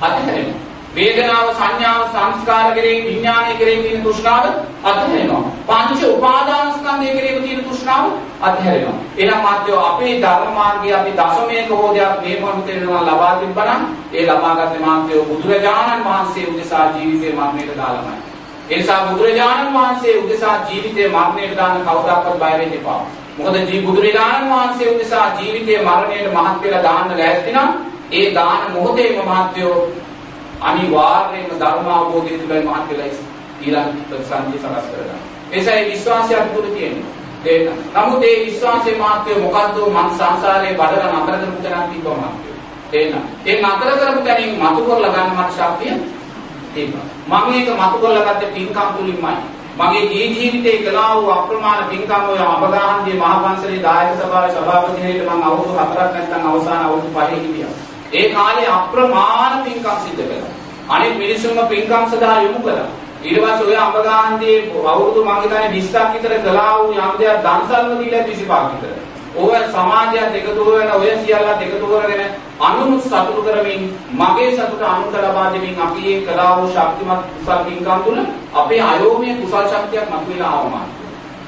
A: අත්හැරෙනවා. වේදනාව සංඥාව සංස්කාර කෙරෙහි විඥානය කෙරෙහි තියෙන තෘෂ්ණාව අත්හැරෙනවා. පංච උපාදානස්කන්ධය කෙරෙහි තියෙන තෘෂ්ණාව අත්හැරෙනවා. එහෙනම් මාත්‍යෝ අපේ ධර්ම මාර්ගයේ අපි දශමයක හෝදයක් මේ මොහොතේ වෙනවා ලබා තිබ්බනම් ඒ ලබාගත් මාත්‍යෝ බුදුරජාණන් වහන්සේ උදෙසා ජීවිතේ මරණයට දාලමයි. ඒ නිසා බුදුරජාණන් වහන්සේ උදෙසා ජීවිතේ මරණයට දාන කවදාකවත් බය වෙන්න එපා. මොකද ජී බුදුරජාණන් වහන්සේ උදෙසා ජීවිතේ මරණයට මහත් වෙලා දාන්න ලෑස්ති නම් ඒ දාන මොහොතේම මාත්‍යෝ අනිවාර්යයෙන්ම ධර්ම අවබෝධය තුළයි මහත්කලයි ඊළඟ ප්‍රතිසන්දි සකස් කරගන්න. එසේ විශ්වාසය අද්භුත තියෙනවා. දෙන්න. නමුත් ඒ විශ්වාසයේ මහත්කය මොකද්ද මං සංසාරේ බඩල නතර කරපු තැනක් තිබ්බා මහත්කය. දෙන්න. ඒ නතර කරපු තැනින් මතු කරලා ගන්න මට ශක්තිය තිබ්බා. මම මේක මතු කරලා ගත්තේ පින්කම් තුලින්මයි. මගේ ජී ජීවිතේ කළා වූ අප්‍රමාණ පින්කම් ඔය අබගාහන්දී මහා පන්සලේ දායක සභාවේ සභාපතිනෙට මම අවුරුදු 4ක් නැත්නම් අවසාන අවුරුදු 5 හිටියා. ඒ කාලේ අප්‍රමාණ පින්කම් සිද්ධ කළා. අනිත් මිනිස්සුන්ව පින්කම් සඳහා යොමු කළා. ඊට පස්සේ ඔය අඹගාහන්දී අවුරුදු මං හිතන්නේ 20ක් විතර කළා වූ යම් දෙයක් දන්සල්ම දීලා 25ක් විතර. ඔය සමාජයත් එකතු වෙන ඔය සියල්ලත් එකතු කරගෙන අනුමුත් සතුටු කරමින් මගේ සතුට අනුන්ට ලබා දෙමින් අපි මේ කළා වූ ශක්තිමත් කුසල් පින්කම් තුල අපේ අයෝමය කුසල් ශක්තියක් මතුවලා ආවමයි.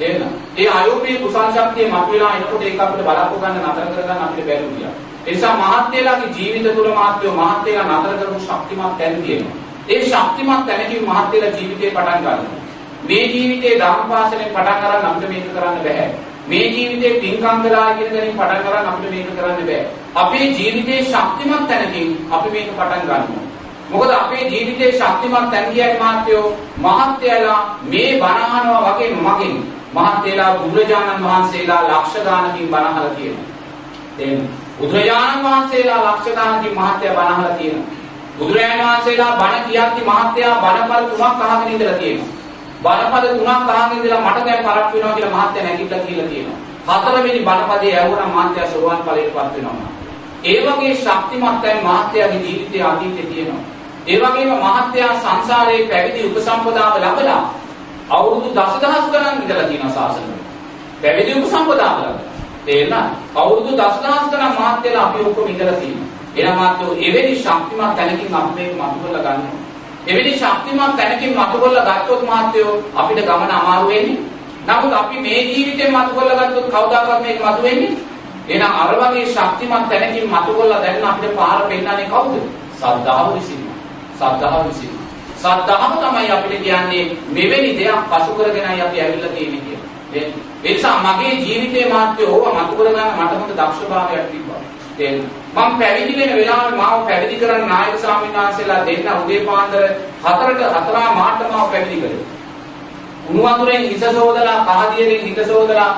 A: එහෙනම් ඒ අයෝමය කුසල් ශක්තිය මතුවලා එනකොට ඒක අපිට බලපො ගන්න නතර කරගන්න අපිට බැරි වුණා. ඒ නිසා මහත්යලාගේ ජීවිත තුළ මහත්යෝ මහත්යලා නතර කරපු ශක්තිමත් තැන් තියෙනවා. ඒ ශක්තිමත් තැනකින් මහත්යලා ජීවිතේ පටන් ගන්නවා. මේ ජීවිතේ ධම්පාසලෙන් පටන් අරන් අපිට මේක කරන්න බෑ. මේ ජීවිතේ පින්කම් කළා කියන දරින් පටන් අරන් අපිට මේක කරන්න බෑ. අපේ ජීවිතේ ශක්තිමත් තැනකින් අපි මේක පටන් ගන්නවා. මොකද අපේ ජීවිතේ ශක්තිමත් තැන් කියන්නේ මහත්යෝ මහත්යලා මේ බණහනවා වගේ මගින් මහත්යලා බුදුරජාණන් වහන්සේලා ලක්ෂ ගානකින් බණහලා කියනවා. තේරෙනවද? බුදුරජාණන් වහන්සේලා ලක්ෂ ගානකින් මහත්ය බණහලා තියෙනවා. බුදුරජාණන් වහන්සේලා බණ කියද්දි මහත්යා බණපද තුනක් අහගෙන ඉඳලා තියෙනවා. බණපද තුනක් අහගෙන ඉඳලා මට දැන් පරක් වෙනවා කියලා මහත්ය නැගිටලා කියලා තියෙනවා. හතරවෙනි බණපදේ ඇහුවනම් මහත්ය සෝවාන් ඵලයටපත් වෙනවා. ඒ වගේ ශක්තිමත් දැන් මහත්යාගේ ජීවිතයේ අතීතේ තියෙනවා. ඒ වගේම මහත්යා සංසාරයේ පැවිදි උපසම්පදාව ලැබලා අවුරුදු දසදහස් ගණන් ඉඳලා තියෙනවා සාසනෙ. පැවිදි උපසම්පදාව ලැබලා තේරෙනවද? අවුරුදු දසදහස් ගණන් මහත්යලා අපි ඔක්කොම ඉඳලා තියෙනවා. එහෙනම් මාත්‍යෝ එවැනි ශක්තිමත් තැනකින් අපි මේක මතු කරලා ගන්නවා. එවැනි ශක්තිමත් තැනකින් මතු කරලා ගත්තොත් මහත්යෝ අපිට ගමන අමාරු වෙන්නේ. නමුත් අපි මේ ජීවිතේ මතු කරලා ගත්තොත් කවදාකවත් මේක මතු වෙන්නේ. එහෙනම් අර වගේ ශක්තිමත් තැනකින් මතු කරලා දැන් අපිට පාර පෙන්නන්නේ කවුද? සද්ධාව විසින්ම. සද්ධාව විසින්ම. සද්ධාව තමයි අපිට කියන්නේ මෙවැනි දෙයක් පසු කරගෙනයි අපි ඇවිල්ලා තියෙන්නේ කියලා. ඒ නිසා මගේ ජීවිතේ මාත්‍ය ඕවා මතු කරගන්න මට හොඳ දක්ෂභාවයක් තිබ්බා. තේන්න. මම පැවිදි වෙන වෙලාවේ මාව පැවිදි කරන්න නායක ස්වාමීන් වහන්සේලා දෙන්න උදේ පාන්දර 4ට 4 මාට මාව පැවිදි කළේ. උණු වතුරෙන් හිස සෝදලා කහදියෙන් හිස සෝදලා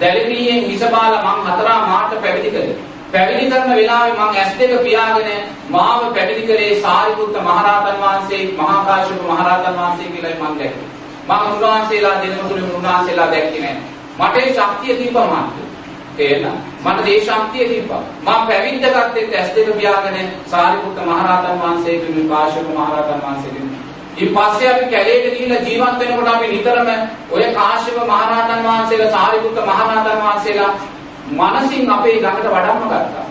A: දැලිපියෙන් හිස බාලා මම 4 මාට පැවිදි කළේ. පැවිදි කරන වෙලාවේ මම ඇස් දෙක පියාගෙන මාව පැවිදි කළේ සාරිපුත්ත මහරහතන් වහන්සේ මහා කාශ්‍යප මහරහතන් වහන්සේ කියලායි මම දැක්කේ. මම උන්වහන්සේලා දෙනමුතුනේ උන්වහන්සේලා දැක්කේ නෑ. මට ඒ ශක්තිය තිබ්බා මාත්. තේරෙනවද? මට ඒ ශක්තිය තිබ්බා. මම පැවිද්ද ගත්තෙත් ඇස් දෙක පියාගෙන සාරිපුත්ත මහරහතන් වහන්සේ කෙනෙක් කාශ්‍යප මහරහතන් වහන්සේ කෙනෙක්. ඊට පස්සේ අපි කැලේට ගිහිල්ලා ජීවත් වෙනකොට අපි නිතරම ඔය කාශ්‍යප මහරහතන් වහන්සේලා සාරිපුත්ත මහරහතන් වහන්සේලා මනසින් අපේ ළඟට වඩම්ම ගත්තා.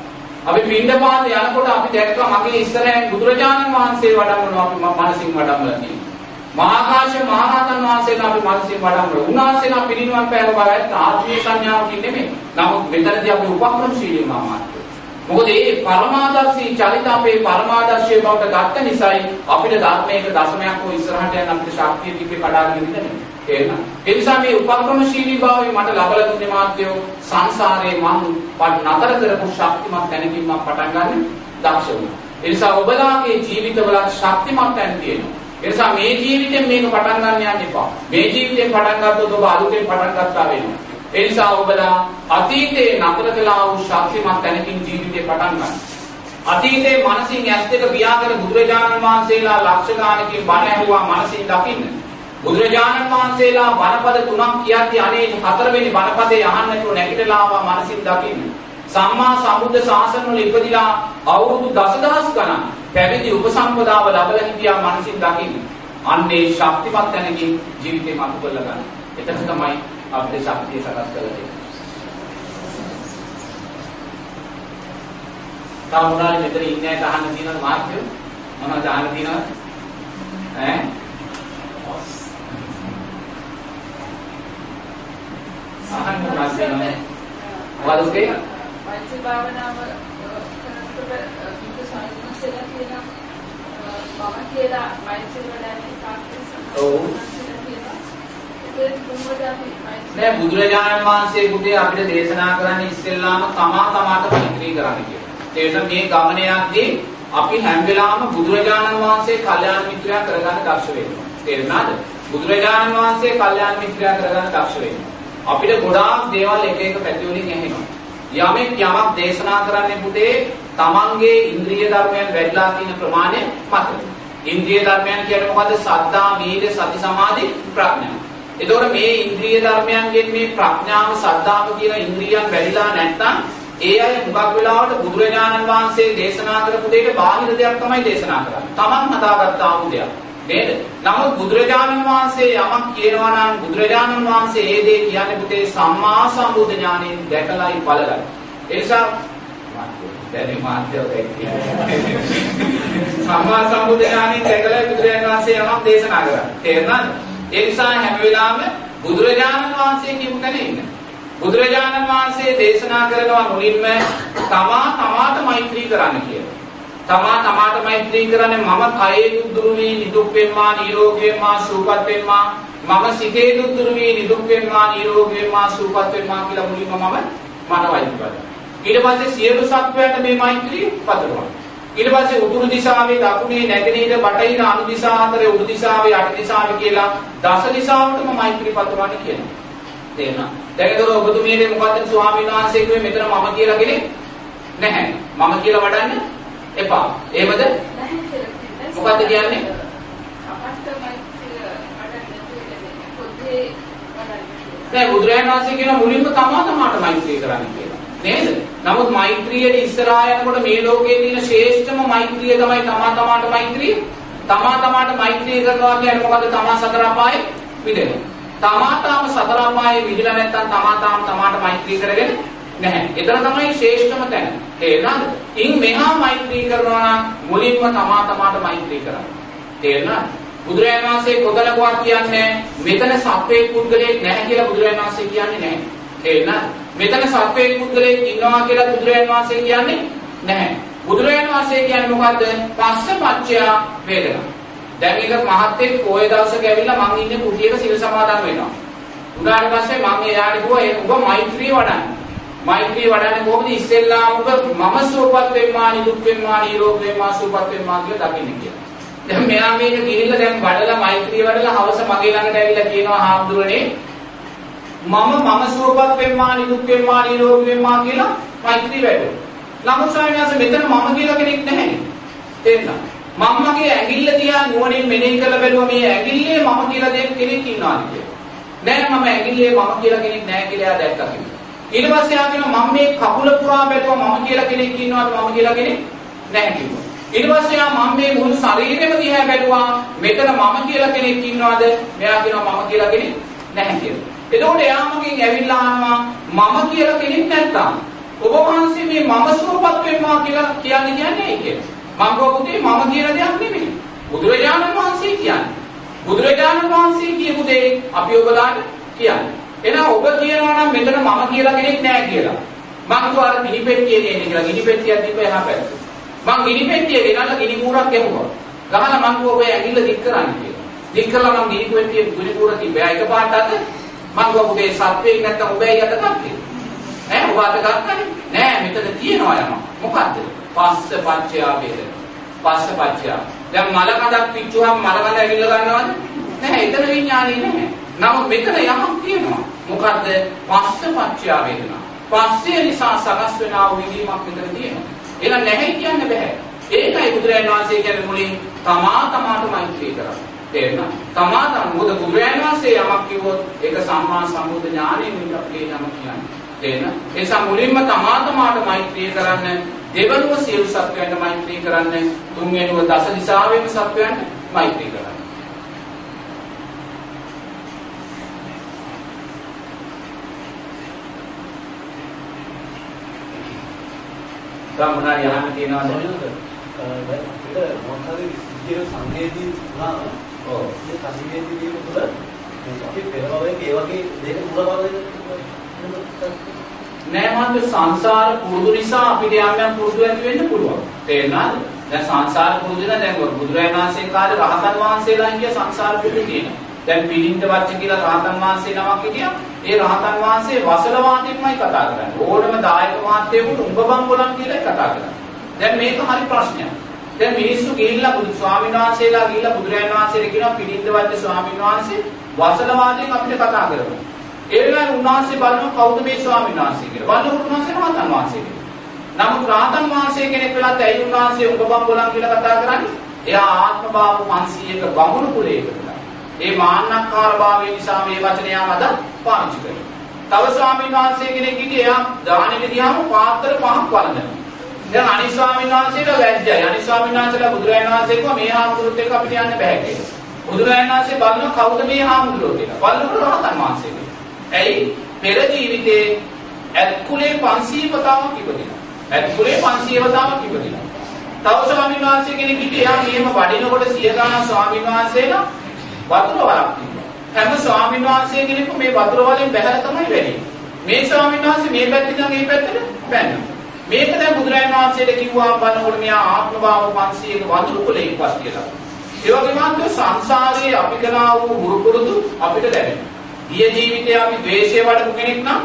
A: අපි පින්ඩපාත යනකොට අපි දැක්කා මගේ ඉස්සරහින් බුදුරජාණන් වහන්සේ වඩම්මනවා අපි මනසින් වඩම්මලා තියෙනවා. මහාකාශ මහරහතන් වහන්සේලා අපි මනසින් වඩම්මලා. උන්වහන්සේලා පිරිනිවන් පෑව බවත් ආත්මීය සංඥාවකින් නෙමෙයි. නමුත් මෙතනදී අපි උපක්‍රමශීලී මාමාත්‍ය. මොකද මේ පරමාදර්ශී චරිත අපේ පරමාදර්ශී බවට ගත්ත නිසායි අපිට ධර්මයක දශමයක් හෝ ඉස්සරහට යන අපිට ශක්තිය තිබ්බේ කඩාගෙන ඉඳන්නේ. තේරෙනවද? ඒ නිසා මේ උපක්‍රමශීලී භාවය මට ලබලා දුන්නේ මාත්‍යෝ සංසාරේ මම නතර කරපු ශක්තිමත් තැනකින් මම පටන් ගන්න දක්ෂ වුණා. ඒ නිසා ඔබලාගේ ජීවිතවල ශක්තිමත් තැන තියෙනවා. ඒ නිසා මේ ජීවිතෙන් මේක පටන් ගන්න යන්න එපා. මේ ජීවිතෙන් පටන් ගත්තොත් ඔබ අලුතෙන් පටන් ගත්තා වෙනවා. ඒ නිසා ඔබලා අතීතේ නතර කළා වූ ශක්තිමත් තැනකින් ජීවිතේ පටන් ගන්න. අතීතේ මනසින් ඇස් දෙක පියාගෙන බුදුරජාණන් වහන්සේලා ලක්ෂ ගානකින් බණ ඇහුවා මනසින් දකින්න. බුදුරජාණන් වහන්සේලා බණපද තුනක් කියද්දී අනේ හතරවෙනි බණපදේ අහන්නට නැගිටලා ආවා මනසින් දකින්න. සම්මා සම්බුද්ධ ශාසන වල ඉපදිලා අවුරුදු දසදහස් ගණන් පැවිදි උපසම්පදාව ලැබලා හිටියා මනසින් දකින්න. අන්නේ ශක්තිමත් තැනකින් ජීවිතේ මතු කරලා ගන්න. එතන තමයි අපිට ශක්තිය සකස් කරලා දෙන්නේ. තාමුණාලි මෙතන ඉන්නේ අහන්න තියෙනවද මාත්‍යෝ? මොනවද අහන්න තියෙනවද? ඈ අහන්න මොනවද තියෙනවද? මොකද උගේ?
C: මෛත්‍රී භාවනාව කරනකොට සාධනසලා කියන මම කියලා
A: ඔව්. නෑ බුදුරජාණන් වහන්සේ පුතේ අපිට දේශනා කරන්නේ ඉස්සෙල්ලාම තමා තමාට මෛත්‍රී කරන්න කියලා. ඒ නිසා මේ ගමන යද්දී අපි හැම වෙලාවම බුදුරජාණන් වහන්සේ කල්යාණ මිත්‍රයා කරගන්න දක්ෂ වෙනවා. තේරුණාද? බුදුරජාණන් වහන්සේ කල්යාණ මිත්‍රයා කරගන්න දක්ෂ වෙනවා. අපිට ගොඩාක් දේවල් එක එක පැති වලින් ඇහෙනවා. යමෙක් යමක් දේශනා කරන්නේ පුතේ තමන්ගේ ඉන්ද්‍රිය ධර්මයන් වැඩිලා තියෙන ප්‍රමාණය මත. ඉන්ද්‍රිය ධර්මයන් කියන්නේ මොකද්ද? සද්ධා, වීර්ය, සති, සමාධි, ප්‍රඥා. එතකොට මේ ඉන්ද්‍රිය ධර්මයන්ගෙන් මේ ප්‍රඥාව, සද්ධාව කියන ඉන්ද්‍රියන් වැඩිලා නැත්නම් ඒ අය මුගක් වෙලාවට බුදුරජාණන් වහන්සේ දේශනා කරපු දෙයට බාහිර දෙයක් තමයි දේශනා කරන්නේ. Taman හදාගත්ත ආපු දෙයක්. නේද? නමුත් බුදුරජාණන් වහන්සේ යමක් කියනවා නම් බුදුරජාණන් වහන්සේ ඒ දේ කියන්නේ පුතේ සම්මා සම්බුද්ධ ඥාණයෙන් දැකලායි බලලා. ඒ නිසා දැනි මාත්‍යෝ සම්මා සම්බුද්ධ ඥාණයෙන් දැකලා බුදුරජාණන් වහන්සේ යමක් දේශනා කරා. තේරුණාද? ඒ නිසා හැම වෙලාවෙම බුදුරජාණන් වහන්සේ කියපු තැන ඉන්න. බුදුරජාණන් වහන්සේ දේශනා කරනවා මුලින්ම තමා තමාට මෛත්‍රී කරන්න කියලා. තමා තමාට මෛත්‍රී කරන්නේ මම කයේ දුරු වී නිදුක් වෙම්මා නිරෝගී වෙම්මා සුවපත් වෙම්මා මම සිතේ දුරු වී නිදුක් වෙම්මා නිරෝගී වෙම්මා සුවපත් වෙම්මා කියලා මුලින්ම මම මනවයි කරා. ඊට පස්සේ සියලු සත්වයන්ට මේ මෛත්‍රී පතරනවා. ඊට පස්සේ උතුරු දිශාවේ දකුණේ නැගෙනහිර බටහිර අනු දිශා හතරේ උඩු දිශාවේ අට දිශාවේ කියලා දස දිශාවටම මෛත්‍රී පතරවන්නේ කියනවා. තේරුණා? දැන් ඒක ඔබතුමියනේ මොකද්ද ස්වාමීන් වහන්සේ කිව්වේ මෙතන මම කියලා කෙනෙක් නැහැ. මම කියලා වඩන්න එපා. එහෙමද? මොකද්ද කියන්නේ? නෑ බුදුරජාණන් වහන්සේ කියන මුලින්ම තමා තමාට මෛත්‍රී කරන්න කියලා. නේද? නමුත් මෛත්‍රියේ ඉස්සරහා යනකොට මේ ලෝකයේ තියෙන ශ්‍රේෂ්ඨම මෛත්‍රිය තමයි තමා තමාට මෛත්‍රිය. තමා තමාට මෛත්‍රී කරනවා කියන්නේ මොකද්ද? තමා සතර අපායේ මිදෙනවා. තමා තාම සතර අපායේ මිදලා නැත්නම් තමා තාම තමාට මෛත්‍රී කරගෙන නැහැ. එතන තමයි ශ්‍රේෂ්ඨම තැන. තේරෙනවද? ඉන් මෙහා මෛත්‍රී කරනවා නම් මුලින්ම තමා තමාට මෛත්‍රී කරන්න. තේරුණාද? බුදුරජාණන් වහන්සේ කොතනකවත් කියන්නේ මෙතන සත්වයේ පුද්ගලයෙක් නැහැ කියලා බුදුරජාණන් වහන්සේ කියන්නේ නැහැ. තේරුණාද? මෙතන සත්වයේ පුද්ගලයෙක් ඉන්නවා කියලා බුදුරජාණන් වහන්සේ කියන්නේ නැහැ. බුදුරජාණන් වහන්සේ කියන්නේ මොකද්ද? පස්ස පච්චය වේදනා. දැන් එක මහත්ෙක් පොයේ දවසක ඇවිල්ලා මං ඉන්නේ කුටියක සිල් සමාදන් වෙනවා. උනාට පස්සේ මම එයාට කිව්වා ඔබ මෛත්‍රිය වඩන්න. මෛත්‍රිය වඩන්නේ කොහොමද? ඉස්සෙල්ලාම ඔබ මම සුවපත් වෙම්මා, නිදුක් වෙම්මා, නිරෝග වෙම්මා, සුවපත් වෙම්මා කියලා දකින්න කියලා. දැන් මෙයා මේක ගිහිල්ලා දැන් වඩලා මෛත්‍රිය වඩලා හවස මගේ ළඟට ඇවිල්ලා කියනවා හාමුදුරනේ මම මම සුවපත් වෙම්මා, නිදුක් වෙම්මා, නිරෝග වෙම්මා කියලා මෛත්‍රිය වැඩුවා. නමුත් ස්වාමීන් වහන්සේ මෙතන මම කියලා කෙනෙක් නැහැ. තේරුණා? මම මගේ ඇඟිල්ල දිහා නුවණින් මෙනෙහි කරලා බැලුවා මේ ඇඟිල්ලේ මම කියලා දෙයක් කෙනෙක් ඉන්නවාද කියලා. නෑ මම ඇඟිල්ලේ මම කියලා කෙනෙක් නෑ කියලා එයා දැක්කා කිව්වා. ඊට පස්සේ ආ කියනවා මම මේ කකුල පුරා බැලුවා මම කියලා කෙනෙක් ඉන්නවද මම කියලා කෙනෙක් නැහැ කිව්වා. ඊට පස්සේ ආ මම මේ මුළු ශරීරෙම දිහා බැලුවා මෙතන මම කියලා කෙනෙක් ඉන්නවද? මෙයා කියනවා මම කියලා කෙනෙක් නැහැ කියලා. එතකොට එයා මගෙන් ඇවිල්ලා අහනවා මම කියලා කෙනෙක් නැත්තම් ඔබ වහන්සේ මේ මම සුවපත් වෙනවා කියලා කියන්නේ කියන්නේ ඇයි කියලා. මම කවුරුද මම කියන දෙයක් නෙමෙයි. බුදුරජාණන් වහන්සේ කියන්නේ. බුදුරජාණන් වහන්සේ කියපු දේ අපි ඔබලාට කියන්නේ. එහෙනම් ඔබ කියනවා නම් මෙතන මම කියලා කෙනෙක් නැහැ කියලා. මං කිව්වා අර ගිනි පෙට්ටිය දෙන්නේ කියලා. ගිනි පෙට්ටියක් තිබ්බ එහා පැත්තේ. මං ගිනි පෙට්ටිය ගෙනල්ලා ගිනි කූරක් ගැහුවා. ගහලා මං කිව්වා ඔබ ඇඟිල්ල දික් කරන්න කියලා. දික් කළා මං ගිනි පෙට්ටිය ගිනි කූර තිබ්බා. ඒක පාට අත මං කිව්වා ඔබේ සත්වෙක් නැත්තම් ඔබේ යට ගත්තේ. ඈ ඔබ අත ගත්තනේ. නෑ මෙතන තියෙනවා යම. මොකද්ද? පස්ස පච්චයා වේද. පස්ස පච්චයා. දැන් මල කඳක් පිච්චුවාම මල කඳ ඇවිල්ලා ගන්නවද? නැහැ. එතන විඥානේ නැහැ. නමුත් මෙතන යමක් තියෙනවා. මොකද්ද? පස්ස පච්චයා වේදනා. පස්සේ නිසා සකස් වෙන ආ විදීමක් මෙතන තියෙනවා. එහෙනම් නැහැ කියන්න බෑ. ඒකයි බුදුරජාණන් වහන්සේ කියන්නේ මුලින් තමා තමාට මෛත්‍රී කරා. තේරෙනවද? තමා තම මොකද බුදුරජාණන් වහන්සේ යමක් කිව්වොත් ඒක සම්මා සම්බුද්ධ ඥාණයෙන් විතර අපේ යමක් කියන්නේ. තේරෙනවද? ඒ නිසා මුලින්ම තමා තමාට මෛත්‍රී කරන්න දෙවනුව සියලු සත්වයන්ට මෛත්‍රී කරන්න තුන්වෙනුව දස දිශාවෙම සත්වයන්ට මෛත්‍රී කරන්න. තම මොනවා යහන්න තියනවද?
D: අපිට මොකක්ද සිද්ධිය සංවේදී වුණා.
A: ඔව්.
D: ඒ සංවේදී වීම තුළ අපි පෙරවගේ ඒ වගේ දෙයක මුලවද
A: නෑ මන්ද සංසාර පුරුදු නිසා අපිට යම් යම් පුරුදු ඇති වෙන්න පුළුවන්. තේරුණාද? දැන් සංසාර පුරුදු වෙන දැන් බුදුරජාණන් වහන්සේ කාලේ රහතන් වහන්සේලා කිය සංසාර පුරුදු තියෙනවා. දැන් පිළින්ද වච්ච කියලා රහතන් වහන්සේ නමක් හිටියා. ඒ රහතන් වහන්සේ වසල වාදයෙන්මයි කතා කරන්නේ. ඕනම දායක මාත්‍යයෙකුට උඹ බම්බලන් කියලා කතා කරන්නේ. දැන් මේක හරි ප්‍රශ්නයක්. දැන් මිනිස්සු ගිහිල්ලා බුදු ස්වාමීන් වහන්සේලා ගිහිල්ලා බුදුරජාණන් වහන්සේට කියනවා පිළින්ද වච්ච ස්වාමීන් වහන්සේ වසල වාදයෙන් අපිට කතා කරමු. ඒ වෙලාවේ උන්වහන්සේ බලනවා කවුද මේ ස්වාමීන් වහන්සේ කියලා. බලනකොට උන්වහන්සේ රහතන් වහන්සේ කෙනෙක්. නමුත් රහතන් වහන්සේ කෙනෙක් වෙලත් ඇයි උන්වහන්සේ උඹ බම්බලන් කියලා කතා කරන්නේ? එයා ආත්ම භාව 500ක බමුණු කුලයකට. ඒ මාන්නක්කාර භාවය නිසා මේ වචනය අද පාවිච්චි කරනවා. තව ස්වාමීන් වහන්සේ කෙනෙක් හිටියේ එයා දානෙට ගියාම පාත්‍ර පහක් වළඳනවා. දැන් අනිත් ස්වාමීන් වහන්සේලා වැජ්ජයි. අනිත් ස්වාමීන් වහන්සේලා බුදුරජාණන් වහන්සේ කිව්වා මේ හාමුදුරුවොත් එක්ක අපිට යන්න බෑ කියලා. බුදුරජාණන් වහන්සේ බලනවා කවුද මේ හාමුදුරුවෝ කියලා. බලනකොට රහතන් වහන්සේ කෙනෙක්. ඇයි? පෙර ජීවිතේ ඇත්කුලේ 500 වතාවක් ඉපදිනවා. ඇත්කුලේ 500 වතාවක් ඉපදිනවා. තව ස්වාමීන් වහන්සේ කෙනෙක් හිටියා මෙහෙම වඩිනකොට සිය ගණන් ස්වාමීන් වහන්සේලා වතුර වලක් තිබ්බා. හැම ස්වාමීන් වහන්සේ කෙනෙකු මේ වතුර වලින් බැහැලා තමයි වැඩි. මේ ස්වාමීන් වහන්සේ මේ පැත්තෙන් නම් මේ පැත්තට පැන්නා. මේක දැන් බුදුරජාණන් වහන්සේට කිව්වා බලනකොට මෙයා ආත්ම භාව 500ක වතුර කුලේ ඉපස් කියලා. ඒ වගේම අන්ත සංසාරයේ අපි කළා වූ මුරුකුරුදු අපිට ලැබෙනවා. ගිය ජීවිතේ අපි ද්වේෂය වඩපු කෙනෙක් නම්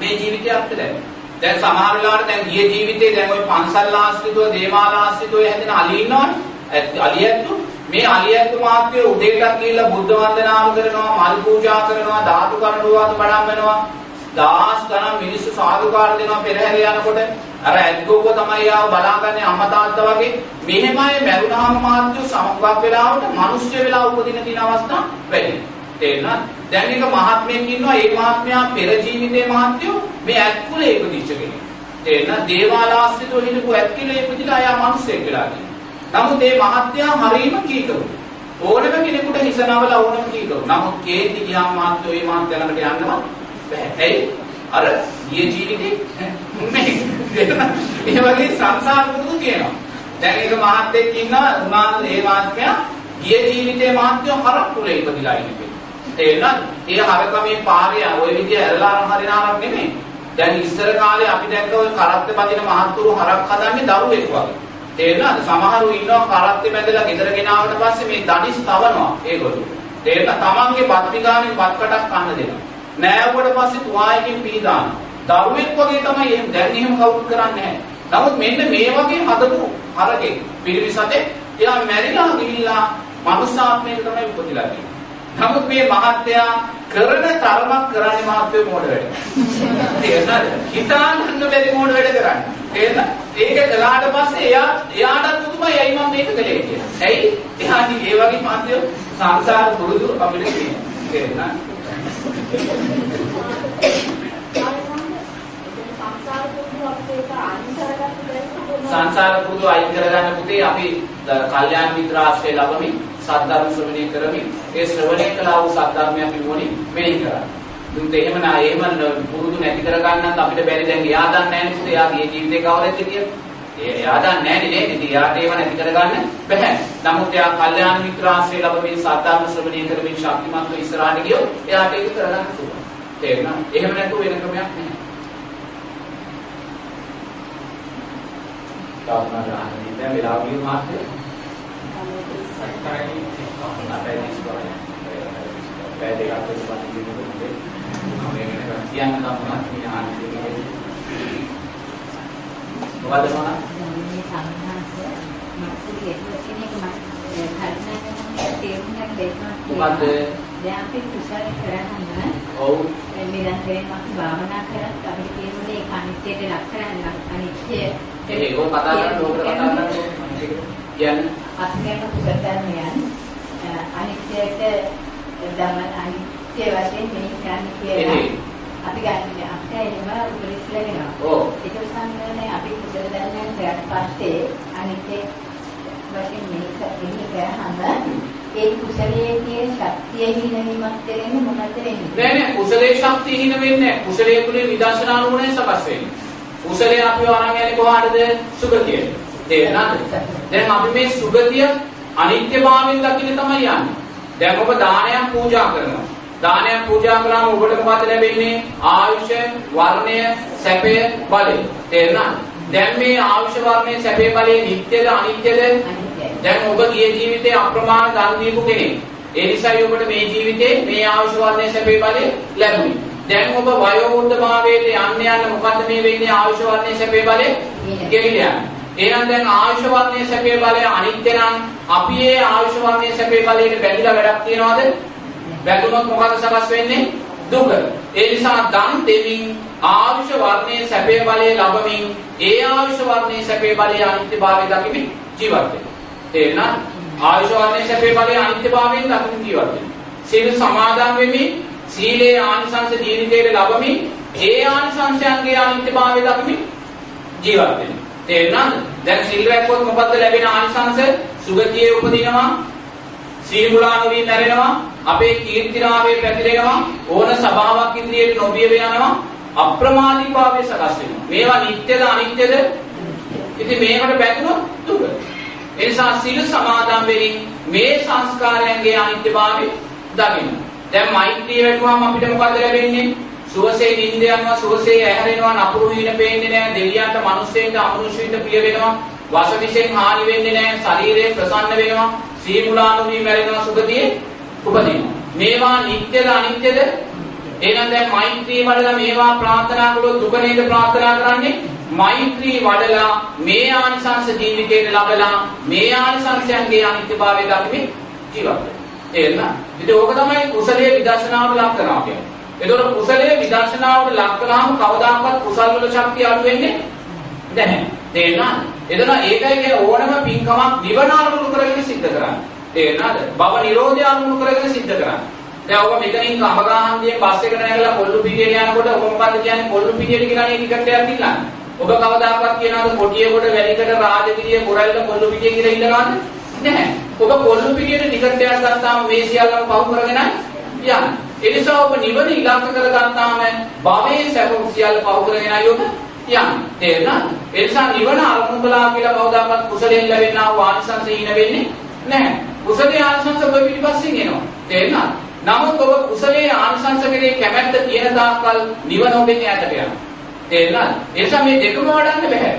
A: මේ ජීවිතේ අපිට ලැබෙනවා. දැන් සමහර වෙලාවට දැන් ගිය ජීවිතේ දැන් ওই පන්සල් ආශ්‍රිතව දේවාල ආශ්‍රිතව හැදෙන අලි ඉන්නවනේ. අලියැත්තු මේ අලියැත්තු මාත්‍ය උදේටත් ගිහිල්ලා බුද්ධ වන්දනාව කරනවා, මල් පූජා කරනවා, ධාතු කරුණාවාද බණම්මනවා. දහස් ගණන් මිනිස්සු සාදුකාර දෙනවා පෙරහැර යනකොට අර ඇද්ගොව්ව තමයි ආව බලාගන්නේ අම්මා තාත්තා වගේ මෙහෙමයි මරුණාම මාත්‍ය සමගක් වෙලාවට මිනිස්සු වෙලා උපදින තියෙන අවස්ථා වැඩි. තේරෙනවද? දැන් එක මහත්මයෙක් ඉන්නවා ඒ මහත්මයා පෙර ජීවිතේ මහත්යෝ මේ ඇත්කුලේ ඉපදිච්ච කෙනෙක්. තේරෙනවද? දේවාලාස්තිතෝ හිටපු ඇත්කිලේ ඉපදිලා ආයා මිනිස්සෙක් වෙලා තියෙනවා. නමුත් මේ මහත්යා හරීම කීකරු. ඕනම කෙනෙකුට හිසනවල ඕනම කීකරු. නමුත් කේන්ති ගියාම මහත්යෝ මේ මහත්ය ළඟට යන්නවා බෑ. ඇයි? අර ගිය ජීවිතේ මේ ඒ වගේ සංසාර පුරුදු කියනවා. දැන් එක මහත්ෙක් ඉන්නවා උනාන ඒ මාත්‍යා ගිය ජීවිතේ මහත්ය හරක් තුල ඉපදිලා ඉන්නේ. තේරෙනවද? ඒ හරකමේ පාරේ ওই විදිය ඇරලා අරන් හරිනාවක් නෙමෙයි. දැන් ඉස්සර කාලේ අපි දැක්ක ওই කරත්ත බදින මහත්තුරු හරක් හදන්නේ දරුවෙක් වගේ. තේරෙනවද? සමහරු ඉන්නවා කරත්තේ බැඳලා ගෙදර ගෙනාවට පස්සේ මේ දඩිස් තවනවා ඒගොල්ලෝ. තේරෙන තමන්ගේ බත්ති ගානේ බත් කටක් කන්න දෙනවා. නෑවුවට පස්සේ තුවායකින් පීදාන. දරුවෙක් වගේ තමයි එහෙම දැන් එහෙම කවුරුත් කරන්නේ නැහැ. නමුත් මෙන්න මේ වගේ හදපු හරකෙක් පිරිවිසතේ එයා මැරිලා ගිහිල්ලා මනුස්සාත්මයක තමයි උපදිලා තියෙන්නේ. නමුත් මේ මහත්තයා කරන තරමක් කරන්නේ මහත්වයේ මෝඩ වැඩ. තේරෙනවද? හිතාගන්න බැරි මෝඩ වැඩ කරන්නේ. තේරෙනවද? ඒක කළාට පස්සේ එයා එයාටත් පුදුමයි ඇයි මම මේක කළේ කියලා. ඇයි? එයාට ඒ වගේ මහත්වයේ සංසාර පුරුදු අපිට තියෙනවා. තේරෙනවද? සංසාර පුරුදු අයින් කරගන්න පුතේ අපි කල්යාණ මිත්‍ර ආශ්‍රය ලැබමින් සද්ධර්ම ශ්‍රවණය කරමින් ඒ ශ්‍රවණය කළා වූ සද්ධර්මය අපි මොනින් මෙහි කරා. දුන්ට එහෙම නා එහෙම පුරුදු නැති කරගන්නත් අපිට බැරි දැන් එයා දන්නේ නැහැ නේ පුතේ එයාගේ ජීවිතේ කවරෙද්ද කියලා. එයා දන්නේ නැහැ නේද? ඉතින් එයාට ඒව නැති කරගන්න බැහැ. නමුත් එයා කල්යාණ මිත්‍ර ආශ්‍රය ලැබමින් සද්ධර්ම ශ්‍රවණය කරමින් ශක්තිමත්ව ඉස්සරහට ගියොත් එයාට ඒක කරගන්න පුළුවන්. තේරුණා? එහෙම නැතුව වෙන ක්‍රමයක් නැහැ. කාරණා ගන්න දැන් වෙලාව ගිය මාත්‍රේ සක්කාරයි අපේ දිස්වාය පැය දෙකක් විතර පස්සේ මම මේක කියන්න තමයි කියන ආන්තිකේ මොකද මොනවා
E: මේ එක මම කල්පනා කරනවා තේරුම් ගන්න
A: මොකද්ද?
E: දැන් අපි කුසල කරගන්න
A: ඔව්.
E: නිරන්තරයෙන් අපි භාවනා කරත් අපිට කියන්නේ ඒක අනිත්‍යයට ලක් කරන්න අනිත්‍ය
A: ඒක කතා කරලා ඕකට කතා කරලා කියන්නේ.
E: අත්‍යවශ්‍ය කුසල ධර්මයන් අනිත්‍යයට දම අනිත්‍ය වශයෙන් මෙහි කරන්න කියලා. අපි ගන්න අපිට එහෙම උපදෙස් ලැබෙනවා
A: ඔව්.
E: ඒක සම්මතනේ අපි කුසල ධර්මයන් කරත් පස්සේ අනිත්‍ය වශයෙන් මෙහි කරහම ඒ කුසලයේ තියෙන ශක්තිය හිණවීමක් දෙන්නේ මොකද වෙන්නේ?
A: නෑ නෑ. කුසලයේ ශක්තිය හින වෙන්නේ නෑ. කුසලයේ තුලින් විදර්ශනා නුවණයි සකස් වෙන්නේ. කුසලයේ අපි අරන් යන්නේ කොහාටද? සුගතිය. තේරෙනවද? දැන් අපි මේ සුගතිය අනිත්‍යභාවයෙන් දකින්න තමයි යන්නේ. දැන් ඔබ දානයක් පූජා කරනවා දානයක් පූජා කළාම ඔබට මොකද ලැබෙන්නේ ආයුෂ වර්ණය සැපය බලය තේරෙනවද දැන් මේ ආයුෂ වර්ණය සැපය බලය නිට්ටයද අනිත්‍යද දැන් ඔබ ගිය ජීවිතේ අප්‍රමාණ දන් දීපු කෙනෙක්. ඒ නිසායි ඔබට මේ ජීවිතේ මේ ආයුෂ වර්ණයේ සැපේ බලය ලැබුණේ. දැන් ඔබ වයෝ වෘද්ධ භාවයට යන්න යන්න මොකද්ද මේ වෙන්නේ ආයුෂ වර්ණයේ සැපේ බලය? ගෙවිලා යනවා. එහෙනම් දැන් ආයුෂ වර්ණයේ සැපේ බලය අනිත්‍ය නම් අපි ඒ ආයුෂ වර්ණයේ සැපේ බලයට බැඳිලා වැඩක් තියනවද? බැඳුනොත් මොකද සකස් වෙන්නේ? දුක. ඒ නිසා දන් දෙමින් ආයුෂ වර්ණයේ සැපේ බලය ලැබමින් ඒ ආයුෂ වර්ණයේ සැපේ බලය අනිත්‍යභාවය දකිමින් ජීවත් වෙනවා. තේරෙනවද? ආයුෂ වර්ණයේ සැපේ බලයේ අනිත්‍යභාවයෙන් දකින්න ජීවත් වෙනවා. සීල සමාදන් වෙමින් සීලේ ආනිසංස ජීවිතයේ ලැබමින් ඒ ආනිසංසයන්ගේ අනිත්‍යභාවය දකිමින් ජීවත් වෙනවා. තේරෙනවද? දැන් සිල් රැක්කොත් මොකද්ද ලැබෙන ආනිසංස? සුගතියේ උපදිනවා. සීල මුලා නොවි මැරෙනවා. අපේ කීර්තිනාමයේ පැතිරෙනවා. ඕන සභාවක් ඉදිරියට නොබිය යනවා. අප්‍රමාදීභාවය සකස් වෙනවා. මේවා නිට්ටයද අනිත්‍යද? ඉතින් මේකට බැඳුනොත් දුක. ඒ නිසා සීල සමාදන් වෙමින් මේ සංස්කාරයන්ගේ අනිත්‍යභාවය දකින්න. දැන් මෛත්‍රිය වැටුවාම අපිට මොකද ලැබෙන්නේ? සුවසේ නිින්ද යනවා, සුවසේ ඇහැරෙනවා, නපුරු වීන පේන්නේ නැහැ, දෙවියන්ට, මිනිස්සෙන්ට, අමනුෂ්‍යයින්ට ප්‍රිය වෙනවා, වාසවිෂයෙන් හානි වෙන්නේ නැහැ, ශරීරය ප්‍රසන්න වෙනවා, සීමුලානුවී මැරෙනවා, සුගතියේ උපදිනවා. මේවා නිට්ටයද අනිත්‍යද? එහෙනම් දැන් මෛත්‍රී වඩලා මේවා ප්‍රාර්ථනා කළොත් දුක නේද ප්‍රාර්ථනා කරන්නේ? මෛත්‍රී වඩලා මේ ආනිසංස ජීවිතේට ලබලා මේ ආනිසංසයන්ගේ අනිත්‍යභාවය දකිමින් ජීවත් වෙනවා. තේරෙනවද? ඉතින් ඕක තමයි කුසලයේ විදර්ශනාවට ලක් කරනවා කියන්නේ. ඒතකොට කුසලයේ විදර්ශනාවට ලක් කළාම කවදාකවත් කුසල් වල ශක්තිය අඩු වෙන්නේ නැහැ. තේරෙනවද? එතන ඒකයි කියන ඕනම පින්කමක් නිවන අරමුණු කරගෙන සිද්ධ කරන්නේ. තේරෙනවද? භව නිරෝධය අරමුණු කරගෙන සිද්ධ කරන්නේ. දැන් ඔබ මෙතනින් කමගාහන්දියෙන් බස් එකට නැගලා කොල්ලු පිටියට යනකොට ඔබ මොකද්ද කියන්නේ කොල්ලු පිටියට ගිහලා ටිකට් එකක් ඉල්ලන්නේ. ඔබ කවදාකවත් කියනවාද කොටියේකට වැලිකට රාජගිරිය පුරල්ල කොල්ලු පිටිය කියලා ඉල්ලනවද? නැහැ. ඔබ කොල්ලු පිටියට ටිකට් එකක් ගත්තාම මේ සියල්ලම පවු කරගෙන යන්නේ. ඒ නිසා ඔබ නිවන ඉලක්ක කරගත්තාම භවයේ සැප සියල්ල පවු කරගෙන යොද යන්නේ. තේරුණාද? ඒ නිසා නිවන අරමුණු කළා කියලා කවදාකවත් කුසලයෙන් ලැබෙනා වූ ආනිසංස හීන වෙන්නේ නැහැ. කුසලයේ ආනිසංස ඔබ පිටිපස්සෙන් එනවා. තේරෙනවද? නමුත් ඔබ කුසලයේ ආනිසංස කෙරේ කැමැත්ත තියෙන තාක්කල් නිවන ඔබෙන් ඈතට යනවා. තේරෙනවද? ඒ නිසා මේ දෙකම වඩන්න බෑ.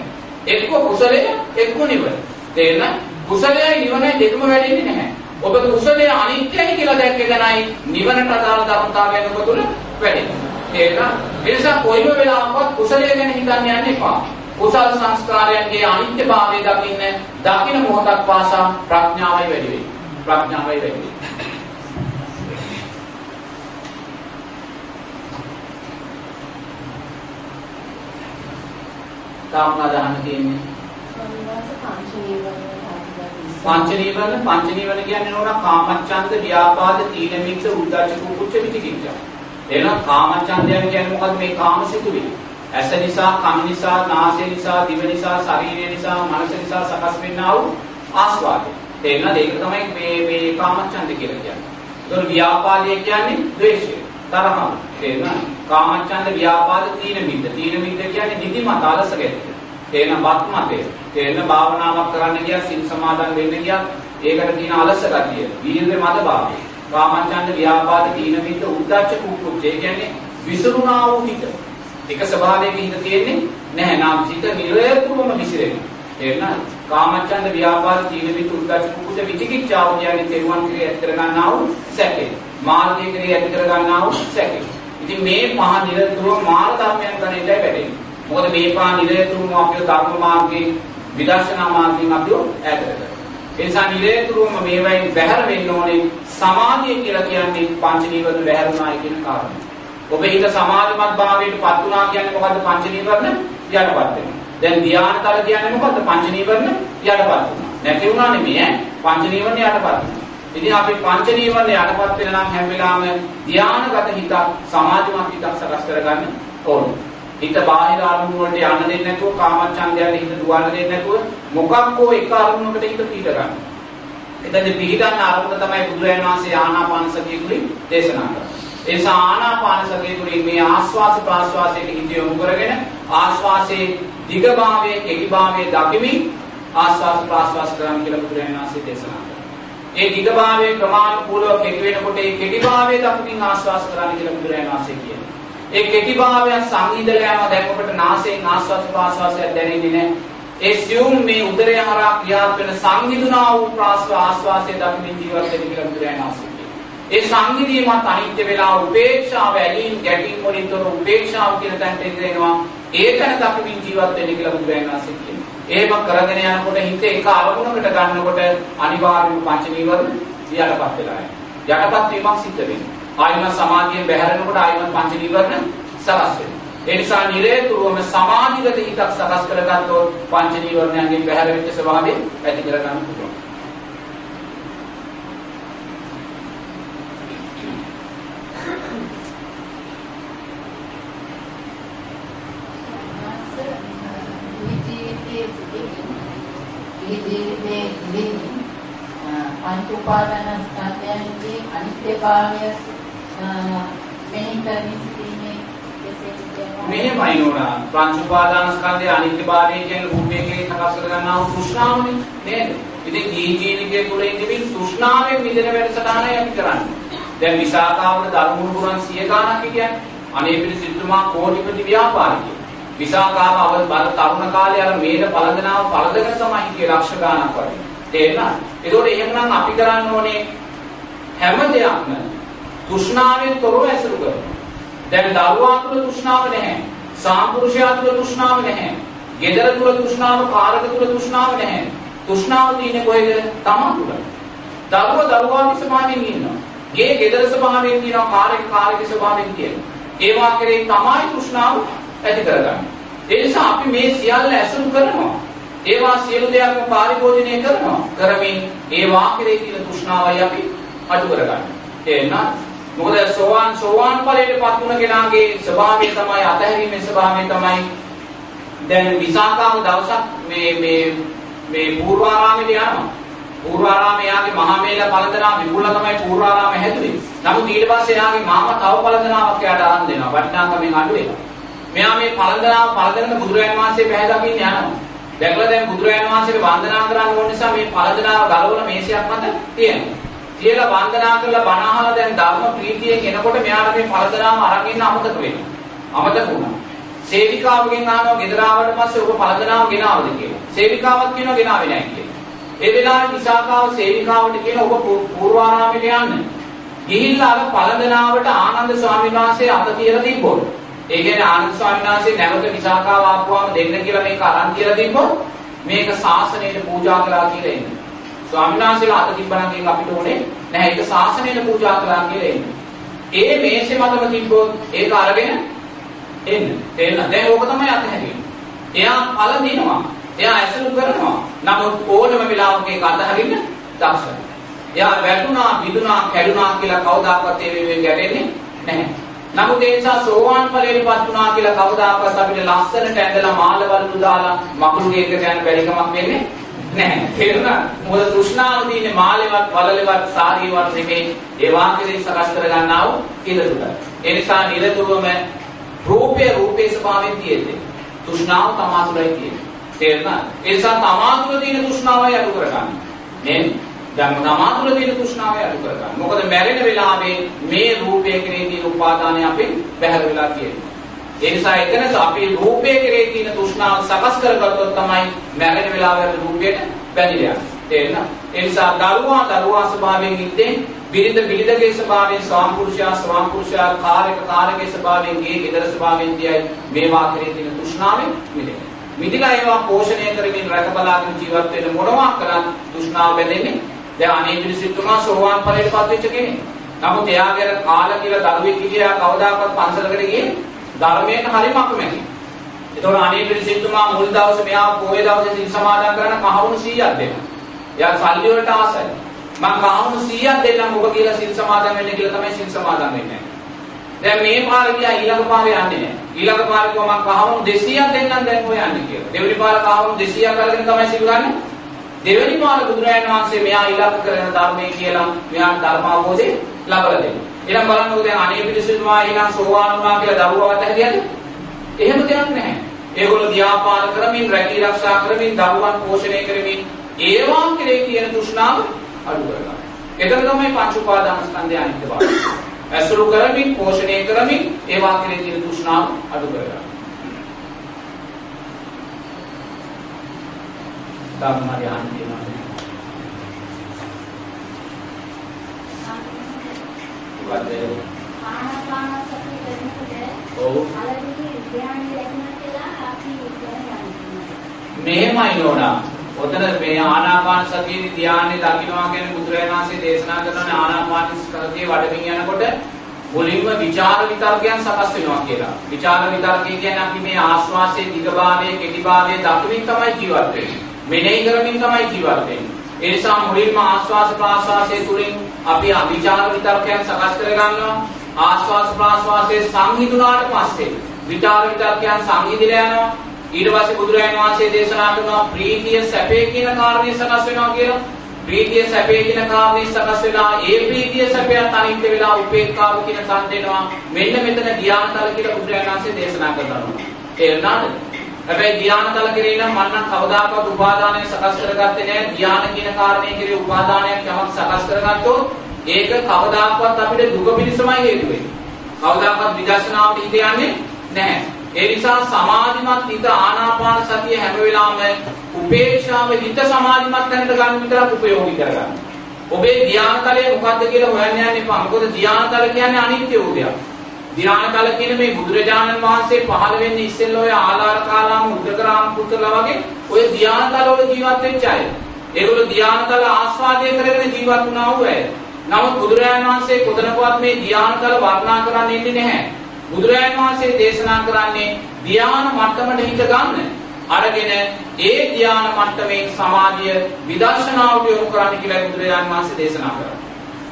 A: එක්ක කුසලය එක්ක නිවන. තේරෙනවද? කුසලයයි නිවනයි දෙකම වැඩෙන්නේ නැහැ. ඔබ කුසලයේ අනිත්‍යයි කියලා දැක්ක දැනයි නිවනට අදාළ ධර්මතාවයන් ඔබ තුළ වැඩෙන්නේ. තේරෙනවද? ඒ නිසා කොයිම වෙලාවකවත් කුසලය ගැන හිතන්න යන්න එපා. කුසල සංස්කාරයන්ගේ අනිත්‍යභාවය දකින්න දකින්න මොහොතක් වාසා ප්‍රඥාවයි වැඩි වෙයි. ප්‍රඥාවයි වැඩි වෙයි. තාමනා දහන්න තියෙන්නේ පංච නීවරණ පංච නීවරණ කියන්නේ නෝනා කාමච්ඡන්ද ව්‍යාපාද තීන මිච්ඡ උද්ධච්ච කුච්ච විචිකිච්ඡා. එහෙනම් කාමච්ඡන්දයන් කියන්නේ මොකද්ද? මේ කාමසිතුවිලි ඇස නිසා කන නිසා නාසය නිසා දිව නිසා ශරීරය නිසා මනස නිසා සකස් වෙන්නා වූ ආස්වාදය. තේරෙනවද ඒක තමයි මේ මේ කාමච්ඡන්ද කියලා කියන්නේ. ඒතකොට ව්‍යාපාදය කියන්නේ ද්වේෂය තරහ තේරෙනවද කාමච්ඡන්ද ව්‍යාපාද තීන මිද්ද. තීන මිද්ද කියන්නේ නිදිමත අලස ගැටීම තේන බත්මතේ තේන භාවනාවක් කරන්න ගියා සිල් සමාදන් වෙන්න ගියා ඒකට තියෙන අලස ගතිය වීර්ය මත භාවය. කාමච්ඡන්ද ව්‍යාපාද තීන මිද්ද උද්දච්ච කුක්කුච්ච. ඒ කියන්නේ විසුරුණා වූ හිත. එක ස්වභාවයක හිත තියෙන්නේ නැහැ. නාම සිත නිරතුරුවම විසිරෙනවා. තේරෙනවද කාමච්ඡන්ද ව්‍යාපාද තීන මිද්ද උද්දච්ච කුක්කුච්ච විචිකිච්ඡාව කියන්නේ තෙරුවන් ක්‍රිය ඇති කර ගන්නා වූ සැකේ මාර්ගයේ ක්‍රිය ඇති කර ගන්නා වූ සැකේ ඉතින් මේ පහ නිරතුරුව මාර්ග ධර්මයන් කරන්නේ වැඩෙන්නේ මොකද මේ පහ නිරතුරුවම අපේ ධර්ම මාර්ගයේ විදර්ශනා මාර්ගයෙන් අපිව ඈතට කරනවා. ඒ නිසා නිරතුරුවම මේවෙන් බැහැර වෙන්න ඕනේ සමාධිය කියලා කියන්නේ පංච නීවරණ බැහැරුණායි කියන කාරණය. ඔබ හිත සමාධිමත් භාවයට පත් වුණා කියන්නේ මොකද්ද පංච නීවරණ යටපත් වෙනවා. දැන් ධානතල කියන්නේ මොකද්ද පංච නීවරණ යටපත් වෙනවා. නැති වුණා නෙමෙයි ඈ පංච නීවරණ යටපත් වෙනවා. ඉතින් අපි පංච නීවරණ යටපත් වෙන නම් හැම වෙලාවෙම ධානගත හිතක් සමාධිමත් හිතක් සකස් කරගන්න ඕනේ. හිත බාහිර අරමුණු වලට යන්න දෙන්නේ නැතුව කාමච්ඡන්දයට හිත දුවන්න දෙන්නේ නැතුව මොකක්කෝ එක අරමුණකට හිත පිට ගන්න. එතනදී පිළිගන්න අරමුණ තමයි බුදුරජාණන් වහන්සේ ආනාපාන සතිය තුලින් දේශනා කරන්නේ. ඒ නිසා ආනාපාන සතිය තුලින් මේ ආස්වාස ප්‍රාස්වාසයේ හිත යොමු කරගෙන ආස්වාසයේ දිගභාවයේ කෙටිභාවයේ දකිමින් ආස්වාස ප්‍රාස්වාස කරන්න කියලා බුදුරජාණන් වහන්සේ දේශනා කරනවා. ඒ දිගභාවයේ ක්‍රමානුකූලව කෙටි වෙනකොට ඒ කෙටිභාවයේ දකිමින් ආස්වාස කරන්න කියලා බුදුරජාණන් වහන්සේ කියනවා. ඒ කෙටිභාවයන් සංහිඳලා යනවා දැන් ඔබට නාසයෙන් ආස්වාද ප්‍රාස්වාසයක් දැනෙන්නේ නැහැ. ඒ සියුම් මේ උදරය හරහා ක්‍රියාත් වෙන සංහිඳුනා වූ ප්‍රාස්වාස ආස්වාසය දක්මින් ජීවත් වෙන්න කියලා බුදුරජාණන් වහන්සේ ඒ සංහිඳීමත් අනිත්‍ය වෙලා උපේක්ෂාව ඇලීම් ගැටීම් වලින් තොර උපේක්ෂාව කියන තැනට එනවා. ඒකන දක්මින් ජීවත් වෙන්න කියලා බුදුරජාණන් වහන්සේ කියනවා. එහෙම කරගෙන යනකොට හිත එක අරමුණකට ගන්නකොට අනිවාර්යයෙන්ම පංච නීවරණ යටපත් වෙලා යනවා. යටපත් වීමක් සිද්ධ වෙනවා. ආයම සමාධියෙන් බැහැරෙනකොට ආයම පංච නීවරණ සකස් වෙනවා. ඒ නිසා නිරේතුරුවම සමාධිගත හිතක් සකස් කරගත්තොත් පංච නීවරණයන්ගෙන් බැහැර වෙච්ච ස්වභාවය ඇති කර ගන්න පුළුවන්.
E: උපාදාන ස්කන්ධයන්ගේ අනිත්‍යභාවය මෙහි කරමින් සිටීමේ
A: මෙහෙමයි නෝනා පංච උපාදාන ස්කන්ධයේ අනිත්‍යභාවය කියන්නේ රූපයේ සකස් කර ගන්නා වූ තෘෂ්ණාවනේ නේද? ඉතින් ජී ජීවිතයේ තුල ඉඳිමින් තෘෂ්ණාවෙන් මිදෙන වැඩසටහනයි අපි කරන්නේ. දැන් විසාකාවට දරුණු පුරන් 100 ගාණක් කියන්නේ අනේ පිළිසිතුමා කෝටිපති ව්‍යාපාරිකය. විසාකාව අවල් බල තරුණ කාලේ අර මේද පළඳනාව පළඳගෙන තමයි හිටියේ ලක්ෂ ගාණක් වගේ. තේරෙනවද? ඒකෝට එහෙමනම් අපි කරන්න ඕනේ හැම දෙයක්ම තෘෂ්ණාවෙන් තොරව ඇසුරු කරනවා. දැන් දරුවා තුළ තෘෂ්ණාව නැහැ. සාම්පුරුෂයා තුළ තෘෂ්ණාව නැහැ. ගෙදර තුළ තෘෂ්ණාව, කාර්ය තුළ තෘෂ්ණාව නැහැ. තෘෂ්ණාව තියෙන්නේ කොහෙද? තමන් තුළ. දරුවා දරුවාගේ ස්වභාවයෙන් ඉන්නවා. ගේ ගෙදර ස්වභාවයෙන් තියෙනවා, කාර්ය කාර්යගේ ස්වභාවයෙන් තියෙනවා. ඒවා කෙරේ තමයි තෘෂ්ණාව ඇති කරගන්නේ. ඒ නිසා අපි මේ සියල්ල ඇසුරු කරනවා. ඒවා සියලු දෙයක්ම පරිභෝජනය කරනවා. කරමින් ඒ වාක්‍යයේ තියෙන තෘෂ්ණාවයි අපි අඩු කරගන්නේ. තේරෙනවද? මොකද සෝවාන් සෝවාන් ඵලයටපත් වුණ කෙනාගේ ස්වභාවය තමයි අතහැරීමේ ස්වභාවය තමයි දැන් විසාකාව දවසක් මේ මේ මේ පූර්වාරාමෙට යනවා. පූර්වාරාමයේ යාගේ මහා මේල පළඳනා විපුල තමයි පූර්වාරාම හැදුවේ. නමුත් ඊට පස්සේ යාගේ මාමා තව පළඳනාවක් යාට අරන් දෙනවා. වටිනාකමෙන් අඩු වෙනවා. මෙයා මේ පළඳනාව පළඳගෙන බුදුරජාණන් වහන්සේ පැහැ දකින්න යනවා. දැකලා දැන් බුදුරජාණන් වහන්සේට වන්දනා කරන්න ඕන නිසා මේ පළදනාව ගලවන මේසයක් මත තියෙනවා. කියලා වන්දනා කරලා බණ අහලා දැන් ධර්ම ප්‍රීතිය කෙනකොට මෙයාට මේ පළදනාව අරන් ඉන්න අමතක වෙනවා. අමතක වුණා. සේවිකාවගෙන් අහනවා ගෙදර ආවට පස්සේ ඔබ පළදනාව ගෙනාවද කියලා. සේවිකාවක් කියනවා ගෙනාවේ නැහැ කියලා. ඒ වෙලාවේ විසාකාව සේවිකාවට කියන ඔබ පූර්වාරාමයට යන්න. ගිහිල්ලා අර පළදනාවට ආනන්ද ස්වාමීන් වහන්සේ අත තියලා තිබ්බොත්. ඒ කියන්නේ ආනන්ද ස්වාමීන් වහන්සේ නැවත විසාකාව ආපුවාම දෙන්න කියලා මේක අරන් තියලා තිබ්බොත් මේක ශාසනයට පූජා කළා කියලා එන්නේ. ස්වාමීන් වහන්සේලා අත තිබ්බනම් ඒක අපිට ඕනේ නැහැ. ඒක ශාසනයට පූජා කළා කියලා එන්නේ. ඒ මේෂෙ මතම තිබ්බොත් ඒක අරගෙන එන්න. තේරෙනවද? දැන් ඕක තමයි අතහැරීම. එයා ඵල දිනවා. එයා ඇසුරු කරනවා. නමුත් ඕනම වෙලාවක ඒක අතහරින්න දක්ෂයි. එයා වැටුණා, විදුණා, කැඩුණා කියලා කවදාකවත් ඒ වෙනුවෙන් ගැටෙන්නේ නැහැ. නමුත් ඒ නිසා සෝවාන් ඵලයටපත් වුණා කියලා කවදාකවත් අපිට ලස්සනට ඇඳලා මාළවලු දාලා මකුළු ගේකට යන බැරිකමක් වෙන්නේ නැහැ. තේරුණා? මොකද තෘෂ්ණාව තියෙන්නේ මාළේවත්, වලලේවත්, සාරියවත් නෙමෙයි. ඒ වාක්‍යයෙන් සකස් කර ගන්නා වූ ඉලදුක. ඒ නිසා නිරතුරුවම රූපේ රූපේ ස්වභාවයෙන් තියෙන්නේ. තෘෂ්ණාව තමා තුළයි තියෙන්නේ. තේරුණා? ඒ නිසා තමා තුළ තියෙන තෘෂ්ණාවයි අඩු කරගන්න. නේ? දැන් තමා තුළ තියෙන තෘෂ්ණාවයි අඩු කරගන්න. මොකද මැරෙන වෙලාවේ මේ රූපය කෙරේ තියෙන උපාදානය අපෙන් බැහැර වෙලා තියෙනවා. ඒ නිසා එතන අපි රූපය කෙරේ තියෙන තෘෂ්ණාව සකස් කරගත්තොත් තමයි මැරෙන වෙලාවේ රූපයට බැඳිලා යන්නේ. තේරෙනවද? ඒ නිසා දරුවා දරුවා ස්වභාවයෙන් ඉන්නේ බිරිඳ බිරිඳගේ ස්වභාවයෙන් ස්වාම පුරුෂයා ස්වාම පුරුෂයා කාර්යක කාර්යකේ ස්වභාවයෙන් ගේ ගෙදර ස්වභාවයෙන් දියයි මේවා කෙරේ තියෙන තෘෂ්ණාවෙන් මිදෙන්න. මිදිලා ඒවා පෝෂණය කරමින් රැක බලාගෙන ජීවත් වෙන මොනවා කරත් තෘෂ්ණාව බැඳෙන්නේ. දැන් අනේ පිළිසිතුමා සෝවාන් ඵලයටපත් වෙච්ච කෙනෙක්. නමුත් එයාගේ කාල කියලා දරුවෙක් හිටියා කවදාකවත් පන්සලකට ගියේ ධර්මයට හරිම අකමැති. ඒතකොට අනේ පිළිසිතුමා මුල් දවසේ මෙයා පොයේ දවසේ සිල් සමාදන් කරන කහවණු 100ක් දෙනවා. එයා සල්ලි වලට ආසයි. මම කහවණු 100ක් දෙන්නම් ඔබ කියලා සිල් සමාදන් වෙන්න කියලා තමයි සිල් සමාදන් වෙන්නේ. දැන් මේ පාර ගියා ඊළඟ පාරේ යන්නේ නැහැ. ඊළඟ පාරේ කොහොම මම කහවණු 200ක් දෙන්නම් දැන් ඔය යන්නේ කියලා. දෙවෙනි පාර කහවණු 200ක් අරගෙන තමයි සිල් ගන්නේ. දෙවෙනි පාර බුදුරජාණන් වහන්සේ මෙයා ඊළඟ කරන ධර්මයේ කියලා මෙයාට ධර්ම අවබෝධය ලබලා දෙනවා. ඊළඟ බලන්නකෝ දැන් අනේ පිටිසුතුමා ඊළඟ සෝවාන් වුණා කියලා දරුවවත් හැදියද? එහෙම දෙයක් නැහැ. ඒගොල්ලෝ ධ්‍යාපාන කරමින් රැකී ආරක්ෂා කරමින් දරුවන් පෝෂණය කරමින් ඒවා කෙරේ තියෙන තෘෂ්ණාව අඩු කරගන්න. එතන තමයි පංච උපාදාන ස්කන්ධය අනිත්‍යභාවය. ඇසුරු කරමින් පෝෂණය කරමින් ඒවා කෙරේ තියෙන තෘෂ්ණාව අඩු කරගන්න. ධර්මය අන්තිමයි. වදේ
E: ආනාපාන සතිය කරනකොට
A: ඔව්
E: අලගිරි ධ්‍යානෙ ලැබුණා කියලා අපි කියන්නේ.
A: මෙහෙමයි නෝනා. ඔතන මේ ආනාපාන සතියේ ධානයේ දකින්නවා කියන බුදුරජාණන් වහන්සේ දේශනා කරන ආනාපාන සතියේ වඩමින් යනකොට මුලින්ම විචාර විතර්කයන් සකස් වෙනවා කියලා. විචාර විතර්කය කියන්නේ අපි මේ ආස්වාසයේ දිගභාවයේ කෙටිභාවයේ දකිමින් තමයි ජීවත් වෙන්නේ. මෙනෙහි කරමින් තමයි ජීවත් වෙන්නේ. ඒ නිසා මුලින්ම ආස්වාස ප්‍රාස්වාසයේ තුලින් අපි විචාර විතර්කයන් සකස් කර ගන්නවා. ආස්වාස ප්‍රාස්වාසයේ සංහිඳුනාට පස්සේ විචාර විතර්කයන් සංහිඳිලා යනවා. ඊට පස්සේ බුදුරජාණන් වහන්සේ දේශනා කරනවා ප්‍රීතිය සැපේ කියන කාරණේ සකස් වෙනවා කියලා. ප්‍රීතිය සැපේ කියන කාරණේ සකස් වෙලා ඒ ප්‍රීතිය සැපයත් අනිත්‍ය වෙලා උපේක්ඛාව කියන තන් දෙනවා. මෙන්න මෙතන ධ්‍යානතල කියලා බුදුරජාණන් වහන්සේ දේශනා කරනවා. තේරුණාද? හැබැයි ධ්‍යානතල කෙරේ නම් මම නම් කවදාකවත් උපාදානය සකස් කරගත්තේ නැහැ. ධ්‍යාන කියන කාරණේ කෙරේ උපාදානයක් යමක් සකස් කරගත්තොත් ඒක කවදාකවත් අපිට දුක පිණිසමයි හේතු වෙන්නේ. කවදාකවත් විදර්ශනාවට හිත යන්නේ නැහැ. ඒ නිසා සමාධිමත් හිත ආනාපාන සතිය හැම වෙලාවෙම උපේක්ෂාව හිත සමාධිමත් තැනට ගන්න විතරක් උපයෝගී කරගන්න. ඔබේ ධ්‍යානතලය මොකද්ද කියලා හොයන්න යන්න එපා. මොකද ධ්‍යානතල කියන්නේ අනිත්‍ය වූ දෙයක්. ධ්‍යානතල කියන මේ බුදුරජාණන් වහන්සේ පහළ වෙන්නේ ඉස්සෙල්ලා ඔය ආලාර කාලාම උද්දකරාම පුත්‍රලා වගේ ඔය ධ්‍යානතල වල ජීවත් වෙච්ච අය. ඒගොල්ලෝ ධ්‍යානතල ආස්වාදය කරගෙන ජීවත් වුණා වූ අය. නමුත් බුදුරජාණන් වහන්සේ කොතනකවත් මේ ධ්‍යානතල වර්ණනා කරන්න ඉන්නේ නැහැ. බුදුරජාණන් වහන්සේ දේශනා කරන්නේ ධ්‍යාන මට්ටමට හිත ගන්න. අරගෙන ඒ ධ්‍යාන මට්ටමේ සමාධිය විදර්ශනාවට යොමු කරන්න කියලා බුදුරජාණන් වහන්සේ දේශනා කරා.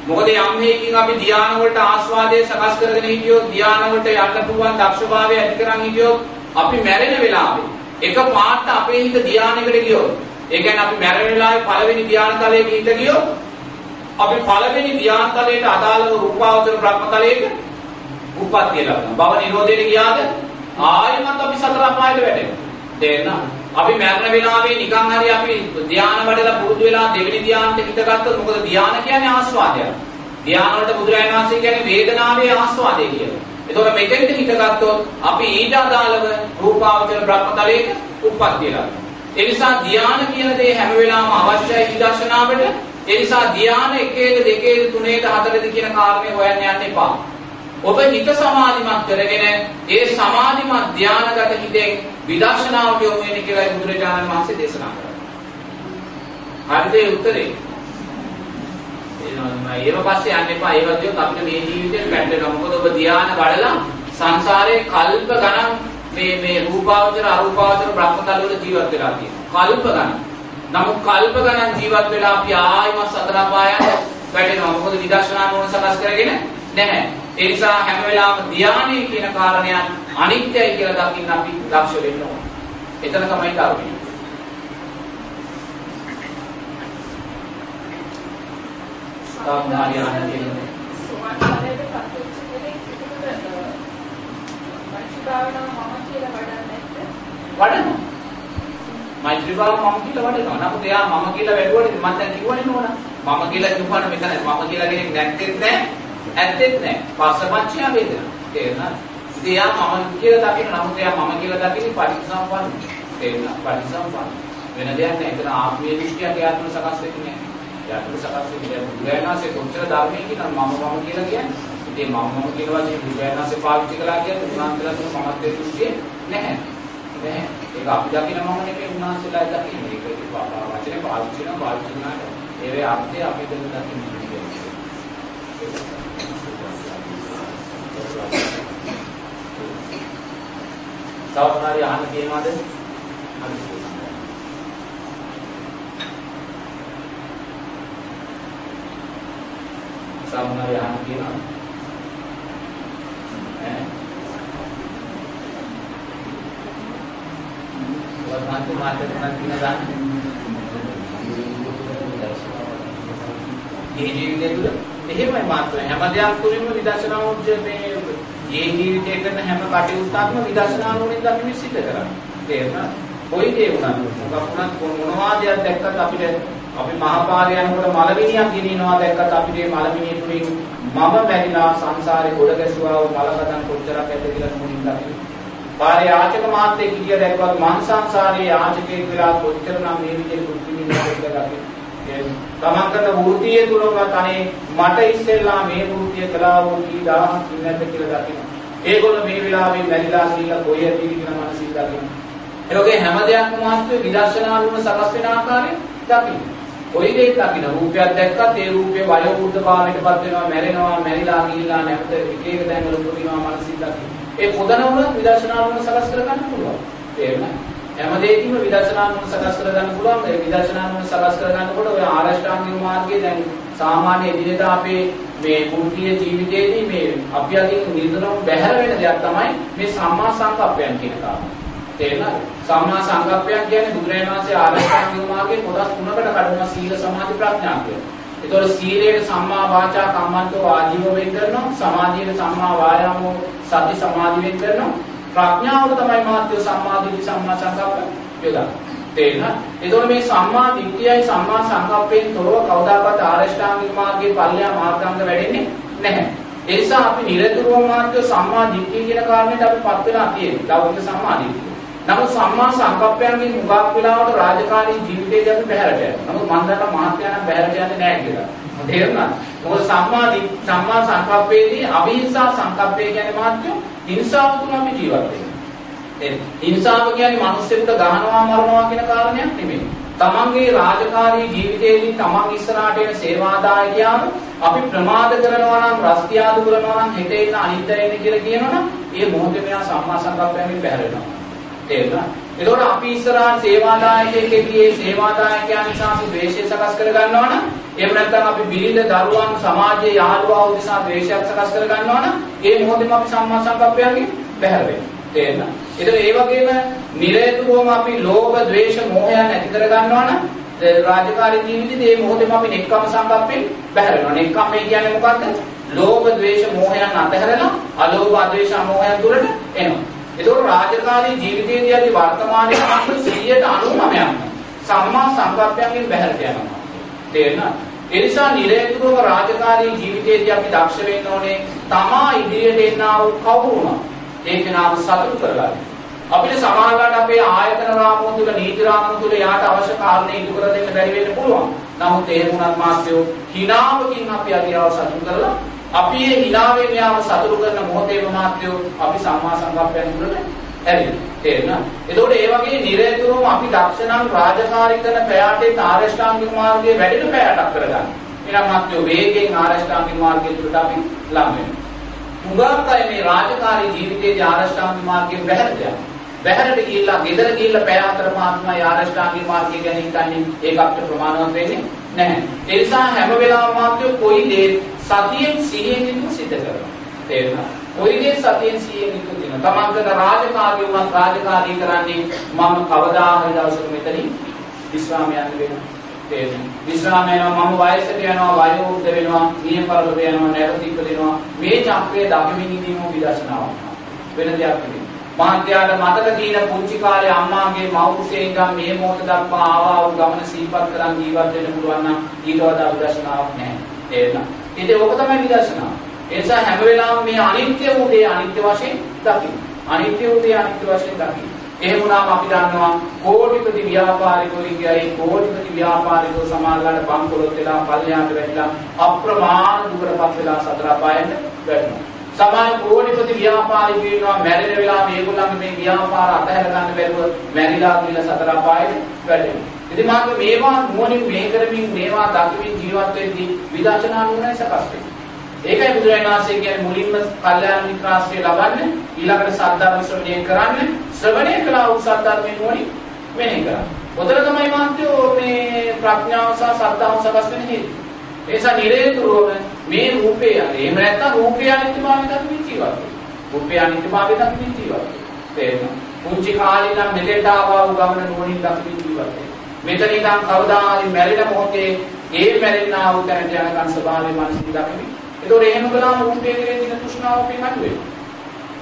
A: මොකද යම් හේකින් අපි ධ්‍යාන වලට ආස්වාදයේ සකස් කරගෙන හිටියොත් ධ්‍යාන වලට යන්න පුළුවන් දක්ෂභාවය ඇති කරන් හිටියොත් අපි මැරෙන වෙලාවේ එක පාට අපේ හිත ධ්‍යානයකට ගියොත් ඒ කියන්නේ අපි මැරෙන වෙලාවේ පළවෙනි ධ්‍යාන තලයේ හිත ගියොත් අපි පළවෙනි ධ්‍යාන තලයට අදාළව රූපාවචර බ්‍රහ්මතලයක උප්පත්තිය ලබනවා. භව නිරෝධයට ගියාද ආයෙමත් අපි සතර අපායට වැටෙනවා. තේරෙනවද? අපි මරණ වෙලාවේ නිකන් හරි අපි ධානය වඩලා පුරුදු වෙලා දෙවෙනි ධානයට හිත ගත්තොත් මොකද ධානය කියන්නේ ආස්වාදයක්. ධානය වලට බුදුරජාණන් වහන්සේ කියන්නේ වේදනාවේ ආස්වාදය කියලා. ඒතකොට මෙතෙන්ට හිත ගත්තොත් අපි ඊට අදාළව රූපාවචර බ්‍රහ්මතලයක උප්පත්තිය ලබනවා. ඒ නිසා ධානය කියන දේ හැම වෙලාවම අවශ්‍යයි විදර්ශනාවට. ඒ නිසා ධානය එකේද දෙකේද තුනේද හතරේද කියන කාරණේ හොයන්න යන්න එපා. ඔබ හිත සමාධිමත් කරගෙන ඒ සමාධිමත් ධානගත හිතෙන් විදර්ශනාවට යොමු වෙන්න කියලා බුදුරජාණන් වහන්සේ දේශනා කරා. හරිද ඒ උත්තරේ? ඒව පස්සේ යන්න එපා. ඒව දියොත් අපිට මේ ජීවිතේ පැටලෙනවා. මොකද ඔබ ධාන වඩලා සංසාරේ කල්ප ගණන් මේ මේ රූපාවචර අරූපාවචර බ්‍රහ්මතල වල ජීවත් වෙලා තියෙනවා. කල්ප ගණන්. නමුත් කල්ප ගණන් ජීවත් වෙලා අපි ආයිම සතර පායන් වැටෙනවා. මොකද විදර්ශනා මොන සකස් කරගෙන නැහැ. ඒ නිසා හැම වෙලාවෙම ධානය කියන කාරණයක් අනිත්‍යයි කියලා දකින්න අපි දක්ෂ වෙන්න ඕන. එතන තමයි කරුණේ. සාමාන්‍ය ආනන්දේ
C: සෝවාන් ඵලයට පත් වෙච්ච කෙනෙක් ඒකට මෛත්‍රී භාවනාව මම කියලා වඩන්නේ නැත්නම්
A: වඩනවා. මෛත්‍රී භාව මම කියලා වඩනවා. නමුත් එයා මම කියලා වැඩුවනේ මම දැන් කිව්වනේ නෝනා. මම කියලා කිව්වම මෙතන මම කියලා කෙනෙක් නැත්තේත් නැහැ. ඇත්තෙත් නැහැ. පස්සපච්චය වේදනා. තේරුණාද? ඉතින් එයා මම කියලා දකින්න නමුත් එයා මම කියලා දකින්නේ පටිච්චසමුප්පන්න. තේරුණා? පටිච්චසමුප්පන්න. වෙන දෙයක් නැහැ. එතන ආත්මීය දෘෂ්ටියක් එයාට සකස් වෙන්නේ නැහැ. යතුරු සකස් වෙන්නේ බුදුරජාණන්සේ කොච්චර ධර්මයේ කියනවා මම මම කියලා කියන්නේ. ඉතින් මම මම කියන වචනේ බුදුරජාණන්සේ පාවිච්චි කළා කියන්නේ උන්වහන්සේලා තුන මමත්වයේ දෘෂ්ටිය නැහැ. නැහැ. ඒක අපි දකින මම නෙමෙයි උන්වහන්සේලා දකින්නේ. ඒක ඉතින් වචනේ පාවිච්චි කරනවා පාවිච්චි කරනාට ඒවේ අර්ථය අපි දෙන්න දකින්නේ. තවමනාරි අහන්න තියෙනවද? හරි. සාමාන්‍ය අහන්න තියෙනවද? ඈ? වර්තමාන මාතෘ තුනක් කියන දාන්න. මේ ජීවිතය තුළ එහෙමයි මාත්‍ර හැම දෙයක් තුළින්ම විදර්ශනා මේ මේ ජීවිතය කරන හැම කටයුත්තක්ම විදර්ශනා නුවණින් අපි විශ්ිත කරන්නේ. තේරුණා? කොයි දේ වුණත් මොකක් වුණත් මොනවා දෙයක් දැක්කත් අපිට අපි මහපාරේ යනකොට මලමිනියක් ගෙනියනවා දැක්කත් අපිට මේ මලමිනිය තුලින් මම මැරිලා සංසාරේ ගොඩ ගැසුවා වූ මලකදන් කොච්චරක් ඇද්ද කියලා නුඹින් දකින්න. පාරේ ආචක මාත්‍යේ කිය දැක්වත් මං සංසාරේ ආචකයෙක් වෙලා කොච්චරනම් මේ විදිහට දුක් විඳිනවද කියලා දකින්න. තමන් කරන වෘත්තිය තුලම තනේ මට ඉස්සෙල්ලා මේ වෘත්තිය කළා වූ කී දහමක් ඉන්නද කියලා දකින්න. ඒගොල්ලෝ මේ වෙලාවේ මැරිලා කියලා කොයි ඇතිද කියන මනසින් දකින්න. ඒ වගේ හැම දෙයක්ම මහත්ව විදර්ශනා වුණ සකස් වෙන ආකාරය දකින්න. කොයි දෙයක් දකින්න රූපයක් දැක්කත් ඒ රූපේ වයෝ වෘද්ධ භාවයටපත් වෙනවා මැරෙනවා මැරිලා ගිහිල්ලා නැවත එක එක තැන්වල උපදිනවා මනසින් දකින්න. ඒ පොදන වුණත් විදර්ශනා වුණ සකස් කරගන්න පුළුවන්. තේරුණා? හැම දෙයකින්ම විදර්ශනා වුණ සකස් කරගන්න පුළුවන්. ඒ විදර්ශනා වුණ සකස් කරගන්නකොට ඔය ආරෂ්ඨාංගික මාර්ගයේ දැන් සාමාන්‍ය එදිනෙදා අපේ මේ කුට්ටිය ජීවිතයේදී මේ අපි අදින් නිතරම බැහැර වෙන දෙයක් තමයි මේ සම්මා සංකප්පයන් කියන කාරණා. තේරෙනවද? සම්මා සංකප්පයක් කියන්නේ බුදුරජාණන් වහන්සේ ආරෂ්ඨාංගික මාර්ගයේ කොටස් තුනකට කඩනවා සීල සමාධි ප්‍රඥා කියලා. ඒතකොට සීලයේ සම්මා වාචා කම්මන්තෝ ආජීව වෙන් කරනවා සමාධියේ සම්මා වායාමෝ සති සමාධි වෙන් කරනවා ප්‍රඥාව තමයි මාත්‍ය සම්මා දිට්ඨි සම්මා සංකප්ප යොදා. තේරෙනවද? ඒතකොට මේ සම්මා දිට්ඨියයි සම්මා සංකප්පයෙන් තොරව කවදාකවත් ආරෂ්ඨාංගික මාර්ගයේ පල්ලිය මාර්ගාංග වැඩෙන්නේ නැහැ. ඒ නිසා අපි නිරතුරුවම මාත්‍ය සම්මා දිට්ඨිය කියන කාරණයට අපිපත් වෙලා තියෙනවා. ලෞකික සම්මා දිට්ඨිය. නමුත් සම්මා සංකප්පයන්ගෙන් මුගක් වෙලාවට රාජකාරී ජීවිතේ අපි බහැරට යනවා. නමුත් මම දන්නා මහත්යනම් බහැරට යන්නේ නැහැ කියලා. තේරුණාද? මොකද සම්මා සම්මා සංකප්පයේදී අවිහිංසා සංකප්පය කියන්නේ මහත්ය හිංසාව තුන අපි ජීවත් වෙනවා. හිංසාව කියන්නේ මිනිස්සුන්ට ගහනවා මරනවා කියන කාරණයක් නෙමෙයි. තමන්ගේ රාජකාරී ජීවිතයේදී තමන් ඉස්සරහට එන සේවාදායකයාව අපි ප්‍රමාද කරනවා නම් රස්තියාදු කරනවා නම් හෙට එන්න අනිත් එන්න කියලා කියනවනම් ඒ මොහොතේ මෙයා සම්මා සංකප්පයෙන් බැහැර වෙනවා. තේරුණා? එතකොට අපි ඉස්සරහා සේවාදායකයෙක්ගේ ඒ සේවාදායකයන් නිසා අපි ද්වේෂය සකස් කර ගන්නවා නම් එහෙම නැත්නම් අපි බිරිඳ දරුවන් සමාජයේ යාළුවා උදෙසා ද්වේෂයක් සකස් කර ගන්නවා නම් ඒ මොහොතේම අපි සම්මා සංකප්පයන්ගෙන් බැහැර වෙනවා. තේරෙනවද? එතකොට ඒ වගේම නිරේතුරුවම අපි ලෝභ, ද්වේෂ, මෝහයන් ඇති කර ගන්නවා නම් රාජකාරී ජීවිතයේ මේ මොහොතේම අපි නෙක්කම සංකප්පෙන් බැහැර වෙනවා. නෙක්කම කියන්නේ මොකක්ද? ලෝභ, ද්වේෂ, මෝහයන් අතහැරලා අලෝභ, අද්වේෂ, මෝහයන් තුරට එනවා. ඒතකොට රාජකාරී ජීවිතයේදී අපි වර්තමානයේ මාත්‍ර 199ක් සම්මා සංකප්පයෙන් බැහැරට යනවා. තේරෙනවද? ඒ නිසා නිරේතුරුව රාජකාරී ජීවිතයේදී අපි දක්ෂ වෙන්න ඕනේ තමා ඉදිරියට එන්නා වූ කවුරුණා. ඒක නාම සතුටු කරගන්න. අපිට සමාජගත අපේ ආයතන රාමුව තුළ නීති රාමුව තුළ යාට අවශ්‍ය කාරණේ ඉදු කර දෙන්න බැරි වෙන්න පුළුවන්. නමුත් එහෙම වුණත් මාත්‍යෝ හිනාවකින් අපි අධිරාව සතුටු කරලා අපි මේ හිනාවෙන් යාම සතුටු කරන මොහොතේම මාත්‍යෝ අපි සම්මා සංකප්පයන් තුළට ඇවිල්ලා තේරෙනවද? එතකොට ඒ වගේ නිරේතුරුවම අපි දක්ෂණම් රාජකාරී කරන පැයටේ ආරෂ්ඨාංගික මාර්ගයේ වැඩිම පැයටක් කරගන්න. ඊළඟ මාත්‍යෝ වේගයෙන් ආරෂ්ඨාංගික මාර්ගයට තුළට අපි ලං වෙනවා. හුඟක් අය මේ රාජකාරී ජීවිතයේදී ආරෂ්ඨාංගික මාර්ගයෙන් බැහැරට යනවා. බැහැරට ගිහිල්ලා ගෙදර ගිහිල්ලා පැය හතර පහක්මයි ආරෂ්ඨාංගික මාර්ගය ගැන හිතන්නේ ඒක අපිට ප්‍රමාණවත් වෙන්නේ නැහැ. ඒ නිසා හැම වෙලාවම මාත්‍යෝ කොයි දේ සතියෙන් සිහියෙන් යුතුව සිද්ධ කරනවා. තේරුණා? කොයි දේ සතියෙන් සිහියෙන් යුතුව තියෙනවා. තමන් කරන රාජකාරිය උනත් රාජකාරිය කරන්නේ මම කවදා හරි දවසක මෙතනින් විශ්‍රාම යන්න වෙනවා. තේරුණා? විශ්‍රාම යනවා මම වයසට යනවා වයෝවෘද්ධ වෙනවා මිය පරලොව යනවා නැවත ඉපදෙනවා. මේ චක්‍රයේ දකිමින් ඉඳීම විදර්ශනාවක්. වෙන දෙයක් නෙවෙයි. මාත්‍යාට මතක තියෙන පුංචි කාලේ අම්මාගේ මව්කුසේ ඉඳන් මේ මොහොත දක්වා ආවා වූ ගමන සිහිපත් කරන් ජීවත් වෙන්න පුළුවන් නම් ඊට වඩා විදර්ශනාවක් නැහැ. තේරෙනවද? ඉතින් ඕක තමයි විදර්ශනාව. ඒ නිසා හැම වෙලාවෙම මේ අනිත්‍ය වූ දේ අනිත්‍ය වශයෙන් දකින්න. අනිත්‍ය වූ දේ අනිත්‍ය වශයෙන් දකින්න. එහෙම වුණාම අපි දන්නවා කෝටිපති ව්‍යාපාරිකෝ ඉගයි කෝටිපති ව්‍යාපාරිකෝ සමාජලට බංකොලොත් වෙලා පල්ලෙහාට වැටිලා අප්‍රමාණ දුකටපත් වෙලා සතර අපායෙන්ද වැටෙනවා. සමාන කෝටිපති ව්‍යාපාරිකයෝ ඉන්නවා මැරෙන වෙලාව මේගොල්ලන්ගේ මේ ව්‍යාපාර අතහැර ගන්න බැරුව මැරිලා කියලා සතර අපායෙ වැටෙනවා. ඉතින් මාත් මේවා නුවණින් මේ කරමින් මේවා දකිමින් ජීවත් වෙද්දී විදර්ශනා නුවණයි සකස් වෙන්නේ. ඒකයි බුදුරජාණන් වහන්සේ කියන්නේ මුලින්ම කල්යාණ මිත්‍රාශ්‍රය ලබන්න ඊළඟට සද්ධර්ම ශ්‍රවණය කරන්න ශ්‍රවණය කළා වූ සද්ධර්මයෙන් නුවණින් මෙහෙ කරන්න. උතර තමයි මාත්‍යෝ මේ ප්‍රඥාව සහ සද්ධාව සකස් වෙන හේතුව. ඒ නිසා නිරේතුරුවම මේ රූපේ යන්නේ. එහෙම නැත්නම් රූපේ අනිත්‍යභාවය දකින්න ජීවත් වෙනවා. රූපේ අනිත්‍යභාවය දකින්න ජීවත් වෙනවා. තේරෙනවද? පුංචි කාලේ ඉඳන් මෙතෙන්ට ආවා වූ ගමන නුවණින් දකින්න ජීවත් වෙනවා. මෙතන ඉඳන් කවදා හරි මැරෙන මොහොතේ ඒ මැරෙනා වූ තැනට යනකන් ස්වභාවය මනසින් දකින්න. ඒතකොට එහෙම කළාම රූපේ කෙරෙහි තියෙන තෘෂ්ණාව අපේ අඩු වෙනවා.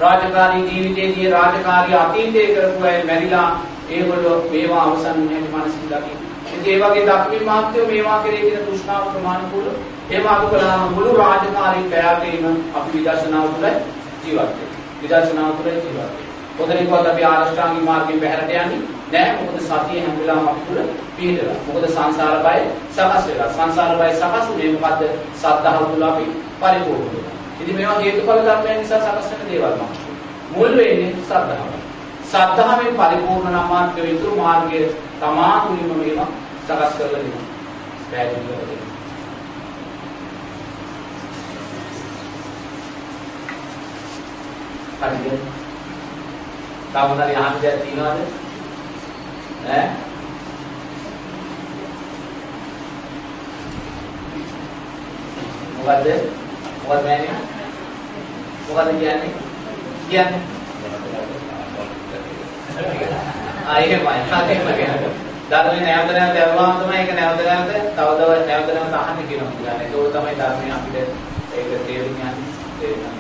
A: රාජකාරී ජීවිතයේදී රාජකාරී අතීතයේ කරපු අය මැරිලා ඒගොල්ලෝ මේවා අවසන් නැහැ මනසින් දකින්න. ඉතින් ඒ වගේ දක්මින් මාත්‍යෝ මේවා කෙරෙහි තියෙන තෘෂ්ණාව ප්‍රමාණිකුල ඒව අඩු කළාම මුළු රාජකාරී පැයකේම අපි විදර්ශනාව තුළ ජීවත් වෙනවා. විදර්ශනාව තුළ ජීවත් වෙනවා. පොතේකවත් අපි ආරෂ්ඨාංගික මාර්ගයෙන් බැහැරට යන්නේ නැහැ. මොකද සතිය හැම වෙලාවම අපි තුළ පිළිදලා. මොකද සංසාර බය සකස් වෙලා. සංසාර බය සකස් වෙන්නේ මොකද්ද? සද්ධාව තුළ අපි පරිපූර්ණ වෙනවා. ඉතින් මේවා හේතුඵල ධර්මයන් නිසා සකස් වෙන දේවල් මම. මුල් වෙන්නේ සද්ධාව. සද්ධාවෙන් පරිපූර්ණ නම් මාර්ග විතුරු මාර්ගයේ තමා තුලින්ම මේවා සකස් කරලා දෙනවා. පැහැදිලි කරලා දෙනවා. හරිද? තාමතරි අහන්න දෙයක් තියෙනවද? ඈ? මොකද්ද? මොකක්ද කියන්නේ? මොකද්ද කියන්නේ? කියන්නේ? ආ එහෙමයි. හරියටම ධර්මයේ නැවත නැවත ඇහුවාම තමයි ඒක නැවත නැවත තවදව නැවත නැවත අහන්න කියනවා. ඒක තමයි ධර්මයේ අපිට ඒක තේරුම් ගන්න තේරෙනවා.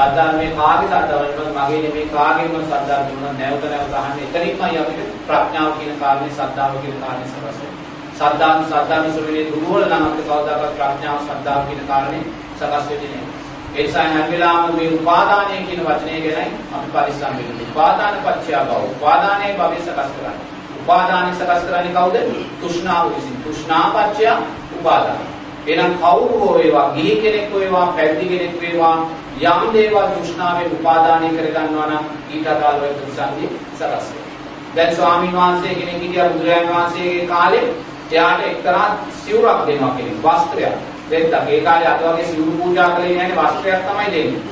A: සද්ධාර්මයේ කාගේ සද්ධාර්මයක් මගේ නෙමෙයි කාගේම සද්ධාර්මයක් නැවත නැවත අහන්නේ. එතනින්මයි අපිට ප්‍රඥාව කියන කාරණේ සද්ධාව කියන කාරණේ සකස් වෙන්නේ. සද්ධාන් සද්ධාන් සුවිනේ දුර්වල නම් අපිට කවදාකවත් ප්‍රඥාව සද්ධාව කියන කාරණේ සකස් වෙන්නේ නැහැ. ඒ නිසා හැම වෙලාවෙම මේ උපාදානය කියන වචනය ගැනයි අපි පරිස්සම් වෙන්න ඕනේ. උපාදාන පත්‍ය භව. උපාදානයේ භවය සකස් කරන්නේ. උපාදානය සකස් කරන්නේ කවුද? තෘෂ්ණාව විසින්. තෘෂ්ණා පත්‍ය උපාදාන. එහෙනම් කවුරු හෝ වේවා, ගිහි කෙනෙක් වේවා, පැවිදි කෙනෙක් වේවා, යම් දේවල් තෘෂ්ණාවෙන් උපාදානය කරගන්නවා නම් ඊට අදාළව ප්‍රතිසන්දි සකස් වෙනවා. දැන් ස්වාමීන් වහන්සේ කෙනෙක් හිටියා බුදුරජාණන් වහන්සේගේ කාලේ එයාට එක්තරා සිවුරක් දෙනවා කෙනෙක් වස්ත්‍රයක්. දෙත්තා ඒ කාලේ අද වගේ සිවුරු පූජා කළේ නැහැ වස්ත්‍රයක් තමයි දෙන්නේ.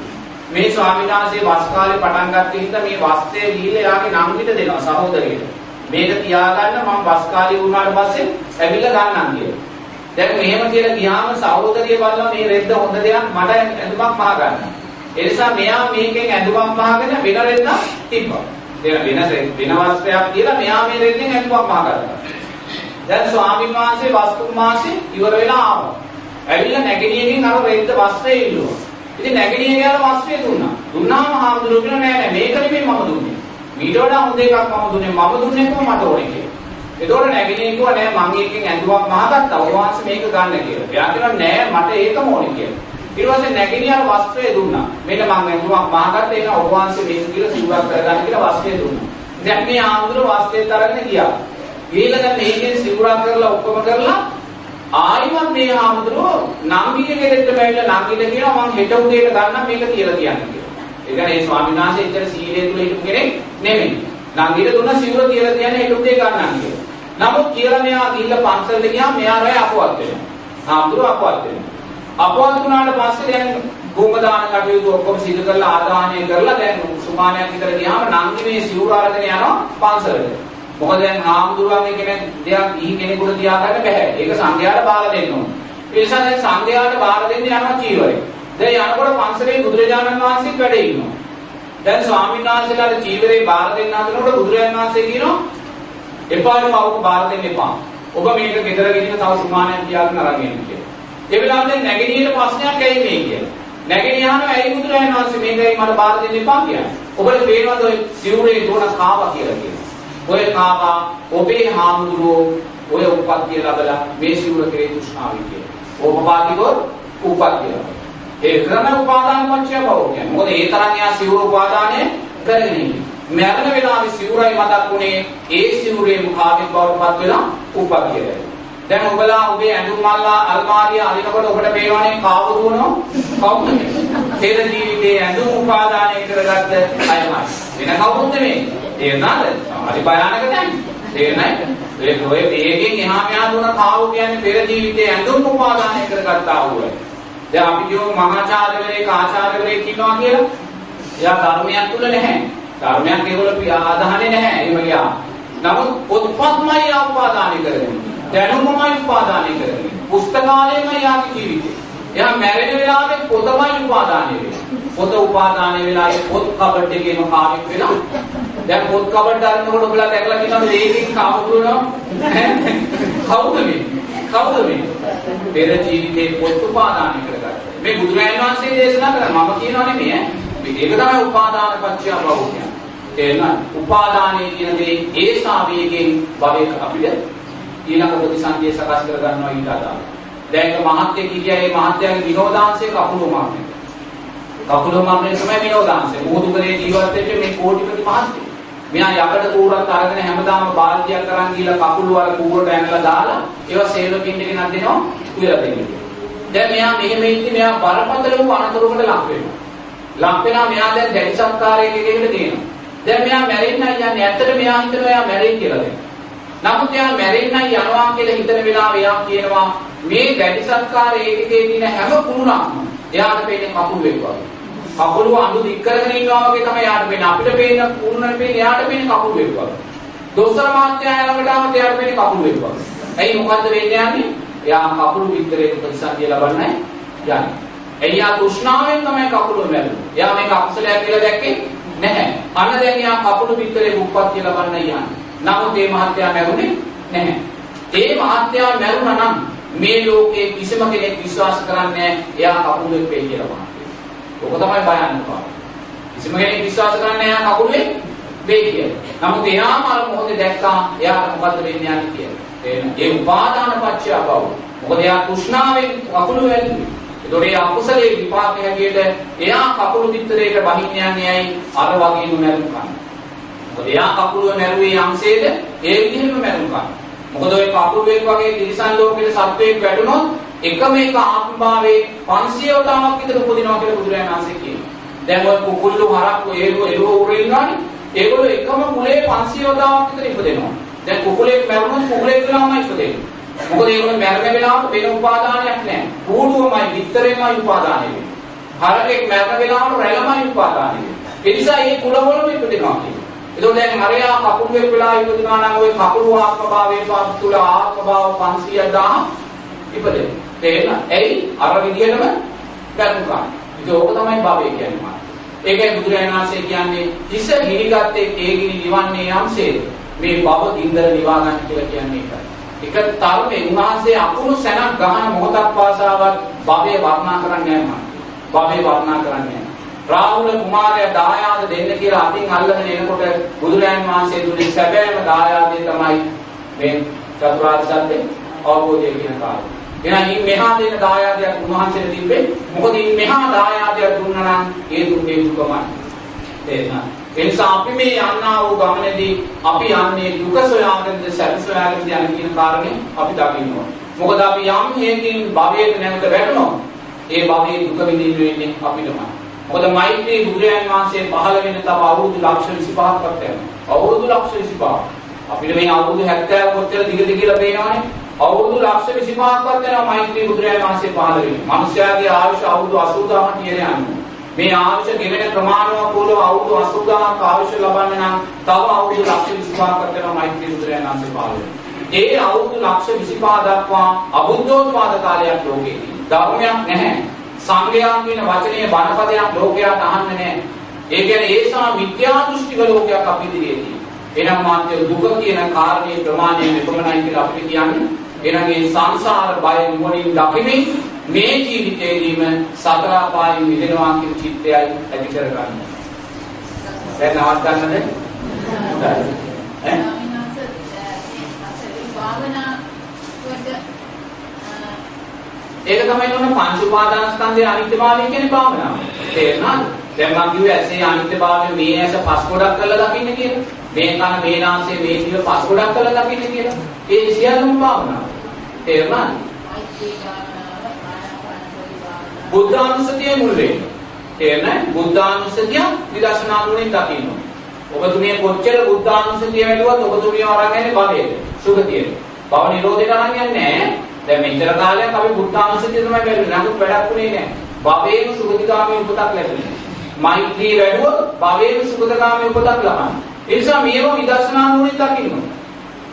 A: මේ ස්වාමීන් වහන්සේ වස් කාලේ පටන් ගත්තේ හින්දා මේ වස්ත්‍රය ගිහිල්ලා එයාගේ නංගිට දෙනවා සහෝදරියට. මේක තියාගන්න මම වස් කාලේ වුණාට පස්සේ ඇවිල්ලා ගන්නම් කියලා. දැන් මෙහෙම කියලා ගියාම සහෝදරිය බලනවා මේ රෙද්ද හොඳ දෙයක් මට ඇඳුමක් මහ ගන්න. ඒ නිසා මෙයා මේකෙන් ඇඳුමක් මහගෙන වෙන රෙද්දක් තිබ්බා. එයා වෙන වෙන වස්ත්‍රයක් කියලා මෙයා මේ රෙද්දෙන් ඇඳුමක් මහ ගන්නවා. දැන් ස්වාමීන් වහන්සේ වස්තු මාසේ ඉවර වෙලා ආවා. ඇවිල්ලා නැගිටියකින් අර රෙද්ද වස්ත්‍රය ඉල්ලුවා. ඉතින් නැගිනිය ගාලා වස්ත්‍රය දුන්නා. දුන්නාම හාමුදුරුවෝ කියනවා නෑ නෑ මේක නෙමෙයි මම දුන්නේ. ඊට වඩා හොඳ එකක් මම දුන්නේ මම දුන්නේ කොහොම මට ඕනේ කියලා. එතකොට නැගිනිය කිව්වා නෑ මං එකකින් ඇඳුමක් මහගත්තා. ඔය වහන්සේ මේක ගන්න කියලා. එයා කියනවා නෑ මට ඒකම ඕනේ කියලා. ඊට පස්සේ නැගිනියර වස්ත්‍රය දුන්නා. මෙන්න මං ඇඳුමක් මහගත්තා ඒක ඔය වහන්සේ මේක කියලා සිවුරක් කරගන්න කියලා වස්ත්‍රය දුන්නා. දැන් මේ ආමුදුර වස්ත්‍රය තරගෙන ගියා. ඊළඟ මේකෙන් සිවුරක් කරලා ඔක්කොම කරලා ආයිමත් මේ ආමුදුරෝ නංගිගේ ගෙදරට බැවිලා නංගිට කියනවා මං හෙට උදේට ගන්නම් මේක කියලා කියන්න කියලා. ඒ කියන්නේ මේ ස්වාමීන් වහන්සේ ඉතර සීලය තුල හිටපු කෙනෙක් නෙමෙයි. නංගිට දුන්න සිවුර කියලා කියන්නේ හෙට උදේ ගන්නම් කියලා. නමුත් කියලා මෙයා ගිහිල්ලා පන්සලට ගියාම මෙයා රැ අපවත් වෙනවා. ආමුදුරෝ අපවත් වෙනවා. අපවත් වුණාට පස්සේ දැන් භූම දාන කටයුතු ඔක්කොම සිදු කරලා ආදාහනය කරලා දැන් සුමානයක් විතර ගියාම නංගි මේ සිවුර අරගෙන යනවා පන්සලට. මොකද දැන් හාමුදුරුවන්ගේ කෙනෙක් දෙයක් ඉහි කෙනෙකුට තියාගන්න බෑ. ඒක සංඝයාට බාර දෙන්න ඕන. ඒ නිසා දැන් සංඝයාට බාර දෙන්න යනවා චීවරේ. දැන් යනකොට පන්සලේ බුදුරජාණන් වහන්සේත් වැඩ ඉන්නවා. දැන් ස්වාමීන් වහන්සේලාට චීවරේ බාර දෙන්න හදනකොට බුදුරජාණන් වහන්සේ කියනවා එපාරම අවුක බාර දෙන්න එපා. ඔබ මේක ගෙදර ගෙනින්න තව සුමානයක් තියාගෙන අරන් එන්න කියලා. ඒ වෙලාවට දැන් නැගෙනියට ප්‍රශ්නයක් ඇයි මේ කියලා. නැගෙනියාම ඇයි බුදුරජාණන් වහන්සේ මේකයි මට බාර දෙන්න එපා කියන්නේ. ඔබට පේනවද ඔය සිවුරේ දෝන කාවා කියලා කියනවා. ඔය කාවා ඔබේ හාමුදුරුවෝ ඔය උපත්තිය ලැබලා මේ සිවුර කෙරේ තෘෂ්ණාවයි කියලා. ඕපපාතිකෝ උපත්තිය. ඒ ක්‍රම උපාදාන පත්‍ය බව කියන්නේ. මොකද ඒ තරම් යා සිවුර උපාදානය කරගෙන ඉන්නේ. මරණ වෙලාවේ සිවුරයි මතක් වුණේ ඒ සිවුරේ මුඛාවින් බවටපත් වෙලා උපත්තිය ලැබෙනවා. දැන් ඔබලා ඔබේ ඇඳුම් මල්ලා අල්මාරිය අරිනකොට ඔබට පේනවනේ කාව දුවනෝ කවුද මේ? පෙර ජීවිතයේ ඇඳුම් උපාදානය කරගත්ත අයමයි. වෙන කවුරුත් නෙමෙයි. තේරුණාද? හරි භයානක දැන්. තේරුණාද? ඒ ඔය ඒකෙන් එහා මෙහා දුන කාව කියන්නේ පෙර ජීවිතයේ ඇඳුම් උපාදානය කරගත්තා වූ. දැන් අපි කියමු මහාචාර්යවරයෙක් ආචාර්යවරයෙක් ඉන්නවා කියලා. එයා ධර්මයක් තුල නැහැ. ධර්මයක් ඒගොල්ලෝ ආදාහනේ නැහැ. එහෙම ගියා. නමුත් උත්පත්මයි උපාදානය කරගෙන. දැනුමමයි උපාදානය කරගෙන. පුස්තකාලයමයි යාගේ ජීවිතේ. එයා මැරෙන වෙලාවේ පොතමයි උපාදානය වෙන්නේ. පොත උපාදානය වෙලා ඒ පොත් කබඩ් එකේම කාමෙක් වෙලා. දැන් පොත් කබඩ් අරනකොට ඔයගොල්ලෝ දැකලා කියනවා මේකෙන් කාමුදුරනවා. කවුද මේ? කවුද මේ? පෙර ජීවිතේ පොත් උපාදානය කරගත්තා. මේ බුදුරජාණන් වහන්සේ දේශනා කරා මම කියනවා නෙමෙයි ඈ. ඒක තමයි උපාදාන පත්‍ය භව කියන්නේ. තේරෙනවද? උපාදානයේ කියන දේ ඒ සාවේගෙන් භවයක අපිට ඊළඟ ප්‍රතිසන්දිය සකස් කර ගන්නවා ඊට අදාළ. දැන් එක මහත්යෙක් හිටියා ඒ මහත්යාගේ විනෝදාංශයේ කකුල මාර්ගය. කකුල මාර්ගය තමයි විනෝදාංශය. මොහොතුකලේ ජීවත් වෙච්ච මේ කෝටිපති මහත්යෙක්. මෙයා යකඩ කූරක් අරගෙන හැමදාම බාල්දියක් අරන් ගිහලා කකුල් වල කූරට ඇනලා දාලා ඒවා සේවකින් දෙකෙන් දෙනවා උයලා දෙන්නේ. දැන් මෙයා මෙහෙම ඉන්නේ මෙයා බරපතල වූ අනතුරකට ලක් වෙනවා. ලක් වෙනා මෙයා දැන් දැඩි සත්කාරයක එකකට තියෙනවා. දැන් මෙයා මැරෙන්නයි යන්නේ. ඇත්තට මෙයා හිතනවා එයා මැරෙයි කියලා දැන්. නමුත් එයා මැරෙන්නයි යනවා කියලා හිතන වෙලාවේ එයා කියනවා මේ දැඩි සත්කාර ඒකකේ තියෙන හැම කුණුනක්ම එයාට පේන්නේ කකුල් වෙක්වා. කකුල අඳු දික් කරගෙන ඉන්නවා වගේ තමයි එයාට පේන්නේ. අපිට පේන කුණුනට පේන්නේ එයාට පේන්නේ කකුල් වෙක්වා. දොස්තර මහත්තයා ළඟට ආවම එයාට පේන්නේ කකුල් වෙක්වා. ඇයි මොකද්ද වෙන්නේ යන්නේ? එයා කකුල් විතරේ ප්‍රතිසන්දිය ලබන්නයි යන්නේ. එයා තෘෂ්ණාවෙන් තමයි කකුල මැරුනේ. එයා මේක අකුසලයක් කියලා දැක්කේ නැහැ. අන්න දැන් එයා කකුල විතරේ උප්පත්තිය ලබන්න යන්නේ. නමුත් මේ මහත්තයා මැරුණේ නැහැ. ඒ මහත්තයා මැරුණා නම් මේ ලෝකේ කිසිම කෙනෙක් විශ්වාස කරන්නේ එයා කකුලෙක් වෙයි කියලා මහත්තයා. ඔක තමයි බයන්නක. කිසිම කෙනෙක් විශ්වාස කරන්නේ එයා කකුලෙක් වෙයි කියලා. නමුත් එයාම අර මොහොතේ දැක්කා එයාට මොකද්ද වෙන්නේ යන්නේ කියලා. ඒ උපාදාන පත්‍ය බව. මොකද එයා තෘෂ්ණාවෙන් කකුල වැල්ලුවේ. ඒතකොට ඒ අකුසලයේ විපාකය හැටියට එයා කකුළු පිටරේට බහින්න යන්නේ ඇයි අර වගේම මැරුම් කන්න. මොකද එයා කකුළුව මැරුවේ යම්සේද ඒ විදිහෙම මැරුම් කන්න. මොකද ඔය කකුළුවෙක් වගේ තිරිසන් ලෝකෙට සත්වයෙක් වැටුනොත් එකම එක ආත්මභාවයේ 500 වතාවක් විතර උපදිනවා කියලා බුදුරජාණන් වහන්සේ කියනවා. දැන් ඔය කුකුල්ලු හරක් එළුව එළුව උරේ ඉන්නවනේ. ඒගොල්ලෝ එකම කුලේ 500 වතාවක් විතර ඉපදෙනවා. දැන් කුකුලෙක් මැරුණොත් කුකුලෙක් වෙලාමයි ඉපදෙන්නේ. මොකද ඒගොල්ලෝ මැරෙන වෙලාවට වෙන උපාදානයක් නැහැ. කූඩුවමයි විතරේමයි උපාදානය වෙන්නේ. හරකෙක් මැරෙන වෙලාවට රැළමයි උපාදානය වෙන්නේ. ඒ නිසා මේ කුලවලම ඉපදෙනවා කියන්නේ. එතකොට දැන් හරයා කකුලෙක් වෙලා ඉපදුනා නම් ওই කකුළු ආත්මභාවයේ පාස් තුල ආත්මභාව 500 ඉපදෙනවා. තේරෙනවද? ඇයි? අර විදියටම ගන්නවා. ඒක ඕක තමයි භවය කියන්නේ. ඒකයි බුදුරජාණන් වහන්සේ කියන්නේ හිස ගිනිගත්තේ ඒ ගිනි නිවන්නේ යම්සේ මේ භව ඉන්දර නිවා ගන්න කියලා කියන්නේ ඒකයි. එක තරමේ උන්වහන්සේ අකුණු සැනක් ගහන මොහොතක් පාසාවත් භවය වර්ණනා කරන්නේ නැහැ භවයේ වර්ණනා කරන්නේ. රාහුල කුමාරයා දායාද දෙන්න කියලා අතින් අල්ලගෙන එනකොට බුදුරජාන් වහන්සේ දුන්නේ සැබෑම දායාදේ තමයි මේ චතුරාර්ය සත්‍ය අවබෝධය කියන කාරණය. එහෙනම් මේ මෙහා දෙන දායාදයක් උන්වහන්සේට තිබ්බේ මොකද මේ මෙහා දායාදයක් දුන්නා නම් ඒ දුන්නේ දුකමයි. තේරුණා? ඒ නිසා අපි මේ යන්නා වූ ගමනේදී අපි යන්නේ දුක සොයාගෙනද සැප සොයාගෙනද යන කියන කාරණේ අපි දකින්න ඕනේ. මොකද අපි යම් හේකින් භවයට නැවත වැටෙනවා. ඒ භවයේ දුක විඳින්න වෙන්නේ අපිටමයි. මොකද මෛත්‍රී බුදුරයන් වහන්සේ පහළ වෙන තව අවුරුදු ලක්ෂ 25ක් වත් යනවා. අවුරුදු ලක්ෂ 25ක්. අපිට මේ අවුරුදු 70 කොච්චර දිගද කියලා පේනවනේ. අවුරුදු ලක්ෂ 25ක් වත් යනවා මෛත්‍රී බුදුරයන් වහන්සේ පහළ වෙන්නේ. මිනිස්යාගේ ආයුෂ අවුරුදු 80000ක් කියන යන්නේ. මේ ආයුෂ ගෙවෙන ප්‍රමාණවකූලව අවුරුදු 80000ක් ආයුෂ ලබන්න නම් තව අවුරුදු ලක්ෂ 25ක් වත් යනවා මෛත්‍රී බුදුරයන් වහන්සේ පහළ වෙන්නේ. ඒ අවුරුදු ලක්ෂ 25 දක්වා අබුද්ධෝත්පාද කාලයක් ලෝකෙදී ධර්මයක් නැහැ. සංගයන් කියන වචනේ බණපදයක් ලෝකයට අහන්න නැහැ. ඒ කියන්නේ ඒසා මිත්‍යා දෘෂ්ටික ලෝකයක් අපි ඉදිරියේදී. එනම් මාත්‍ය දුක කියන කාරණේ ප්‍රමාණය මෙපමණයි කියලා අපිට කියන්නේ. එනම් මේ සංසාර බය නුවණින් දකිමින් මේ ජීවිතේදීම සතර අපායෙන් මිදෙනවා කියන චිත්තයයි ඇති කරගන්න. දැන් නවත්තන්නද? හොඳයි. ඈ? ඒක තමයි නෝන පංච උපාදානස්කන්ධයේ අනිත්‍යභාවය කියන්නේ භාවනාව. තේරුණාද? දැන් මම කිව්වේ ඇසේ අනිත්‍යභාවය මේ ඇස පස් ගොඩක් කරලා දකින්න කියලා. මේ කන මේ නාසය මේ දිව පස් ගොඩක් කරලා දකින්න කියලා. ඒ සියල්ලම භාවනාව. තේරුණාද? බුද්ධානුස්සතිය මුල් වෙන්නේ. තේරුණාද? බුද්ධානුස්සතිය විදර්ශනා නුවණින් දකින්න. ඔබතුමිය කොච්චර බුද්ධානුස්සතිය වැළුවත් ඔබතුමිය අරන් යන්නේ භවයට. සුගතියට. භව නිරෝධයට අරන් යන්නේ නැහැ. දැන් මෙච්චර කාලයක් අපි බුද්ධාංශිතය තමයි බැලුවේ. නමුත් වැඩක් උනේ නැහැ. භවයේ සුගතිගාමී උපතක් ලැබුණේ. මෛත්‍රී වැඩුවොත් භවයේ සුගතිගාමී උපතක් ලබන්නේ. ඒ නිසා මේව විදර්ශනා නුවණින් දකින්න.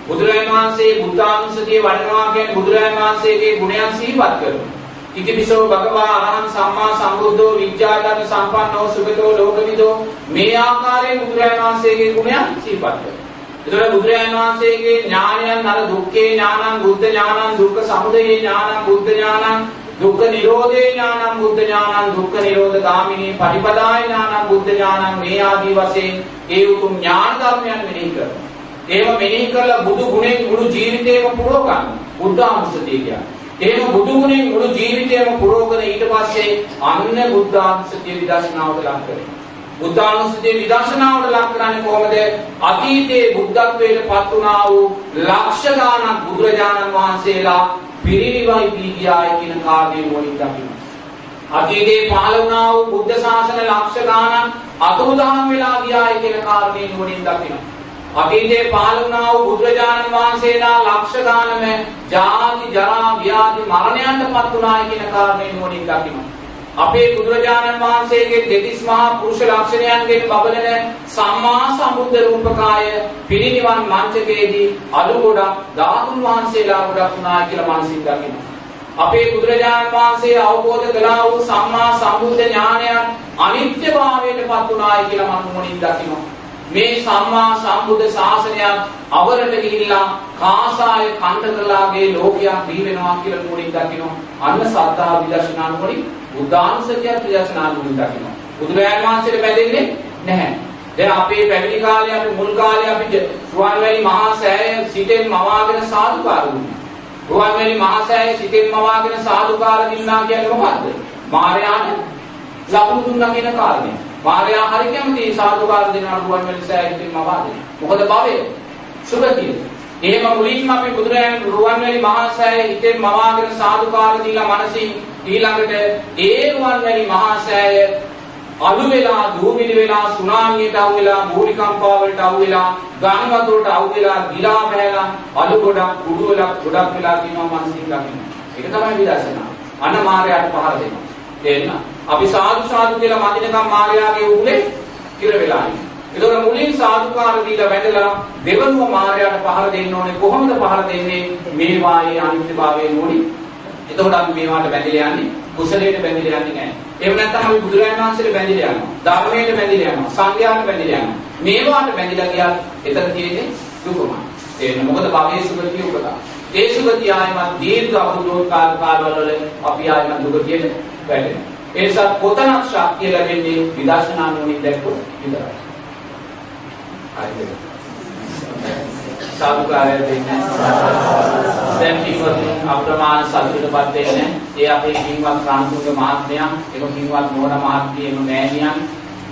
A: බුදුරජාණන් වහන්සේ බුද්ධාංශිතය වඩනවා කියන්නේ බුදුරජාණන් වහන්සේගේ ගුණයන් සිහිපත් කරනවා. ඉතිපිසෝ භගවා අරහං සම්මා සම්බුද්ධෝ විද්‍යාධර්ම සම්පන්නෝ සුගතෝ ලෝකවිදෝ මේ ආකාරයෙන් බුදුරජාණන් වහන්සේගේ ගුණයන් සිහිපත් කරනවා. එතකොට බුදුරජාණන් වහන්සේගේ ඥානයන් අර දුක්ඛේ ඥානං බුද්ධ ඥානං දුක්ඛ සමුදය ඥානං බුද්ධ ඥානං දුක්ඛ නිරෝධේ ඥානං බුද්ධ ඥානං දුක්ඛ නිරෝධ ගාමිනී පටිපදාය ඥානං බුද්ධ ඥානං මේ ආදී වශයෙන් ඒ උතුම් ඥාන ධර්මයන් මෙනෙහි කරනවා. ඒව මෙනෙහි කරලා බුදු ගුණෙන් මුළු ජීවිතේම පුරව ගන්න. බුද්ධානුස්සතිය කියන්නේ. එහෙම බුදු ගුණෙන් මුළු ජීවිතේම පුරවගෙන ඊට පස්සේ අන්න බුද්ධානුස්සතිය විදර්ශනාවට ලක් කරනවා. බුද්ධානුස්සතිය විදර්ශනාවට ලක් කරන්නේ කොහොමද? අතීතයේ බුද්ධත්වයට පත් වුණා වූ ලක්ෂ ගාණක් බුදුරජාණන් වහන්සේලා පිරිනිවයි පීගියායි කියන කාර්යය මොනින් දකින්න. අතීතයේ පහළ වුණා වූ බුද්ධ ශාසන ලක්ෂ ගාණක් අතුරුදහන් වෙලා ගියායි කියන කාරණේ නුවණින් දකින්න. අතීතයේ පහළ වුණා වූ බුදුරජාණන් වහන්සේලා ලක්ෂ ගානම ජාති ජරා ව්‍යාධි මරණයන්ටපත් වුණායි කියන කාරණේ නුවණින් දකින්න. අපේ බුදුරජාණන් වහන්සේගේ දෙතිස් මහා පුරුෂ ලක්ෂණයන්ගෙන් බබලන සම්මා සම්බුද්ධ රූපකාය පිරිනිවන් මංචකයේදී අලු ගොඩක් ධාතුන් වහන්සේලා ගොඩක් වුණා කියලා මනසින් දකින්න. අපේ බුදුරජාණන් වහන්සේ අවබෝධ කළා වූ සම්මා සම්බුද්ධ ඥානයන් අනිත්‍යභාවයටපත් වුණායි කියලා මම මොනින් දකින්න. මේ සම්මා සම්බුද්ධ ශාසනයක් අවරට ගිහිල්ලා කාසාය කණ්ඩකලාගේ ලෝකයක් දී වෙනවා කියලා මොනින් දකින්න. අන්න සද්ධා විදර්ශනා නුවණින් බුද්ධාංශකයක් විදර්ශනා නුවණින් දකින්න. බුදුරජාණන් වහන්සේට බැඳෙන්නේ නැහැ. දැන් අපේ පැවිදි කාලේ අපි මුල් කාලේ අපි රුවන්වැලි මහා සෑය සිටෙන් මවාගෙන සාදුකාර දුන්නා. රුවන්වැලි මහා සෑය සිටෙන් මවාගෙන සාදුකාර දුන්නා කියන්නේ මොකද්ද? මාර්යාට ලකුණු දුන්නා කියන කාරණේ. මාර්යා හරි කැමති සාදුකාර දෙනවා රුවන්වැලි සෑය සිටෙන් මවාගෙන. මොකද භවය සුගතිය. එහෙම මුලින්ම අපි බුදුරජාණන් රුවන්වැලි මහා සෑය හිතෙන් මවාගෙන සාදුකාර දීලා මනසින් ඊළඟට ඒ රුවන්වැලි මහා සෑය අලු වෙලා දූවිලි වෙලා සුනාමියට අහු වෙලා භූමිකම්පාවලට අහු වෙලා ගංගා වතුරට අහු වෙලා ගිලා බහැලා අලු ගොඩක් කුඩු වෙලා ගොඩක් වෙලා කියනවා මනසින් දකින්න. ඒක තමයි විදර්ශනා. අන්න මායයට පහර දෙනවා. තේරෙනවද? අපි සාදු සාදු කියලා මදිනකම් මායාවේ උගුලේ ඉර වෙලා ඉන්නේ. ඒතකොට මුලින් සාදුකාර දීලා වැඳලා දෙවනුව මායයට පහර දෙන්න ඕනේ. කොහොමද පහර දෙන්නේ? මේ වායේ අනිත්‍යභාවයේ නෝනි. එතකොට අපි මේවාට බැඳිලා යන්නේ කුසලයට බැඳිලා යන්නේ නැහැ. එහෙම නැත්නම් අපි බුදුරජාණන් වහන්සේට බැඳිලා යනවා. ධර්මයට බැඳිලා යනවා. සංඝයාට බැඳිලා යනවා. මේවාට බැඳිලා ගියත් එතන තියෙන්නේ දුකමයි. ඒක මොකද භවයේ සුගතිය උපදා. ඒ සුගතිය ආයමත් දීර්ඝ අවුරුදු කාල කාලවල අපි ආයමත් දුක කියන වැටෙනවා. ඒ නිසා කොතනක් ශක්තිය ලැබෙන්නේ විදර්ශනා නුවණින් දැක්කොත් විතරයි. හරිද? සාදුකාරය දෙන්නේ. දැන් පින්වත් අප්‍රමාණ සතුටපත් වෙන්නේ. ඒ අපේ පින්වත් රාමතුංග මහත්මයා, ඒක පින්වත් මොහන මහත්මිය, එම මෑණියන්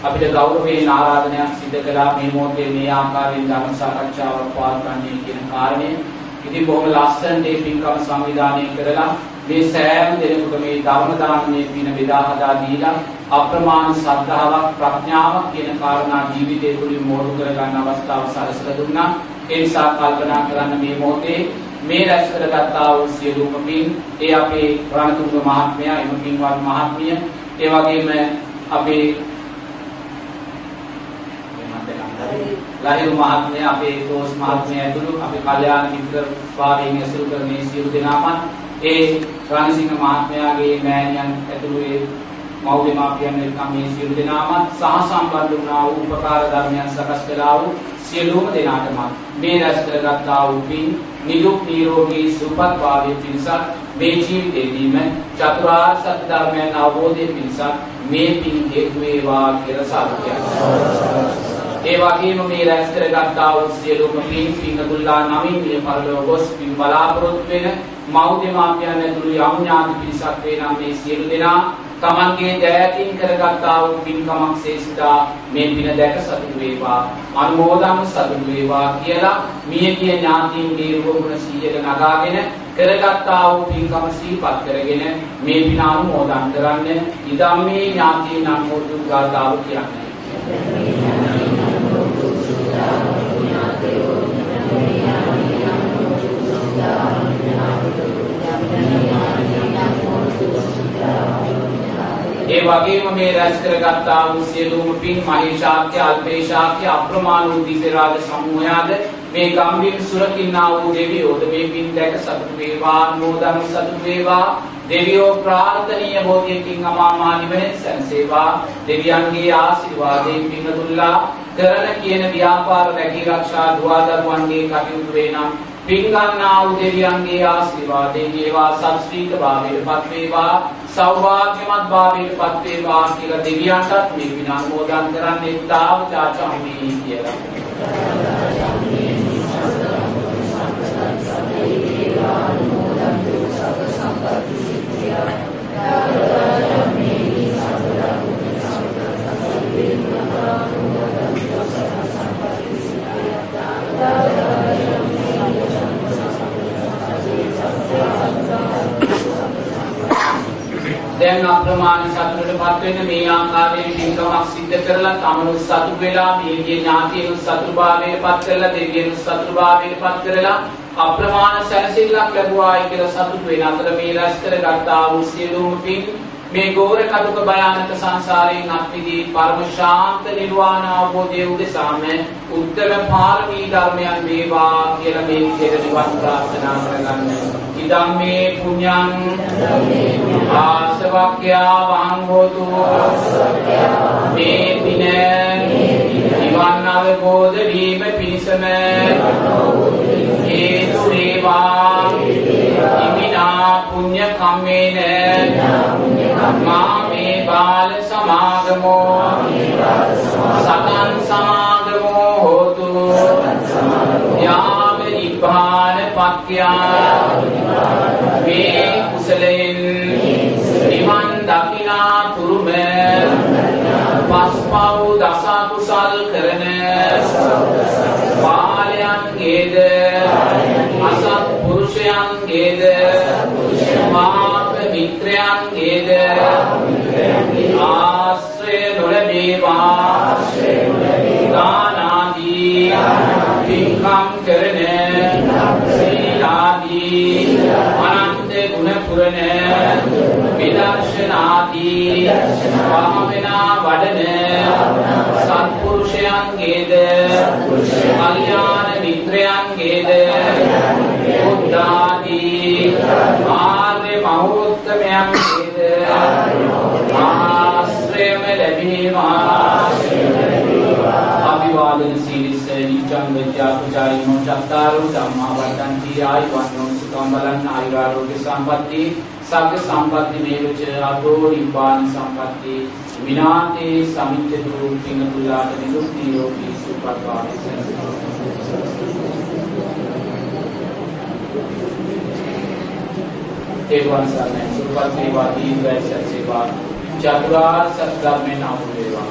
A: අපිට ගෞරවයෙන් ආරාධනයක් සිදු කළා මේ මොහොතේ මේ ආකාරයෙන් ධර්ම සාකච්ඡාවක් පවත්වන්නේ කියන කාරණය. ඉතින් බොහොම ලස්සන දේ පින්කම සංවිධානය කරලා මේ සෑම දෙනෙකුට මේ ධර්ම දානමේ පින බෙදා හදා දීලා අප්‍රමාණ ශ්‍රද්ධාවක් ප්‍රඥාවක් කියන කාරණා ජීවිතය තුළින් මෝඩු කරගන්න අවස්ථාව සලසලා දුන්නා. ඒ නිසා කල්පනා කරන්න මේ මොහොතේ මේ රැස් කරගත්තා වූ සියලුම පින් ඒ අපේ රණතුංග මහත්මයා එම පින්වත් මහත්මිය ඒ වගේම අපේ ලහිරු මහත්මයා අපේ දෝස් මහත්මයා ඇතුළු අපේ කල්යාණ මිත්‍ර භාවයෙන් ඇසුරු කරන මේ සියලු දෙනාමත් ඒ රණසිංහ මහත්මයාගේ මෑණියන් ඇතුළු ඒ මෞර්යමාපියන් එක්කම මේ සියලු දෙනාමත් සහ සම්බන්ධ වුණා වූ උපකාර ධර්මයන් සකස් කළා වූ සියලුම දෙනාටම මේ රැස් කරගත්තා වූ පින් නිදුක් නිරෝගී සුවපත් භාවයේ පිණිස මේ ජීවිතේදීම චතුරාර්ය සත්‍ය ධර්මයන් අවබෝධයේ පිණිස මේ පින් හේතු වේවා කියලා සාදු කියනවා. ඒ වගේම මේ රැස් කරගත්තා වූ සියලුම පින් පින්තුල්ලා නමින් මේ පරලෝක ගොස් පින් බලාපොරොත්තු වෙන මෞර්ය මාපියන් ඇතුළු යම් ඥාති පිරිසක් වේ නම් මේ සියලු දෙනා තමන්ගේ දෑතින් කරගත්තා වූ පින්කමක් සේසිතා මේ පින දැක සතුටු වේවා අනුමෝදන් සතුටු වේවා කියලා මියගිය ඥාතීන්ගේ රූපුණ සීයට නගාගෙන කරගත්තා වූ පින්කම සිහිපත් කරගෙන මේ පින අනුමෝදන් කරන්න ඉදම්මේ ඥාතීන් අනුමෝදන් ගාතාව කියන්නේ. වගේම මේ රැස් කරගත්තා වූ සියලුම පින් මහේශාක්‍ය අල්පේශාක්‍ය අප්‍රමාණ වූ දිව්‍ය රාජ සමූහයාද මේ ගම්බීර සුරකින්නා වූ දෙවියෝද මේ පින් දැක සතුටු වේවා නෝදන් සතුටු වේවා. දෙවියෝ ප්‍රාර්ථනීය බෝධියකින් අමා මහ නිවන සැනසේවා. දෙවියන්ගේ ආශිර්වාදයෙන් පින්තුල්ලා කරන කියන ව්‍යාපාර රැකී ආරක්ෂා දුවා දරුවන්ගේ කටයුතු වේනම් පින්ගන්නා වූ දෙවියන්ගේ ආශිර්වාදයෙන් ඒවා සත්‍රීක භාවයට පත් වේවා සෞභාග්‍යමත් භාවයට පත් වේවා කියලා දෙවියන්ටත් මේ පින අනුමෝදන් කරන්නේ තාව චාචම්මේ කියලා. දැන් අප්‍රමාණ සතුටටපත් වෙන්න මේ ආකාරයෙන් පින්කමක් සිද්ධ කරලා තමනුත් සතුට වෙලා මේගේ ඥාතියනුත් සතුටභාවයටපත් කරලා දෙවියනුත් සතුටභාවයටපත් කරලා අප්‍රමාණ සැනසෙල්ලක් ලැබුවායි කියලා සතුට වෙන අතර මේ රැස් කරගත්තා වූ සියලුම පින් මේ ගෝර කටුක භයානක සංසාරයෙන් අත්මිදී පරම ශාන්ත නිර්වාණ අවබෝධය උදෙසාම උත්තර පාරමී ධර්මයන් වේවා කියලා මේ විදිහට නිවන් ප්‍රාර්ථනා කරගන්න. ඉදම් මේ පුඤ්ඤං ආසවක්ඛ්‍යා වහං හෝතු මේ පින නිවන් අවබෝධ වීම පිණිසම හේතු වේවා ඉමිනා පුඤ්ඤ කම්මේන මා මේ බාල සමාගමෝ සතං සමාගමෝ හෝතු යාව නිබ්බාන පක්ඛ්‍යා මේ කුසලෙන් නිවන් දකිනා තුරුම පස්පව් දස කුසල් කරන බාලයන්ගේද අසත් පුරුෂයන්ගේද මාප මිත්‍රයන්ගේද ආශ්‍රය නොලැබේවා. දානාදී පින්කම් කරන සීලාදී අනන්ත ගුණ පුරණ විදර්ශනාදී භාවනා වඩන සත්පුරුෂයන්ගේද කල්යාණ මිත්‍රයන්ගේද බුද්ධාදී ආර්ය මහෝත්තමයන්ගේද ආශ්‍රයම ලැබේවා අභිවාදන සීලිස නිචංග පුඤ්ඤාභිවෘද්ධා පුජායිනෝ චත්තාරෝ ධම්මා වර්ධන්ති ආයුවන්නෝ සුඛං බලං ආයුරාෝග්‍ය සම්පatti සග්ග සම්පatti මේවච අතෝ නිබ්බාන සම්පatti විනාතේ සමිච්ඡතු පිංගුලාට නිදුක් නිරෝගී සුවපත් තේරුවන් සරණයි සුවපත් වේවා දීර්ඝායස සේවා චතුරාර්ය සත්‍ය ධර්මේ නාම වේවා